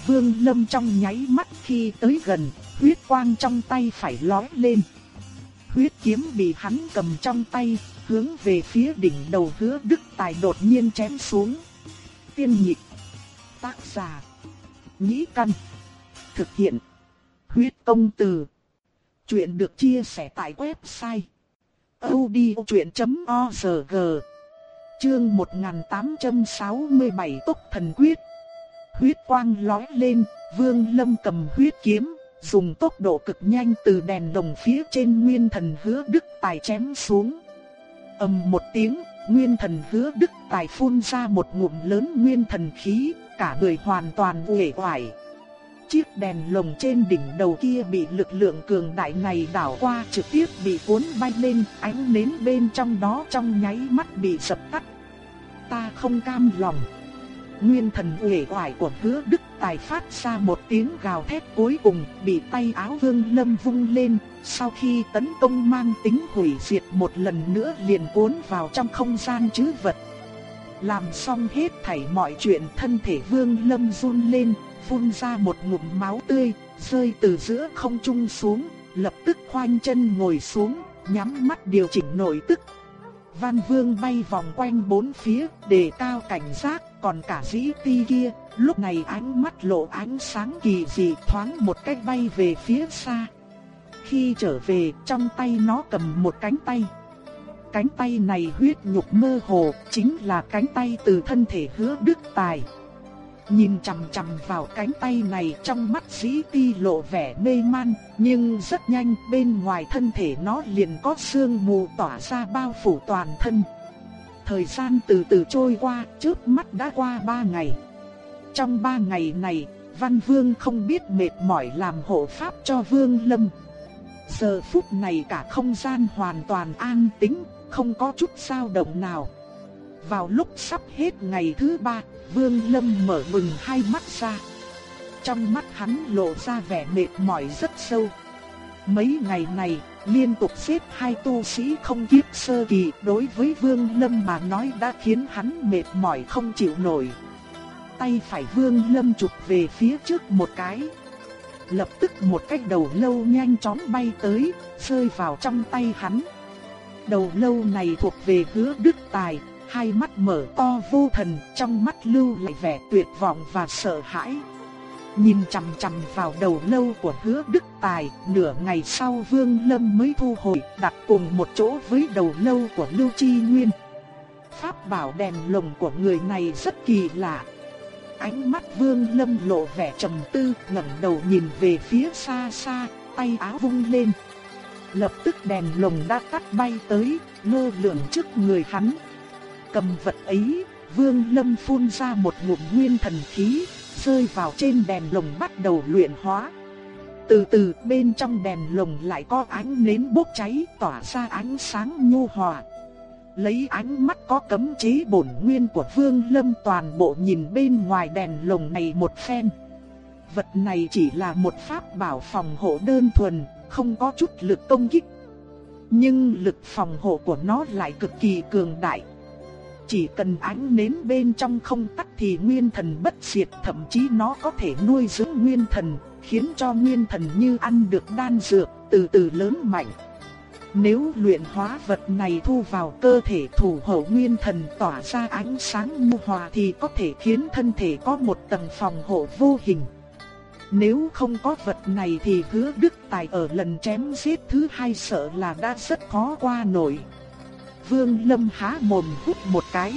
Vương Lâm trong nháy mắt khi tới gần, huyết quang trong tay phải lói lên. Huyết kiếm bị hắn cầm trong tay, hướng về phía đỉnh đầu hứa đức tài đột nhiên chém xuống. Tiên nhịp Tác giả. Nhĩ Căn. Thực hiện. Huyết công từ. Chuyện được chia sẻ tại website. odchuyện.org Chương 1867 Tốc Thần Quyết Huyết quang lói lên, Vương Lâm cầm huyết kiếm, dùng tốc độ cực nhanh từ đèn đồng phía trên nguyên thần hứa đức tài chém xuống. ầm một tiếng, nguyên thần hứa đức tài phun ra một ngụm lớn nguyên thần khí, cả người hoàn toàn uể oải. Chiếc đèn lồng trên đỉnh đầu kia bị lực lượng cường đại này đảo qua trực tiếp bị cuốn bay lên, ánh nến bên trong đó trong nháy mắt bị sập tắt. Ta không cam lòng. Nguyên thần uể oải của hứa đức tài phát ra một tiếng gào thét cuối cùng bị tay áo vương lâm vung lên, sau khi tấn công mang tính hủy diệt một lần nữa liền cuốn vào trong không gian chứ vật. Làm xong hết thảy mọi chuyện thân thể vương lâm run lên, phun ra một ngụm máu tươi, rơi từ giữa không trung xuống, lập tức khoanh chân ngồi xuống, nhắm mắt điều chỉnh nội tức. Văn vương bay vòng quanh bốn phía, để cao cảnh giác, còn cả dĩ ti kia, lúc này ánh mắt lộ ánh sáng kỳ dị thoáng một cách bay về phía xa. Khi trở về, trong tay nó cầm một cánh tay. Cánh tay này huyết nhục mơ hồ, chính là cánh tay từ thân thể hứa đức tài. Nhìn chằm chằm vào cánh tay này trong mắt dĩ ti lộ vẻ mê man, nhưng rất nhanh bên ngoài thân thể nó liền có sương mù tỏa ra bao phủ toàn thân. Thời gian từ từ trôi qua, trước mắt đã qua ba ngày. trong ba ngày này, Văn Vương không biết mệt mỏi làm hộ pháp cho Vương Lâm. Giờ phút này cả không gian hoàn toàn an tĩnh, không có chút dao động nào. Vào lúc sắp hết ngày thứ ba, Vương Lâm mở mừng hai mắt ra. Trong mắt hắn lộ ra vẻ mệt mỏi rất sâu. Mấy ngày này, liên tục xếp hai tu sĩ không kiếp sơ kỳ đối với Vương Lâm mà nói đã khiến hắn mệt mỏi không chịu nổi. Tay phải Vương Lâm chụp về phía trước một cái. Lập tức một cái đầu lâu nhanh chóng bay tới, rơi vào trong tay hắn. Đầu lâu này thuộc về hứa đức tài, hai mắt mở to vô thần, trong mắt lưu lại vẻ tuyệt vọng và sợ hãi. Nhìn chằm chằm vào đầu lâu của hứa đức tài, nửa ngày sau Vương Lâm mới thu hồi, đặt cùng một chỗ với đầu lâu của Lưu Chi Nguyên. Pháp bảo đèn lồng của người này rất kỳ lạ. Ánh mắt Vương Lâm lộ vẻ trầm tư, ngẩng đầu nhìn về phía xa xa, tay áo vung lên. Lập tức đèn lồng đã tắt bay tới, lơ lửng trước người hắn. Cầm vật ấy, Vương Lâm phun ra một ngụm nguyên thần khí, rơi vào trên đèn lồng bắt đầu luyện hóa. Từ từ bên trong đèn lồng lại có ánh nến bốc cháy tỏa ra ánh sáng nhu hòa. Lấy ánh mắt có cấm chế bổn nguyên của Vương Lâm toàn bộ nhìn bên ngoài đèn lồng này một phen. Vật này chỉ là một pháp bảo phòng hộ đơn thuần, không có chút lực công kích. Nhưng lực phòng hộ của nó lại cực kỳ cường đại. Chỉ cần ánh nến bên trong không tắt thì nguyên thần bất diệt, thậm chí nó có thể nuôi dưỡng nguyên thần, khiến cho nguyên thần như ăn được đan dược, từ từ lớn mạnh. Nếu luyện hóa vật này thu vào cơ thể thủ hộ nguyên thần tỏa ra ánh sáng nhu hòa thì có thể khiến thân thể có một tầng phòng hộ vô hình. Nếu không có vật này thì hứa đức tài ở lần chém giết thứ hai sợ là đã rất khó qua nổi. Vương Lâm há mồm hút một cái.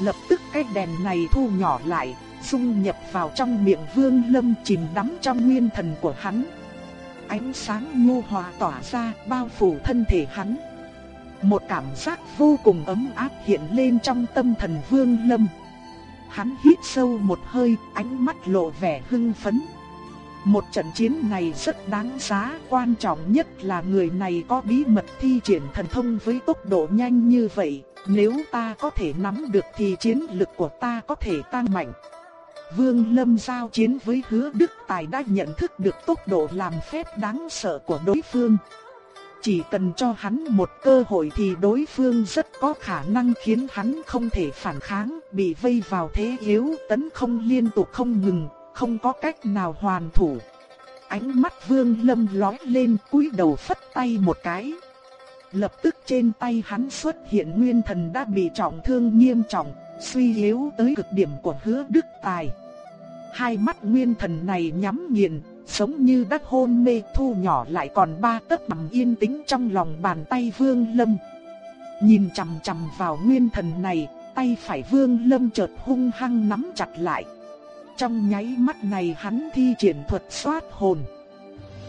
Lập tức cái đèn này thu nhỏ lại, dung nhập vào trong miệng Vương Lâm chìm đắm trong nguyên thần của hắn. Ánh sáng nhu hòa tỏa ra bao phủ thân thể hắn. Một cảm giác vô cùng ấm áp hiện lên trong tâm thần Vương Lâm. Hắn hít sâu một hơi, ánh mắt lộ vẻ hưng phấn. Một trận chiến này rất đáng giá, quan trọng nhất là người này có bí mật thi triển thần thông với tốc độ nhanh như vậy, nếu ta có thể nắm được thì chiến lực của ta có thể tăng mạnh. Vương Lâm giao chiến với hứa Đức Tài đã nhận thức được tốc độ làm phép đáng sợ của đối phương. Chỉ cần cho hắn một cơ hội thì đối phương rất có khả năng khiến hắn không thể phản kháng, bị vây vào thế yếu, tấn công liên tục không ngừng, không có cách nào hoàn thủ. Ánh mắt Vương Lâm lóe lên, cúi đầu phất tay một cái. Lập tức trên tay hắn xuất hiện nguyên thần đã bị trọng thương nghiêm trọng, suy yếu tới cực điểm của Hứa Đức Tài. Hai mắt nguyên thần này nhắm nghiền, giống như đắc hôn mê thu nhỏ lại còn ba tấc bằng yên tĩnh trong lòng bàn tay Vương Lâm. Nhìn chằm chằm vào nguyên thần này, tay phải Vương Lâm chợt hung hăng nắm chặt lại. Trong nháy mắt này hắn thi triển thuật xoát hồn.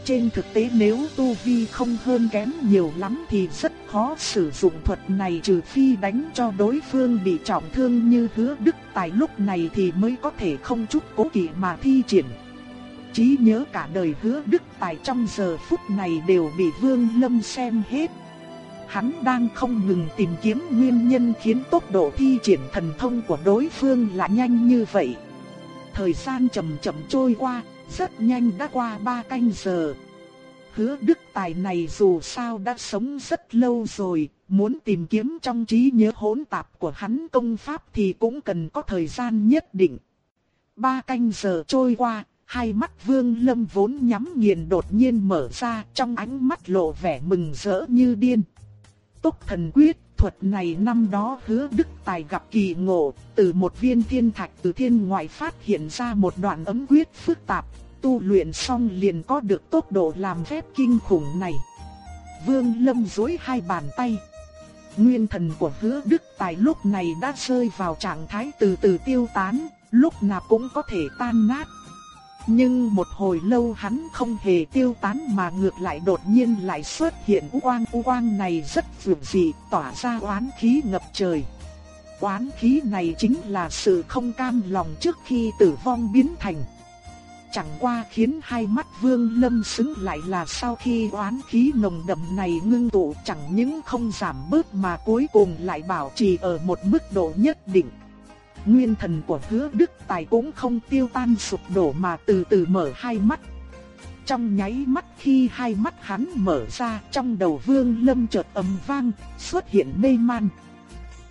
Trên thực tế nếu tu vi không hơn kém nhiều lắm thì rất khó sử dụng thuật này trừ phi đánh cho đối phương bị trọng thương như hứa đức tài lúc này thì mới có thể không chút cố kỵ mà thi triển. Chí nhớ cả đời hứa đức tài trong giờ phút này đều bị Vương Lâm xem hết. Hắn đang không ngừng tìm kiếm nguyên nhân khiến tốc độ thi triển thần thông của đối phương là nhanh như vậy. Thời gian chậm chậm trôi qua, rất nhanh đã qua ba canh giờ. Hứa Đức Tài này dù sao đã sống rất lâu rồi, muốn tìm kiếm trong trí nhớ hỗn tạp của hắn công pháp thì cũng cần có thời gian nhất định. Ba canh giờ trôi qua, hai mắt Vương Lâm vốn nhắm nghiền đột nhiên mở ra, trong ánh mắt lộ vẻ mừng rỡ như điên. Tốc thần quyết thuật này năm đó hứa Đức Tài gặp kỳ ngộ, từ một viên thiên thạch từ thiên ngoại phát hiện ra một đoạn ấm quyết phức tạp, tu luyện xong liền có được tốc độ làm phép kinh khủng này. Vương Lâm duỗi hai bàn tay. Nguyên thần của hứa Đức Tài lúc này đã rơi vào trạng thái từ từ tiêu tán, lúc nào cũng có thể tan nát. Nhưng một hồi lâu hắn không hề tiêu tán mà ngược lại đột nhiên lại xuất hiện u quang u quang này rất vượng dị, tỏa ra oán khí ngập trời. oán khí này chính là sự không cam lòng trước khi tử vong biến thành. Chẳng qua khiến hai mắt Vương Lâm xứng lại là sau khi oán khí nồng đậm này ngưng tụ chẳng những không giảm bớt mà cuối cùng lại bảo trì ở một mức độ nhất định. Nguyên thần của hứa Đức Tài cũng không tiêu tan sụp đổ mà từ từ mở hai mắt. Trong nháy mắt khi hai mắt hắn mở ra trong đầu Vương Lâm chợt ầm vang, xuất hiện mê man.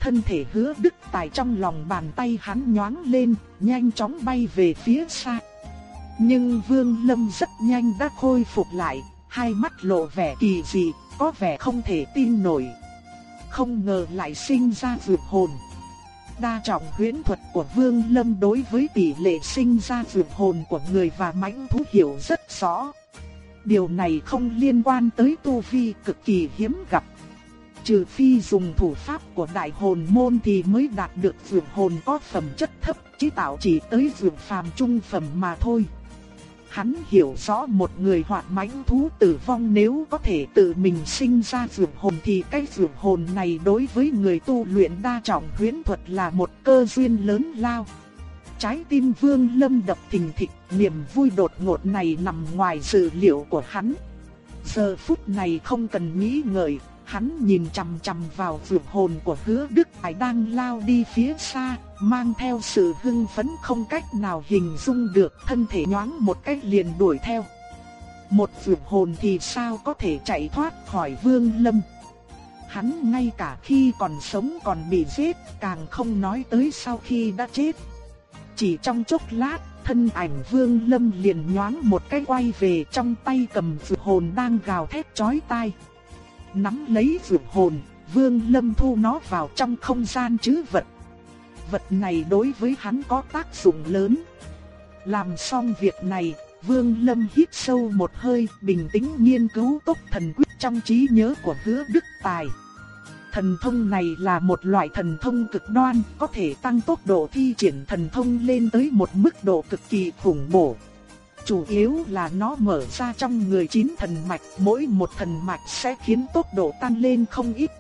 Thân thể hứa Đức Tài trong lòng bàn tay hắn nhoáng lên, nhanh chóng bay về phía xa. Nhưng Vương Lâm rất nhanh đã khôi phục lại, hai mắt lộ vẻ kỳ dị, có vẻ không thể tin nổi. Không ngờ lại sinh ra vượt hồn. Đa trọng huyễn thuật của Vương Lâm đối với tỷ lệ sinh ra vượt hồn của người và mãnh thú hiểu rất rõ. Điều này không liên quan tới tu vi cực kỳ hiếm gặp. Trừ phi dùng thủ pháp của đại hồn môn thì mới đạt được vượt hồn có phẩm chất thấp, chỉ tạo chỉ tới vượt phàm trung phẩm mà thôi. Hắn hiểu rõ một người hoạt mãnh thú tử vong nếu có thể tự mình sinh ra vượt hồn thì cái vượt hồn này đối với người tu luyện đa trọng huyễn thuật là một cơ duyên lớn lao. Trái tim vương lâm đập thình thịch, niềm vui đột ngột này nằm ngoài dự liệu của hắn. Giờ phút này không cần nghĩ ngợi, hắn nhìn chằm chằm vào vượt hồn của hứa Đức Hải đang lao đi phía xa, mang theo sự hưng phấn không cách nào hình dung được thân thể nhoáng một cách liền đuổi theo. Một vượt hồn thì sao có thể chạy thoát khỏi vương lâm. Hắn ngay cả khi còn sống còn bị giết, càng không nói tới sau khi đã chết. Chỉ trong chốc lát, thân ảnh vương lâm liền nhoáng một cái quay về trong tay cầm vượt hồn đang gào thét chói tai nắm lấy vượt hồn, Vương Lâm thu nó vào trong không gian chứ vật. Vật này đối với hắn có tác dụng lớn. Làm xong việc này, Vương Lâm hít sâu một hơi, bình tĩnh nghiên cứu tốc thần quyết trong trí nhớ của Hứa Đức Tài. Thần thông này là một loại thần thông cực đoan, có thể tăng tốc độ thi triển thần thông lên tới một mức độ cực kỳ khủng bố chủ yếu là nó mở ra trong người chín thần mạch, mỗi một thần mạch sẽ khiến tốc độ tăng lên không ít.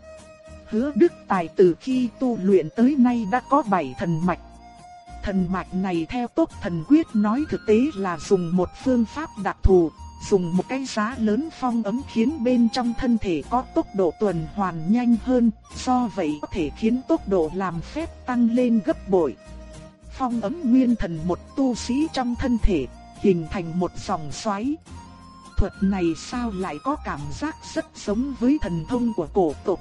Hứa Đức Tài từ khi tu luyện tới nay đã có 7 thần mạch. Thần mạch này theo tốc thần quyết nói thực tế là dùng một phương pháp đặc thù, dùng một cái giá lớn phong ấm khiến bên trong thân thể có tốc độ tuần hoàn nhanh hơn, do vậy có thể khiến tốc độ làm phép tăng lên gấp bội. Phong ấm nguyên thần một tu sĩ trong thân thể hình thành một dòng xoáy. Thuật này sao lại có cảm giác rất giống với thần thông của cổ tộc.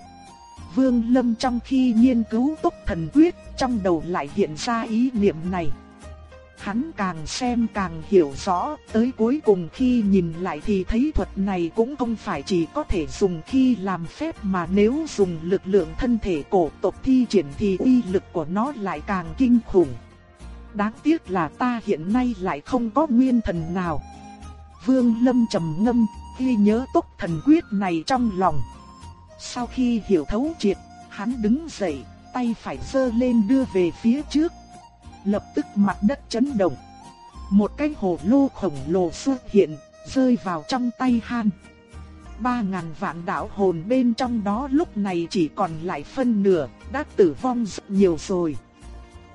Vương Lâm trong khi nghiên cứu tốc thần quyết, trong đầu lại hiện ra ý niệm này. Hắn càng xem càng hiểu rõ, tới cuối cùng khi nhìn lại thì thấy thuật này cũng không phải chỉ có thể dùng khi làm phép mà nếu dùng lực lượng thân thể cổ tộc thi triển thì uy lực của nó lại càng kinh khủng. Đáng tiếc là ta hiện nay lại không có nguyên thần nào. Vương Lâm trầm ngâm, ghi nhớ tốc thần quyết này trong lòng. Sau khi hiểu thấu triệt, hắn đứng dậy, tay phải giơ lên đưa về phía trước. Lập tức mặt đất chấn động. Một cái hồ lô khổng lồ xuất hiện, rơi vào trong tay Han. Ba ngàn vạn đạo hồn bên trong đó lúc này chỉ còn lại phân nửa, đã tử vong rất nhiều rồi.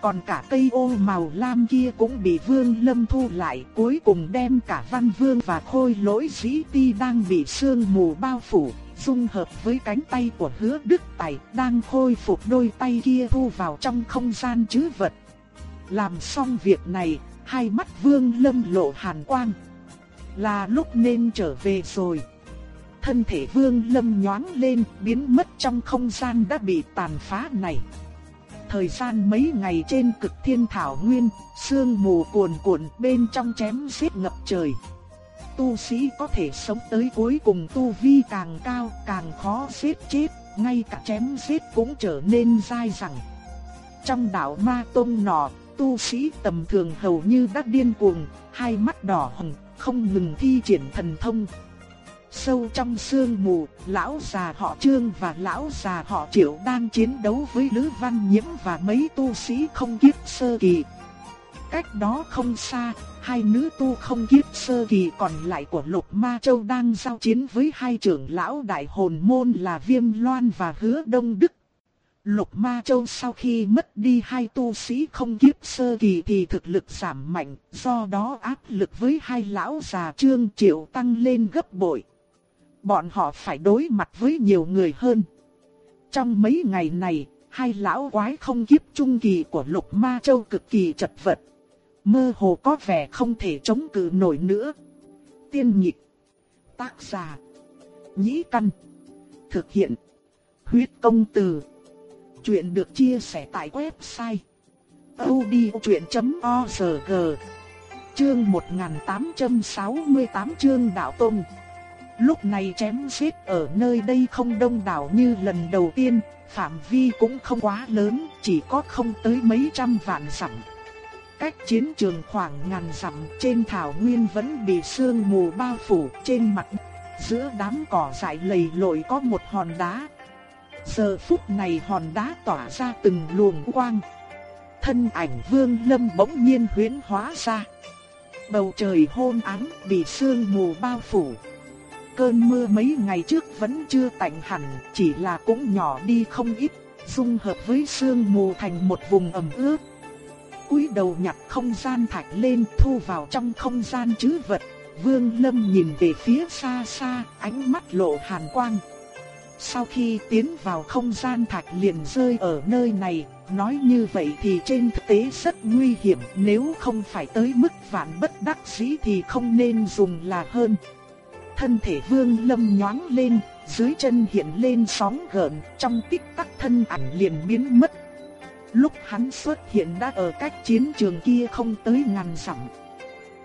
Còn cả cây ô màu lam kia cũng bị Vương Lâm thu lại, cuối cùng đem cả Văn Vương và Khôi Lỗi Dĩ Ti đang bị sương mù bao phủ, dung hợp với cánh tay của Hứa Đức Tài, đang khôi phục đôi tay kia thu vào trong không gian chứ vật. Làm xong việc này, hai mắt Vương Lâm lộ hàn quang. Là lúc nên trở về rồi. Thân thể Vương Lâm nhoáng lên, biến mất trong không gian đã bị tàn phá này thời gian mấy ngày trên cực thiên thảo nguyên, sương mù cuồn cuộn bên trong chém giết ngập trời. Tu sĩ có thể sống tới cuối cùng tu vi càng cao càng khó giết chết, ngay cả chém giết cũng trở nên dai dẳng. Trong đạo ma tông nọ, tu sĩ tầm thường hầu như đã điên cuồng, hai mắt đỏ hồng, không ngừng thi triển thần thông. Sâu trong sương mù, lão già họ Trương và lão già họ Triệu đang chiến đấu với Lữ Văn Nhiễm và mấy tu sĩ không kiếp sơ kỳ. Cách đó không xa, hai nữ tu không kiếp sơ kỳ còn lại của Lục Ma Châu đang giao chiến với hai trưởng lão đại hồn môn là Viêm Loan và Hứa Đông Đức. Lục Ma Châu sau khi mất đi hai tu sĩ không kiếp sơ kỳ thì thực lực giảm mạnh, do đó áp lực với hai lão già trương triệu tăng lên gấp bội. Bọn họ phải đối mặt với nhiều người hơn. Trong mấy ngày này, hai lão quái không kiếp trung kỳ của Lục Ma Châu cực kỳ chật vật. Mơ hồ có vẻ không thể chống cự nổi nữa. Tiên nhịp. Tác giả. Nhĩ căn. Thực hiện. Huyết công từ. Chuyện được chia sẻ tại website. odchuyện.org Chương 1868 chương Đạo Tông Lúc này chém giết ở nơi đây không đông đảo như lần đầu tiên, phạm vi cũng không quá lớn, chỉ có không tới mấy trăm vạn dặm. Cách chiến trường khoảng ngàn dặm trên thảo nguyên vẫn bị sương mù bao phủ trên mặt. Giữa đám cỏ dại lầy lội có một hòn đá. Giờ phút này hòn đá tỏa ra từng luồng quang. Thân ảnh vương lâm bỗng nhiên huyễn hóa ra. Bầu trời hôn ám bị sương mù bao phủ. Cơn mưa mấy ngày trước vẫn chưa tạnh hẳn, chỉ là cũng nhỏ đi không ít, dung hợp với sương mù thành một vùng ẩm ướt cúi đầu nhặt không gian thạch lên thu vào trong không gian chứ vật. Vương Lâm nhìn về phía xa xa, ánh mắt lộ hàn quang. Sau khi tiến vào không gian thạch liền rơi ở nơi này, nói như vậy thì trên thực tế rất nguy hiểm, nếu không phải tới mức vạn bất đắc dĩ thì không nên dùng là hơn. Thân thể Vương Lâm nhoáng lên, dưới chân hiện lên sóng gợn, trong tích tắc thân ảnh liền biến mất Lúc hắn xuất hiện đã ở cách chiến trường kia không tới ngàn dặm.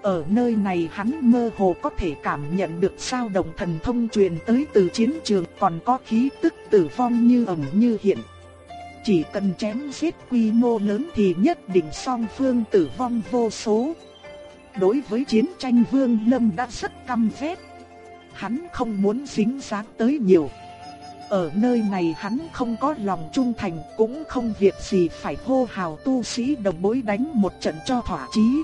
Ở nơi này hắn mơ hồ có thể cảm nhận được sao động thần thông truyền tới từ chiến trường còn có khí tức tử vong như ẩn như hiện. Chỉ cần chém giết quy mô lớn thì nhất định song phương tử vong vô số. Đối với chiến tranh Vương Lâm đã rất căm phét Hắn không muốn dính dáng tới nhiều. Ở nơi này hắn không có lòng trung thành cũng không việc gì phải hô hào tu sĩ đồng bối đánh một trận cho thỏa chí.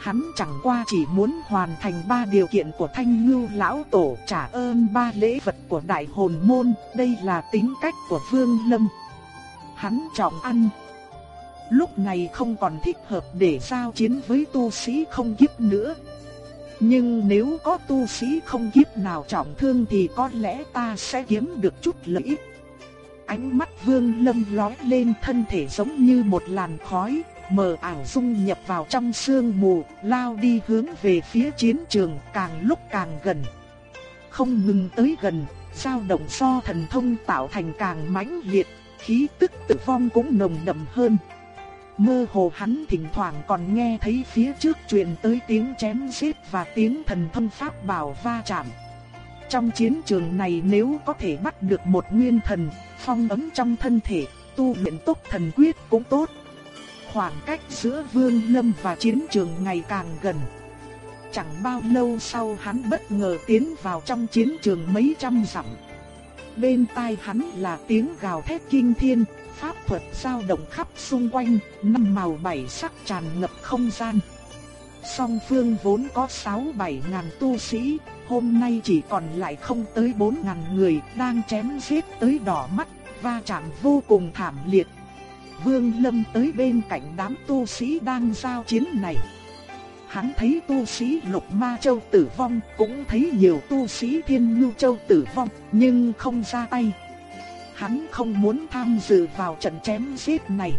Hắn chẳng qua chỉ muốn hoàn thành ba điều kiện của thanh ngưu lão tổ trả ơn ba lễ vật của đại hồn môn, đây là tính cách của Vương Lâm. Hắn trọng ăn. Lúc này không còn thích hợp để giao chiến với tu sĩ không kiếp nữa, nhưng nếu có tu sĩ không kiếp nào trọng thương thì có lẽ ta sẽ kiếm được chút lợi ích. Ánh mắt vương lâm lói lên thân thể giống như một làn khói, mờ ảo dung nhập vào trong sương mù, lao đi hướng về phía chiến trường càng lúc càng gần. Không ngừng tới gần, dao động so thần thông tạo thành càng mãnh liệt, khí tức tử vong cũng nồng đậm hơn. Mơ hồ hắn thỉnh thoảng còn nghe thấy phía trước truyền tới tiếng chém giết và tiếng thần thông pháp bảo va chạm. Trong chiến trường này nếu có thể bắt được một nguyên thần, phong ấm trong thân thể, tu luyện tốc thần quyết cũng tốt. Khoảng cách giữa Vương Lâm và chiến trường ngày càng gần. Chẳng bao lâu sau hắn bất ngờ tiến vào trong chiến trường mấy trăm dặm. Bên tai hắn là tiếng gào thét kinh thiên, pháp thuật dao động khắp xung quanh, năm màu bảy sắc tràn ngập không gian. Song phương vốn có 6-7 ngàn tu sĩ, hôm nay chỉ còn lại không tới 4 ngàn người đang chém giết tới đỏ mắt, va chạm vô cùng thảm liệt. Vương Lâm tới bên cạnh đám tu sĩ đang giao chiến này. Hắn thấy tu sĩ Lục Ma Châu tử vong, cũng thấy nhiều tu sĩ Thiên Nhu Châu tử vong, nhưng không ra tay, hắn không muốn tham dự vào trận chém giết này.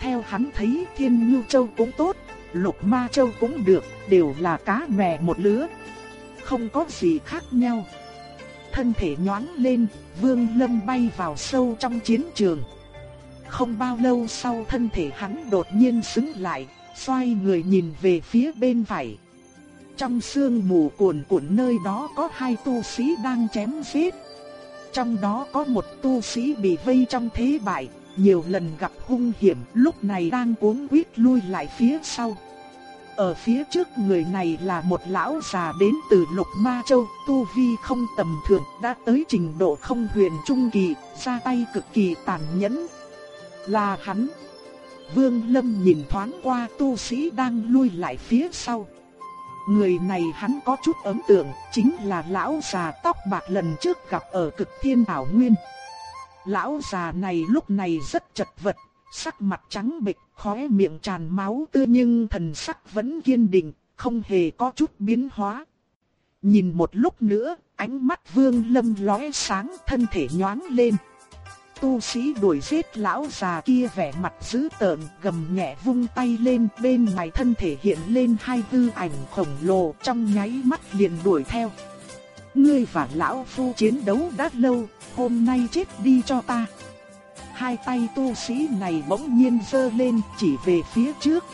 Theo hắn thấy Thiên Nhu Châu cũng tốt, Lục Ma Châu cũng được, đều là cá mè một lứa. Không có gì khác nhau. Thân thể nhoáng lên, Vương Lâm bay vào sâu trong chiến trường. Không bao lâu sau thân thể hắn đột nhiên sững lại, xoay người nhìn về phía bên phải. Trong sương mù cuồn cuộn nơi đó có hai tu sĩ đang chém giết. Trong đó có một tu sĩ bị vây trong thế bại, nhiều lần gặp hung hiểm, lúc này đang cuống quýt lui lại phía sau. Ở phía trước người này là một lão già đến từ Lục Ma Châu, tu vi không tầm thường, đã tới trình độ không huyền trung kỳ, ra tay cực kỳ tàn nhẫn. Là hắn. Vương Lâm nhìn thoáng qua tu sĩ đang lui lại phía sau. Người này hắn có chút ấn tượng, chính là lão già tóc bạc lần trước gặp ở cực thiên bảo nguyên. Lão già này lúc này rất chật vật, sắc mặt trắng bệch, khóe miệng tràn máu tươi nhưng thần sắc vẫn kiên định, không hề có chút biến hóa. Nhìn một lúc nữa, ánh mắt vương lâm lóe sáng thân thể nhoáng lên. Tu sĩ đuổi giết lão già kia vẻ mặt dữ tợn gầm nhẹ vung tay lên bên ngoài thân thể hiện lên hai tư ảnh khổng lồ trong nháy mắt liền đuổi theo. Ngươi và lão phu chiến đấu đã lâu, hôm nay chết đi cho ta. Hai tay tu sĩ này bỗng nhiên giơ lên chỉ về phía trước.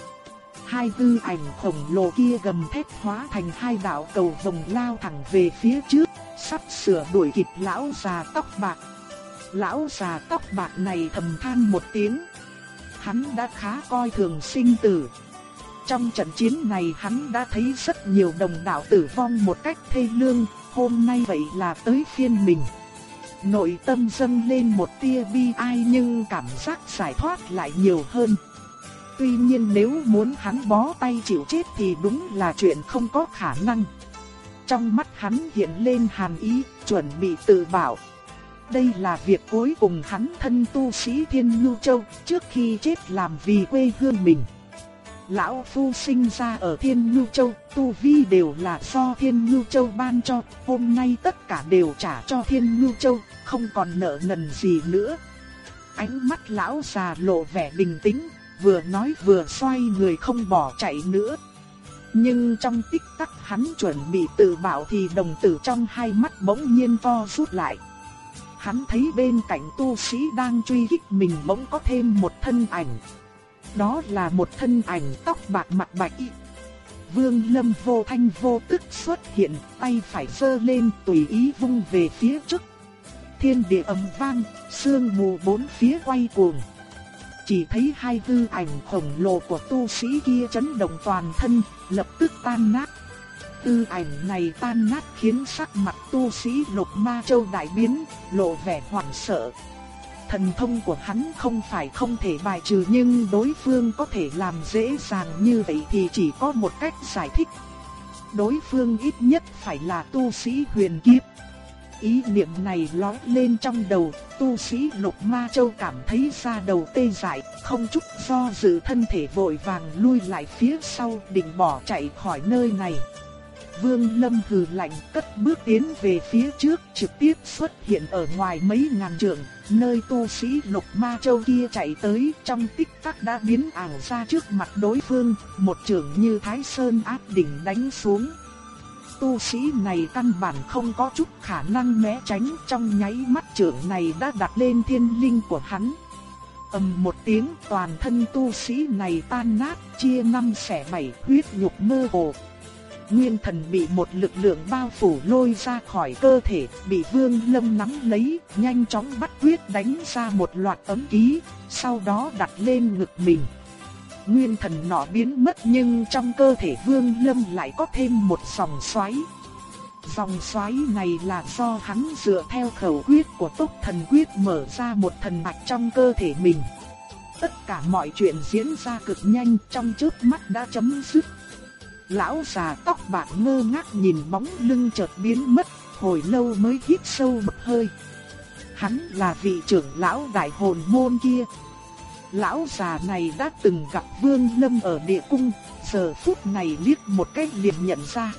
Hai tư ảnh khổng lồ kia gầm thét hóa thành hai đạo cầu vồng lao thẳng về phía trước, sắp sửa đuổi kịp lão già tóc bạc. Lão già tóc bạc này thầm than một tiếng. Hắn đã khá coi thường sinh tử. Trong trận chiến này hắn đã thấy rất nhiều đồng đạo tử vong một cách thê lương, hôm nay vậy là tới phiên mình. Nội tâm dâng lên một tia bi ai nhưng cảm giác giải thoát lại nhiều hơn. Tuy nhiên nếu muốn hắn bó tay chịu chết thì đúng là chuyện không có khả năng. Trong mắt hắn hiện lên hàn ý, chuẩn bị tự bảo. Đây là việc cuối cùng hắn thân tu sĩ Thiên Nhu Châu trước khi chết làm vì quê hương mình. Lão Phu sinh ra ở Thiên Nhu Châu, tu vi đều là do Thiên Nhu Châu ban cho, hôm nay tất cả đều trả cho Thiên Nhu Châu, không còn nợ nần gì nữa. Ánh mắt lão già lộ vẻ bình tĩnh, vừa nói vừa xoay người không bỏ chạy nữa. Nhưng trong tích tắc hắn chuẩn bị tự bảo thì đồng tử trong hai mắt bỗng nhiên co rút lại. Hắn thấy bên cạnh tu sĩ đang truy kích mình bỗng có thêm một thân ảnh. Đó là một thân ảnh tóc bạc mặt bạch y. Vương Lâm vô thanh vô tức xuất hiện, tay phải giơ lên tùy ý vung về phía trước. Thiên địa ầm vang, sương mù bốn phía quay cuồng. Chỉ thấy hai hư ảnh khổng lồ của tu sĩ kia chấn động toàn thân, lập tức tan nát. Tư ảnh này tan nát khiến sắc mặt tu sĩ lục ma châu đại biến, lộ vẻ hoảng sợ. Thần thông của hắn không phải không thể bài trừ nhưng đối phương có thể làm dễ dàng như vậy thì chỉ có một cách giải thích. Đối phương ít nhất phải là tu sĩ huyền kiếp. Ý niệm này lóe lên trong đầu, tu sĩ Lục Ma Châu cảm thấy da đầu tê dại, không chút do dự thân thể vội vàng lui lại phía sau định bỏ chạy khỏi nơi này. Vương Lâm hừ lạnh cất bước tiến về phía trước trực tiếp xuất hiện ở ngoài mấy ngàn trượng, nơi tu sĩ Lục Ma Châu kia chạy tới trong tích tắc đã biến ảo ra trước mặt đối phương, một trường như Thái Sơn áp đỉnh đánh xuống tu sĩ này căn bản không có chút khả năng né tránh trong nháy mắt trưởng này đã đặt lên thiên linh của hắn. ầm một tiếng toàn thân tu sĩ này tan nát chia năm xẻ bảy huyết nhục mơ hồ. Nguyên thần bị một lực lượng bao phủ lôi ra khỏi cơ thể, bị vương lâm nắm lấy, nhanh chóng bắt quyết đánh ra một loạt ấm ký, sau đó đặt lên ngực mình nguyên thần nọ biến mất nhưng trong cơ thể Vương Lâm lại có thêm một dòng xoáy. Dòng xoáy này là do hắn dựa theo khẩu quyết của Túc Thần Quyết mở ra một thần mạch trong cơ thể mình. Tất cả mọi chuyện diễn ra cực nhanh trong chớp mắt đã chấm dứt. Lão già tóc bạc ngơ ngác nhìn bóng lưng chợt biến mất, hồi lâu mới hít sâu một hơi. Hắn là vị trưởng lão đại hồn môn kia, Lão già này đã từng gặp Vương Lâm ở địa cung, giờ phút này liếc một cái liền nhận ra.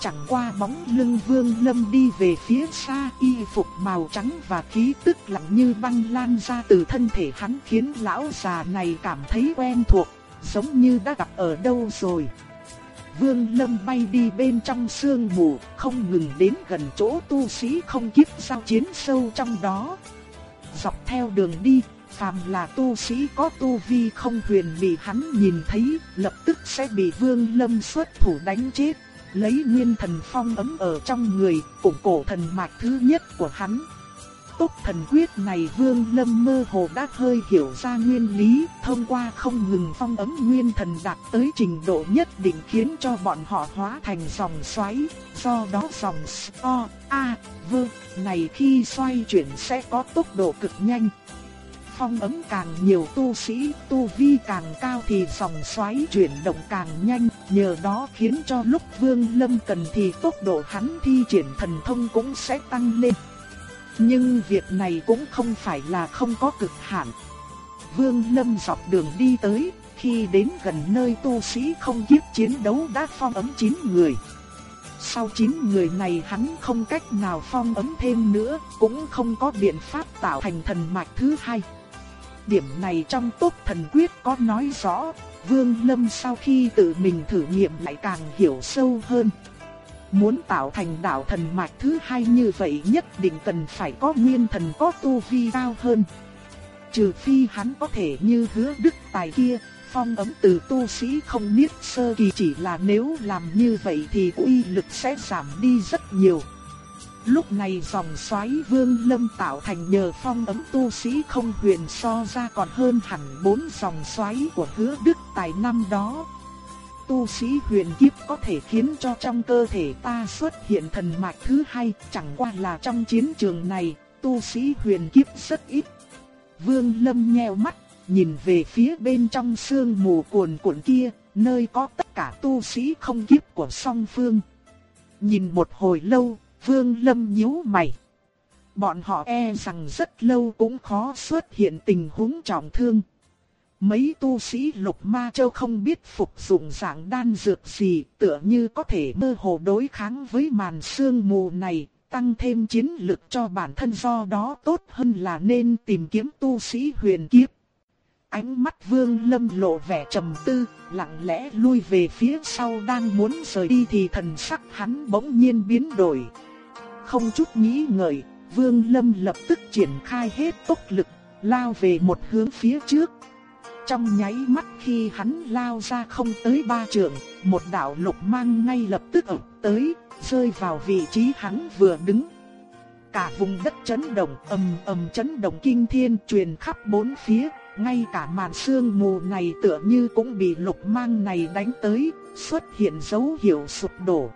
Chẳng qua bóng lưng Vương Lâm đi về phía xa y phục màu trắng và khí tức lặng như băng lan ra từ thân thể hắn khiến lão già này cảm thấy quen thuộc, giống như đã gặp ở đâu rồi. Vương Lâm bay đi bên trong sương mù, không ngừng đến gần chỗ tu sĩ không kiếp giao chiến sâu trong đó. Dọc theo đường đi, phàm là tu sĩ có tu vi không huyền bị hắn nhìn thấy, lập tức sẽ bị Vương Lâm xuất thủ đánh chết, lấy nguyên thần phong ấm ở trong người, củng cổ thần mạch thứ nhất của hắn. Tốt thần quyết này Vương Lâm mơ hồ đã hơi hiểu ra nguyên lý, thông qua không ngừng phong ấm nguyên thần đạt tới trình độ nhất định khiến cho bọn họ hóa thành dòng xoáy, do đó dòng O, A, V này khi xoay chuyển sẽ có tốc độ cực nhanh, phong ấm càng nhiều tu sĩ, tu vi càng cao thì dòng xoáy chuyển động càng nhanh, nhờ đó khiến cho lúc Vương Lâm cần thì tốc độ hắn thi triển thần thông cũng sẽ tăng lên. Nhưng việc này cũng không phải là không có cực hạn. Vương Lâm dọc đường đi tới, khi đến gần nơi tu sĩ không kiếp chiến đấu đã phong ấm 9 người. Sau 9 người này hắn không cách nào phong ấm thêm nữa, cũng không có biện pháp tạo thành thần mạch thứ hai. Điểm này trong tốt thần quyết có nói rõ, Vương Lâm sau khi tự mình thử nghiệm lại càng hiểu sâu hơn. Muốn tạo thành đạo thần mạch thứ hai như vậy nhất định cần phải có nguyên thần có tu vi cao hơn. Trừ phi hắn có thể như hứa đức tài kia, phong ấm từ tu sĩ không niết sơ kỳ chỉ là nếu làm như vậy thì uy lực sẽ giảm đi rất nhiều. Lúc này dòng xoáy vương lâm tạo thành nhờ phong ấm tu sĩ không huyền so ra còn hơn hẳn bốn dòng xoáy của hứa đức tài năm đó. Tu sĩ huyền kiếp có thể khiến cho trong cơ thể ta xuất hiện thần mạch thứ hai, chẳng qua là trong chiến trường này, tu sĩ huyền kiếp rất ít. Vương lâm nheo mắt, nhìn về phía bên trong sương mù cuồn cuộn kia, nơi có tất cả tu sĩ không kiếp của song phương. Nhìn một hồi lâu, Vương Lâm nhíu mày. Bọn họ e rằng rất lâu cũng khó xuất hiện tình huống trọng thương. Mấy tu sĩ lục ma châu không biết phục dụng dạng đan dược gì tựa như có thể mơ hồ đối kháng với màn sương mù này, tăng thêm chiến lực cho bản thân do đó tốt hơn là nên tìm kiếm tu sĩ huyền kiếp. Ánh mắt vương lâm lộ vẻ trầm tư, lặng lẽ lui về phía sau đang muốn rời đi thì thần sắc hắn bỗng nhiên biến đổi. Không chút nghĩ ngợi, vương lâm lập tức triển khai hết tốc lực, lao về một hướng phía trước. Trong nháy mắt khi hắn lao ra không tới ba trượng, một đạo lục mang ngay lập tức ập tới, rơi vào vị trí hắn vừa đứng. Cả vùng đất chấn động, ầm ầm chấn động kinh thiên truyền khắp bốn phía, ngay cả màn sương mù này tựa như cũng bị lục mang này đánh tới, xuất hiện dấu hiệu sụp đổ.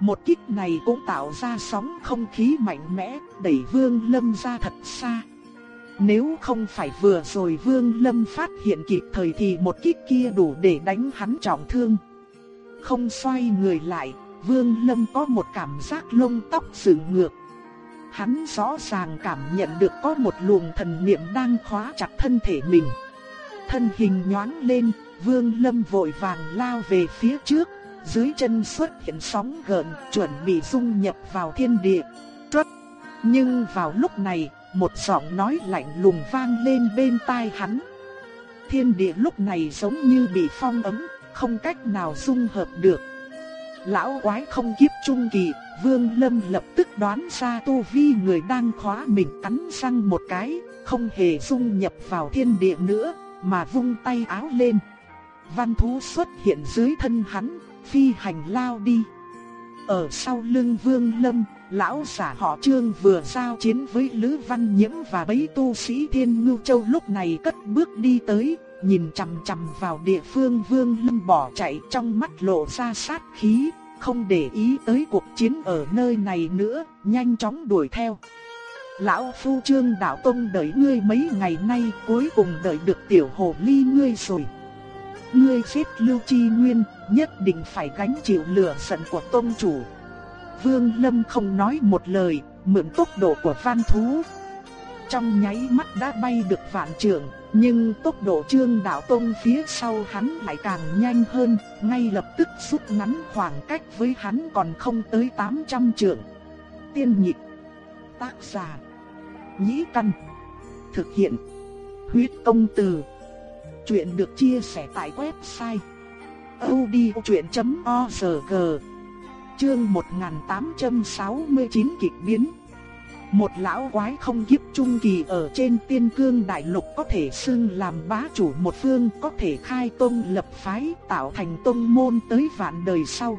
Một kích này cũng tạo ra sóng không khí mạnh mẽ, đẩy Vương Lâm ra thật xa. Nếu không phải vừa rồi Vương Lâm phát hiện kịp thời thì một kích kia đủ để đánh hắn trọng thương. Không xoay người lại, Vương Lâm có một cảm giác lông tóc dựng ngược. Hắn rõ ràng cảm nhận được có một luồng thần niệm đang khóa chặt thân thể mình. Thân hình nhoáng lên, Vương Lâm vội vàng lao về phía trước, dưới chân xuất hiện sóng gợn, chuẩn bị dung nhập vào thiên địa. Truất. Nhưng vào lúc này, một giọng nói lạnh lùng vang lên bên tai hắn. Thiên địa lúc này giống như bị phong ấm, không cách nào dung hợp được. Lão quái không kiếp trung kỳ, Vương Lâm lập tức đoán ra tu vi người đang khóa mình cắn răng một cái, không hề dung nhập vào thiên địa nữa, mà vung tay áo lên. Văn thú xuất hiện dưới thân hắn, phi hành lao đi. Ở sau lưng Vương Lâm, lão giả họ Trương vừa giao chiến với Lữ Văn Nhiễm và bấy tu sĩ Thiên Ngưu Châu lúc này cất bước đi tới, nhìn chằm chằm vào địa phương Vương Lâm bỏ chạy trong mắt lộ ra sát khí, không để ý tới cuộc chiến ở nơi này nữa, nhanh chóng đuổi theo. Lão Phu Trương Đạo Tông đợi ngươi mấy ngày nay cuối cùng đợi được tiểu hồ ly ngươi rồi. Ngươi giết Lưu Chi Nguyên, nhất định phải gánh chịu lửa giận của tôn chủ. Vương Lâm không nói một lời, mượn tốc độ của văn thú. Trong nháy mắt đã bay được vạn trượng, nhưng tốc độ trương đạo tông phía sau hắn lại càng nhanh hơn, ngay lập tức rút ngắn khoảng cách với hắn còn không tới 800 trượng. Tiên nhịp, tác giả, nhĩ căn, thực hiện, huyết công từ. Chuyện được chia sẻ tại website odchuyện.org Chương 1869 kịch biến. Một lão quái không kiếp trung kỳ ở trên tiên cương đại lục có thể xưng làm bá chủ một phương, có thể khai tông lập phái, tạo thành tông môn tới vạn đời sau.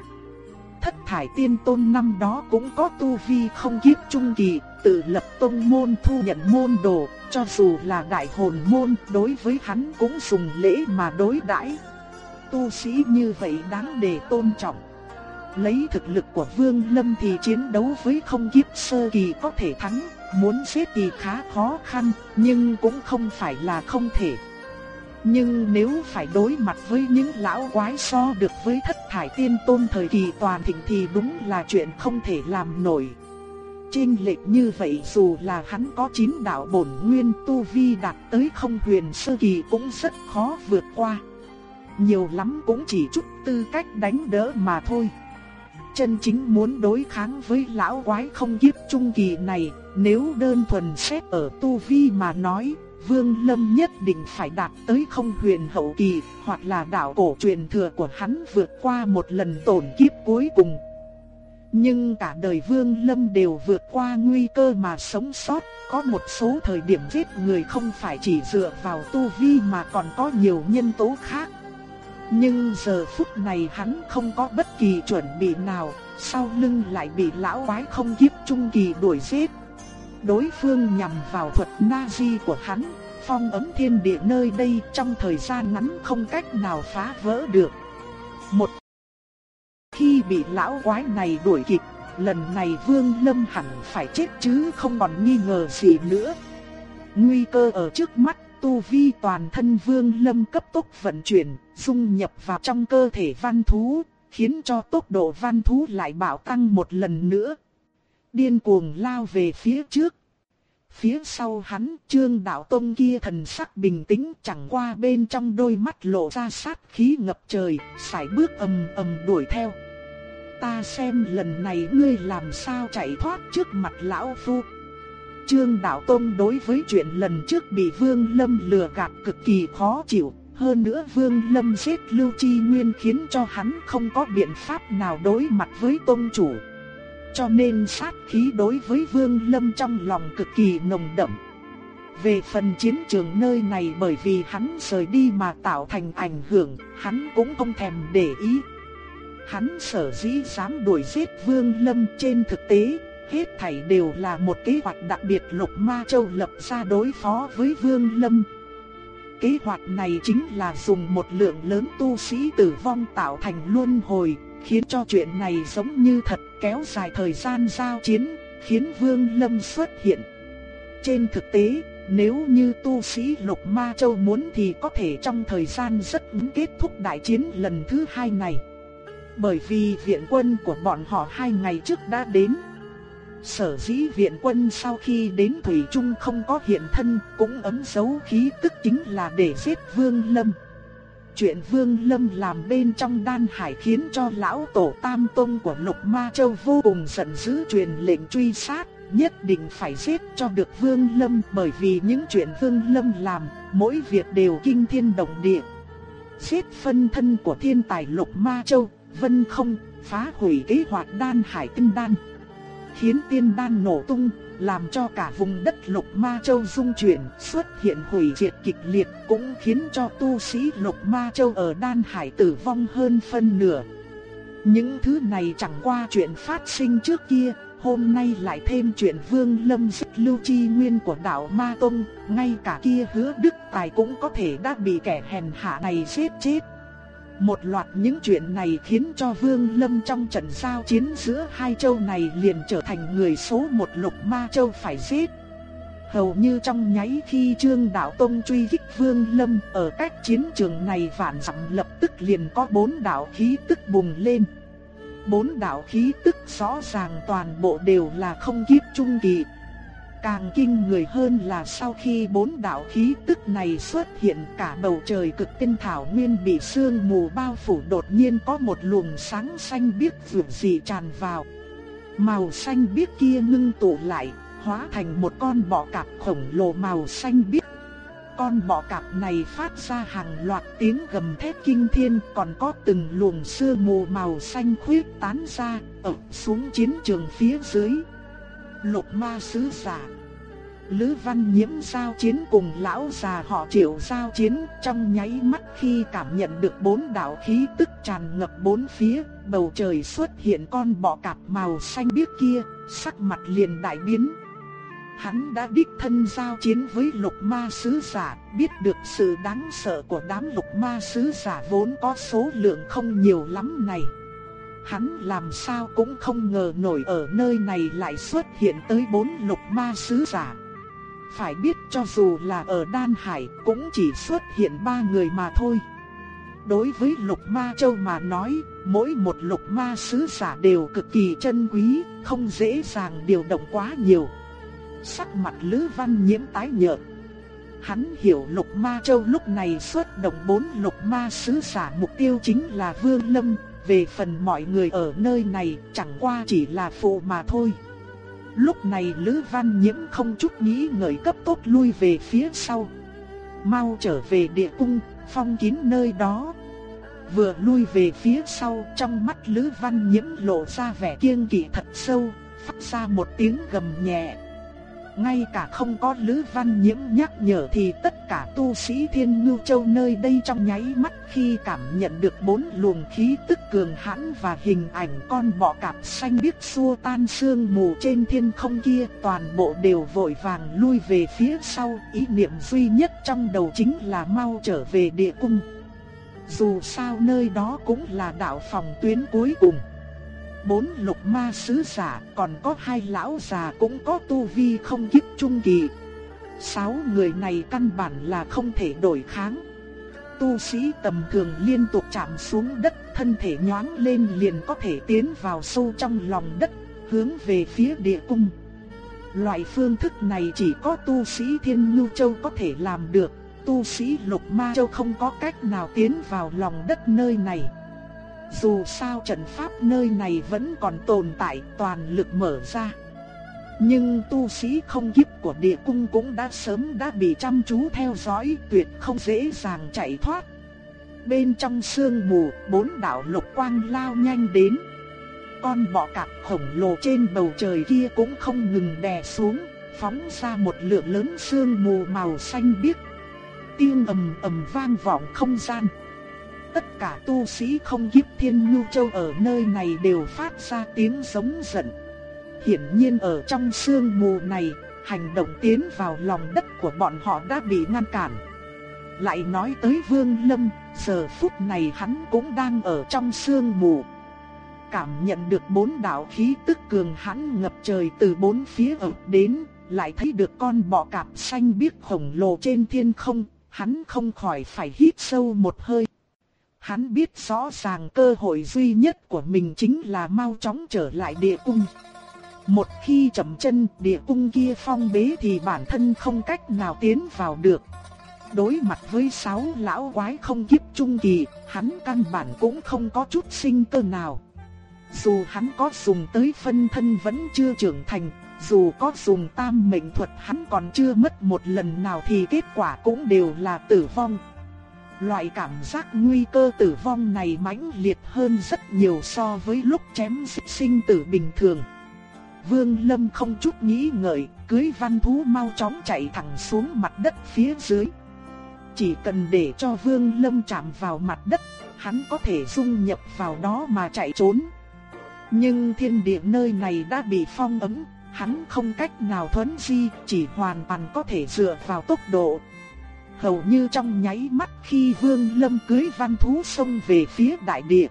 Thất thải tiên tôn năm đó cũng có tu vi không kiếp trung kỳ, tự lập tông môn thu nhận môn đồ, cho dù là đại hồn môn, đối với hắn cũng dùng lễ mà đối đãi. Tu sĩ như vậy đáng để tôn trọng. Lấy thực lực của Vương Lâm thì chiến đấu với không kiếp sơ kỳ có thể thắng, muốn giết thì khá khó khăn, nhưng cũng không phải là không thể. Nhưng nếu phải đối mặt với những lão quái so được với thất thải tiên tôn thời kỳ toàn thịnh thì đúng là chuyện không thể làm nổi. trinh lệch như vậy dù là hắn có chín đạo bổn nguyên tu vi đạt tới không huyền sơ kỳ cũng rất khó vượt qua. Nhiều lắm cũng chỉ chút tư cách đánh đỡ mà thôi. Chân chính muốn đối kháng với lão quái không kiếp trung kỳ này, nếu đơn thuần xét ở tu vi mà nói, Vương Lâm nhất định phải đạt tới không huyền hậu kỳ, hoặc là đạo cổ truyền thừa của hắn vượt qua một lần tổn kiếp cuối cùng. Nhưng cả đời Vương Lâm đều vượt qua nguy cơ mà sống sót, có một số thời điểm giết người không phải chỉ dựa vào tu vi mà còn có nhiều nhân tố khác. Nhưng giờ phút này hắn không có bất kỳ chuẩn bị nào, sau lưng lại bị lão quái không kiếp trung kỳ đuổi giết. Đối phương nhằm vào thuật Nazi của hắn, phong ấm thiên địa nơi đây trong thời gian ngắn không cách nào phá vỡ được. Một khi bị lão quái này đuổi kịp, lần này Vương Lâm hẳn phải chết chứ không còn nghi ngờ gì nữa. Nguy cơ ở trước mắt, tu vi toàn thân Vương Lâm cấp tốc vận chuyển, dung nhập vào trong cơ thể văn thú, khiến cho tốc độ văn thú lại bạo tăng một lần nữa. Điên cuồng lao về phía trước. Phía sau hắn, Trương Đạo Tông kia thần sắc bình tĩnh chẳng qua bên trong đôi mắt lộ ra sát khí ngập trời, sải bước ầm ầm đuổi theo ta xem lần này ngươi làm sao chạy thoát trước mặt lão phu. Trương Đạo Tông đối với chuyện lần trước bị Vương Lâm lừa gạt cực kỳ khó chịu, hơn nữa Vương Lâm giết Lưu Chi Nguyên khiến cho hắn không có biện pháp nào đối mặt với Tông chủ. Cho nên sát khí đối với Vương Lâm trong lòng cực kỳ nồng đậm. Về phần chiến trường nơi này bởi vì hắn rời đi mà tạo thành ảnh hưởng, hắn cũng không thèm để ý. Hắn sở dĩ dám đuổi giết Vương Lâm trên thực tế, hết thảy đều là một kế hoạch đặc biệt Lục Ma Châu lập ra đối phó với Vương Lâm. Kế hoạch này chính là dùng một lượng lớn tu sĩ tử vong tạo thành luân hồi, khiến cho chuyện này giống như thật kéo dài thời gian giao chiến, khiến Vương Lâm xuất hiện. Trên thực tế, nếu như tu sĩ Lục Ma Châu muốn thì có thể trong thời gian rất ngắn kết thúc đại chiến lần thứ hai này. Bởi vì viện quân của bọn họ hai ngày trước đã đến. Sở dĩ viện quân sau khi đến Thủy Trung không có hiện thân cũng ấm dấu khí tức chính là để giết Vương Lâm. Chuyện Vương Lâm làm bên trong đan hải khiến cho lão tổ tam tông của Lục Ma Châu vô cùng giận dữ truyền lệnh truy sát, nhất định phải giết cho được Vương Lâm bởi vì những chuyện Vương Lâm làm, mỗi việc đều kinh thiên động địa. Giết phân thân của thiên tài Lục Ma Châu, Vân không, phá hủy kế hoạch đan hải tinh đan. Khiến tiên đan nổ tung, làm cho cả vùng đất lục ma châu rung chuyển, xuất hiện hủy diệt kịch liệt, cũng khiến cho tu sĩ lục ma châu ở đan hải tử vong hơn phân nửa. Những thứ này chẳng qua chuyện phát sinh trước kia, hôm nay lại thêm chuyện Vương Lâm giết Lưu Chi Nguyên của đạo Ma Tông, ngay cả kia hứa Đức Tài cũng có thể đã bị kẻ hèn hạ này giết chết. Một loạt những chuyện này khiến cho Vương Lâm trong trận giao chiến giữa hai châu này liền trở thành người số một lục ma châu phải giết. Hầu như trong nháy khi Trương Đạo Tông truy kích Vương Lâm, ở cách chiến trường này vạn dặm lập tức liền có bốn đạo khí tức bùng lên. Bốn đạo khí tức rõ ràng toàn bộ đều là không kiếp trung kỳ. Càng kinh người hơn là sau khi bốn đạo khí tức này xuất hiện cả bầu trời cực tinh thảo nguyên bị sương mù bao phủ đột nhiên có một luồng sáng xanh biếc vượt dị tràn vào. Màu xanh biếc kia ngưng tụ lại, hóa thành một con bọ cạp khổng lồ màu xanh biếc. Con bọ cạp này phát ra hàng loạt tiếng gầm thét kinh thiên còn có từng luồng sương mù màu xanh khuyết tán ra, ập xuống chiến trường phía dưới lục ma sứ giả. Lữ Văn Nhiễm giao chiến cùng lão già họ Triệu giao chiến, trong nháy mắt khi cảm nhận được bốn đạo khí tức tràn ngập bốn phía, bầu trời xuất hiện con bọ cạp màu xanh biếc kia, sắc mặt liền đại biến. Hắn đã đích thân giao chiến với lục ma sứ giả, biết được sự đáng sợ của đám lục ma sứ giả vốn có số lượng không nhiều lắm này. Hắn làm sao cũng không ngờ nổi ở nơi này lại xuất hiện tới bốn lục ma sứ giả. Phải biết cho dù là ở Đan Hải cũng chỉ xuất hiện ba người mà thôi. Đối với lục ma châu mà nói, mỗi một lục ma sứ giả đều cực kỳ chân quý, không dễ dàng điều động quá nhiều. Sắc mặt Lữ Văn Nhiễm tái nhợt. Hắn hiểu lục ma châu lúc này xuất động bốn lục ma sứ giả mục tiêu chính là Vương Lâm, về phần mọi người ở nơi này chẳng qua chỉ là phụ mà thôi. Lúc này Lữ Văn Nhiễm không chút nghĩ ngợi cấp tốc lui về phía sau. Mau trở về địa cung, phong kín nơi đó. Vừa lui về phía sau trong mắt Lữ Văn Nhiễm lộ ra vẻ kiêng kỵ thật sâu, phát ra một tiếng gầm nhẹ. Ngay cả không có Lữ Văn Nhiễm nhắc nhở thì tất cả tu sĩ Thiên Ngưu Châu nơi đây trong nháy mắt khi cảm nhận được bốn luồng khí tức cường hãn và hình ảnh con bọ cạp xanh biếc xua tan sương mù trên thiên không kia, toàn bộ đều vội vàng lui về phía sau, ý niệm duy nhất trong đầu chính là mau trở về địa cung. Dù sao nơi đó cũng là đạo phòng tuyến cuối cùng bốn lục ma sứ giả, còn có hai lão già cũng có tu vi không kiếp trung kỳ. Sáu người này căn bản là không thể đổi kháng. Tu sĩ tầm thường liên tục chạm xuống đất, thân thể nhoáng lên liền có thể tiến vào sâu trong lòng đất, hướng về phía địa cung. Loại phương thức này chỉ có tu sĩ Thiên Ngưu Châu có thể làm được, tu sĩ Lục Ma Châu không có cách nào tiến vào lòng đất nơi này. Dù sao trận pháp nơi này vẫn còn tồn tại toàn lực mở ra. Nhưng tu sĩ không kiếp của địa cung cũng đã sớm đã bị chăm chú theo dõi tuyệt không dễ dàng chạy thoát. Bên trong sương mù, bốn đạo lục quang lao nhanh đến. Con bọ cạp khổng lồ trên bầu trời kia cũng không ngừng đè xuống, phóng ra một lượng lớn sương mù màu xanh biếc. Tiếng ầm ầm vang vọng không gian tất cả tu sĩ không kiếp thiên ngưu châu ở nơi này đều phát ra tiếng giống giận. Hiển nhiên ở trong sương mù này, hành động tiến vào lòng đất của bọn họ đã bị ngăn cản. Lại nói tới Vương Lâm, giờ phút này hắn cũng đang ở trong sương mù. Cảm nhận được bốn đạo khí tức cường hãn ngập trời từ bốn phía ập đến, lại thấy được con bọ cạp xanh biếc khổng lồ trên thiên không, hắn không khỏi phải hít sâu một hơi. Hắn biết rõ ràng cơ hội duy nhất của mình chính là mau chóng trở lại địa cung. Một khi chậm chân địa cung kia phong bế thì bản thân không cách nào tiến vào được. Đối mặt với sáu lão quái không kiếp trung kỳ, hắn căn bản cũng không có chút sinh cơ nào. Dù hắn có dùng tới phân thân vẫn chưa trưởng thành, dù có dùng tam mệnh thuật hắn còn chưa mất một lần nào thì kết quả cũng đều là tử vong. Loại cảm giác nguy cơ tử vong này mãnh liệt hơn rất nhiều so với lúc chém sinh tử bình thường. Vương Lâm không chút nghĩ ngợi, cưới văn thú mau chóng chạy thẳng xuống mặt đất phía dưới. Chỉ cần để cho Vương Lâm chạm vào mặt đất, hắn có thể dung nhập vào đó mà chạy trốn. Nhưng thiên địa nơi này đã bị phong ấn, hắn không cách nào thuấn di, chỉ hoàn toàn có thể dựa vào tốc độ, Hầu như trong nháy mắt khi Vương Lâm cưới văn thú xông về phía đại địa.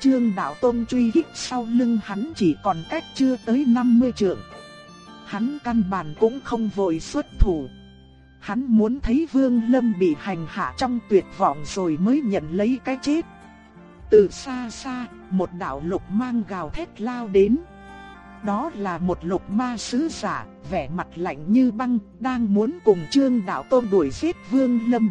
Trương Đạo Tôn truy kích sau lưng hắn chỉ còn cách chưa tới 50 trượng. Hắn căn bản cũng không vội xuất thủ. Hắn muốn thấy Vương Lâm bị hành hạ trong tuyệt vọng rồi mới nhận lấy cái chết. Từ xa xa, một đạo lục mang gào thét lao đến. Đó là một lục ma sứ giả, vẻ mặt lạnh như băng, đang muốn cùng Trương Đạo Tôn đuổi giết Vương Lâm.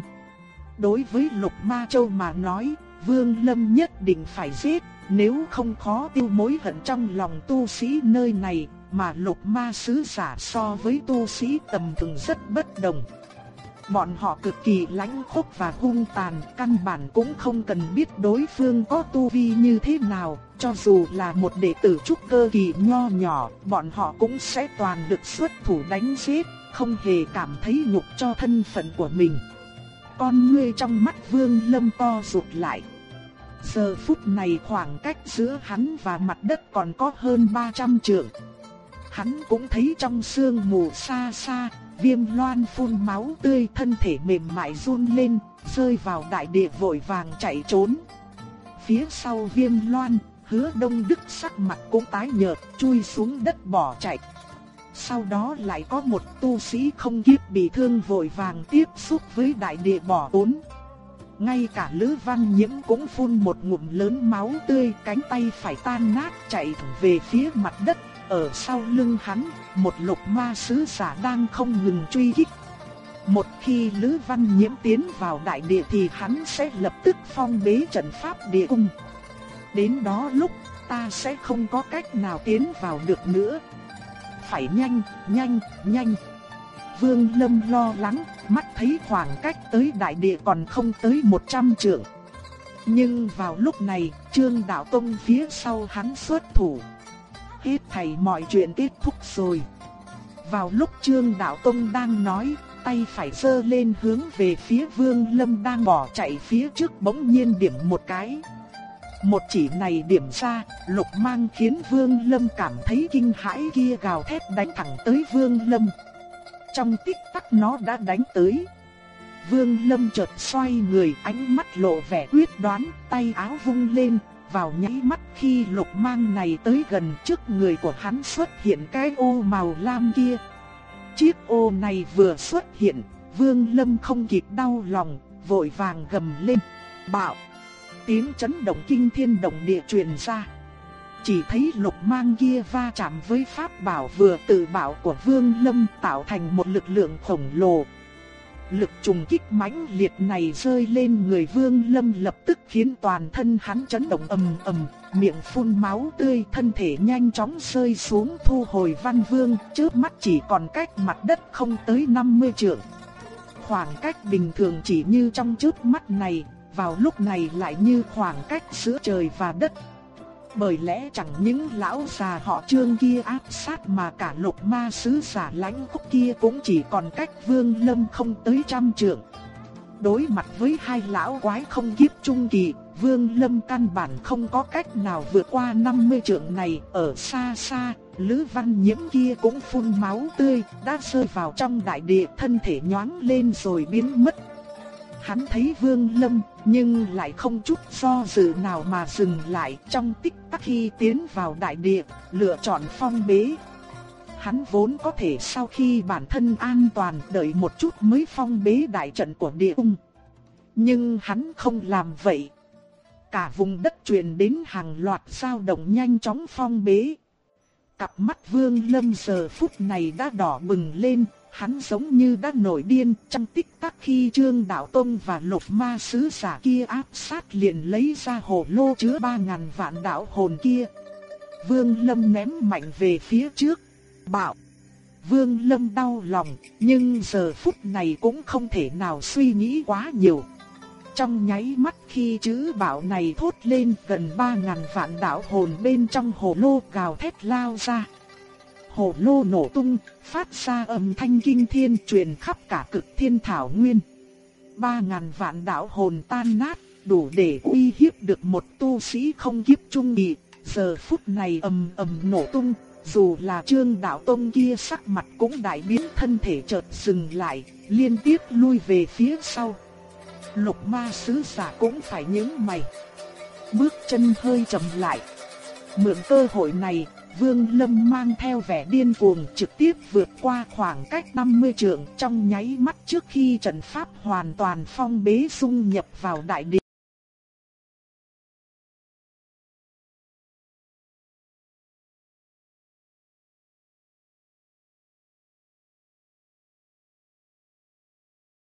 Đối với lục ma châu mà nói, Vương Lâm nhất định phải giết, nếu không khó tiêu mối hận trong lòng tu sĩ nơi này, mà lục ma sứ giả so với tu sĩ tầm thường rất bất đồng. Bọn họ cực kỳ lãnh khốc và hung tàn, căn bản cũng không cần biết đối phương có tu vi như thế nào, cho dù là một đệ tử trúc cơ kỳ nho nhỏ, bọn họ cũng sẽ toàn lực xuất thủ đánh giết, không hề cảm thấy nhục cho thân phận của mình. Con ngươi trong mắt Vương Lâm co rụt lại. Giờ phút này khoảng cách giữa hắn và mặt đất còn có hơn 300 trượng. Hắn cũng thấy trong sương mù xa xa, Viêm loan phun máu tươi thân thể mềm mại run lên, rơi vào đại địa vội vàng chạy trốn. Phía sau viêm loan, hứa đông đức sắc mặt cũng tái nhợt, chui xuống đất bỏ chạy. Sau đó lại có một tu sĩ không kiếp bị thương vội vàng tiếp xúc với đại địa bỏ ốn. ngay cả Lữ Văn Nhiễm cũng phun một ngụm lớn máu tươi, cánh tay phải tan nát chạy về phía mặt đất, ở sau lưng hắn, một lục ma sứ giả đang không ngừng truy kích. Một khi Lữ Văn Nhiễm tiến vào đại địa thì hắn sẽ lập tức phong bế trận pháp địa cung. Đến đó lúc ta sẽ không có cách nào tiến vào được nữa. Phải nhanh, nhanh, nhanh. Vương Lâm lo lắng, mắt thấy khoảng cách tới đại địa còn không tới 100 trượng. Nhưng vào lúc này, Trương Đạo Tông phía sau hắn xuất thủ. Hết thảy mọi chuyện kết thúc rồi. Vào lúc Trương Đạo Tông đang nói, tay phải giơ lên hướng về phía Vương Lâm đang bỏ chạy phía trước bỗng nhiên điểm một cái. Một chỉ này điểm ra, lục mang khiến Vương Lâm cảm thấy kinh hãi kia gào thét đánh thẳng tới Vương Lâm. Trong tích tắc nó đã đánh tới. Vương Lâm chợt xoay người ánh mắt lộ vẻ quyết đoán, tay áo vung lên, vào nháy mắt khi lục mang này tới gần trước người của hắn xuất hiện cái ô màu lam kia. Chiếc ô này vừa xuất hiện, Vương Lâm không kịp đau lòng, vội vàng gầm lên, bạo tiếng chấn động kinh thiên động địa truyền ra. Chỉ thấy lục mang kia va chạm với pháp bảo vừa tự bảo của Vương Lâm tạo thành một lực lượng khổng lồ. Lực trùng kích mãnh liệt này rơi lên người Vương Lâm lập tức khiến toàn thân hắn chấn động ầm ầm, miệng phun máu tươi, thân thể nhanh chóng rơi xuống thu hồi Văn Vương, trước mắt chỉ còn cách mặt đất không tới 50 trượng. Khoảng cách bình thường chỉ như trong trước mắt này, vào lúc này lại như khoảng cách giữa trời và đất. Bởi lẽ chẳng những lão già họ trương kia áp sát mà cả lục ma sứ giả lãnh khúc kia cũng chỉ còn cách vương lâm không tới trăm trượng. Đối mặt với hai lão quái không kiếp trung kỳ, vương lâm căn bản không có cách nào vượt qua 50 trượng này ở xa xa. Lữ văn nhiễm kia cũng phun máu tươi, đã rơi vào trong đại địa thân thể nhoáng lên rồi biến mất Hắn thấy Vương Lâm, nhưng lại không chút do dự nào mà dừng lại trong tích tắc khi tiến vào đại địa, lựa chọn phong bế. Hắn vốn có thể sau khi bản thân an toàn đợi một chút mới phong bế đại trận của địa ung Nhưng hắn không làm vậy. Cả vùng đất truyền đến hàng loạt dao động nhanh chóng phong bế. Cặp mắt Vương Lâm giờ phút này đã đỏ bừng lên, Hắn giống như đã nổi điên trong tích tắc khi Trương Đạo Tông và lục ma sứ giả kia áp sát liền lấy ra hồ lô chứa ba ngàn vạn đạo hồn kia. Vương Lâm ném mạnh về phía trước, bảo. Vương Lâm đau lòng, nhưng giờ phút này cũng không thể nào suy nghĩ quá nhiều. Trong nháy mắt khi chữ bảo này thốt lên gần ba ngàn vạn đạo hồn bên trong hồ lô gào thét lao ra hồ lô nổ tung, phát ra âm thanh kinh thiên truyền khắp cả cực thiên thảo nguyên. Ba ngàn vạn đạo hồn tan nát, đủ để uy hiếp được một tu sĩ không kiếp trung nhị. Giờ phút này ầm ầm nổ tung, dù là trương đạo tông kia sắc mặt cũng đại biến thân thể chợt dừng lại, liên tiếp lui về phía sau. Lục ma sứ giả cũng phải nhướng mày. Bước chân hơi chậm lại. Mượn cơ hội này, Vương Lâm mang theo vẻ điên cuồng trực tiếp vượt qua khoảng cách 50 trượng trong nháy mắt trước khi trận pháp hoàn toàn phong bế xung nhập vào đại địa.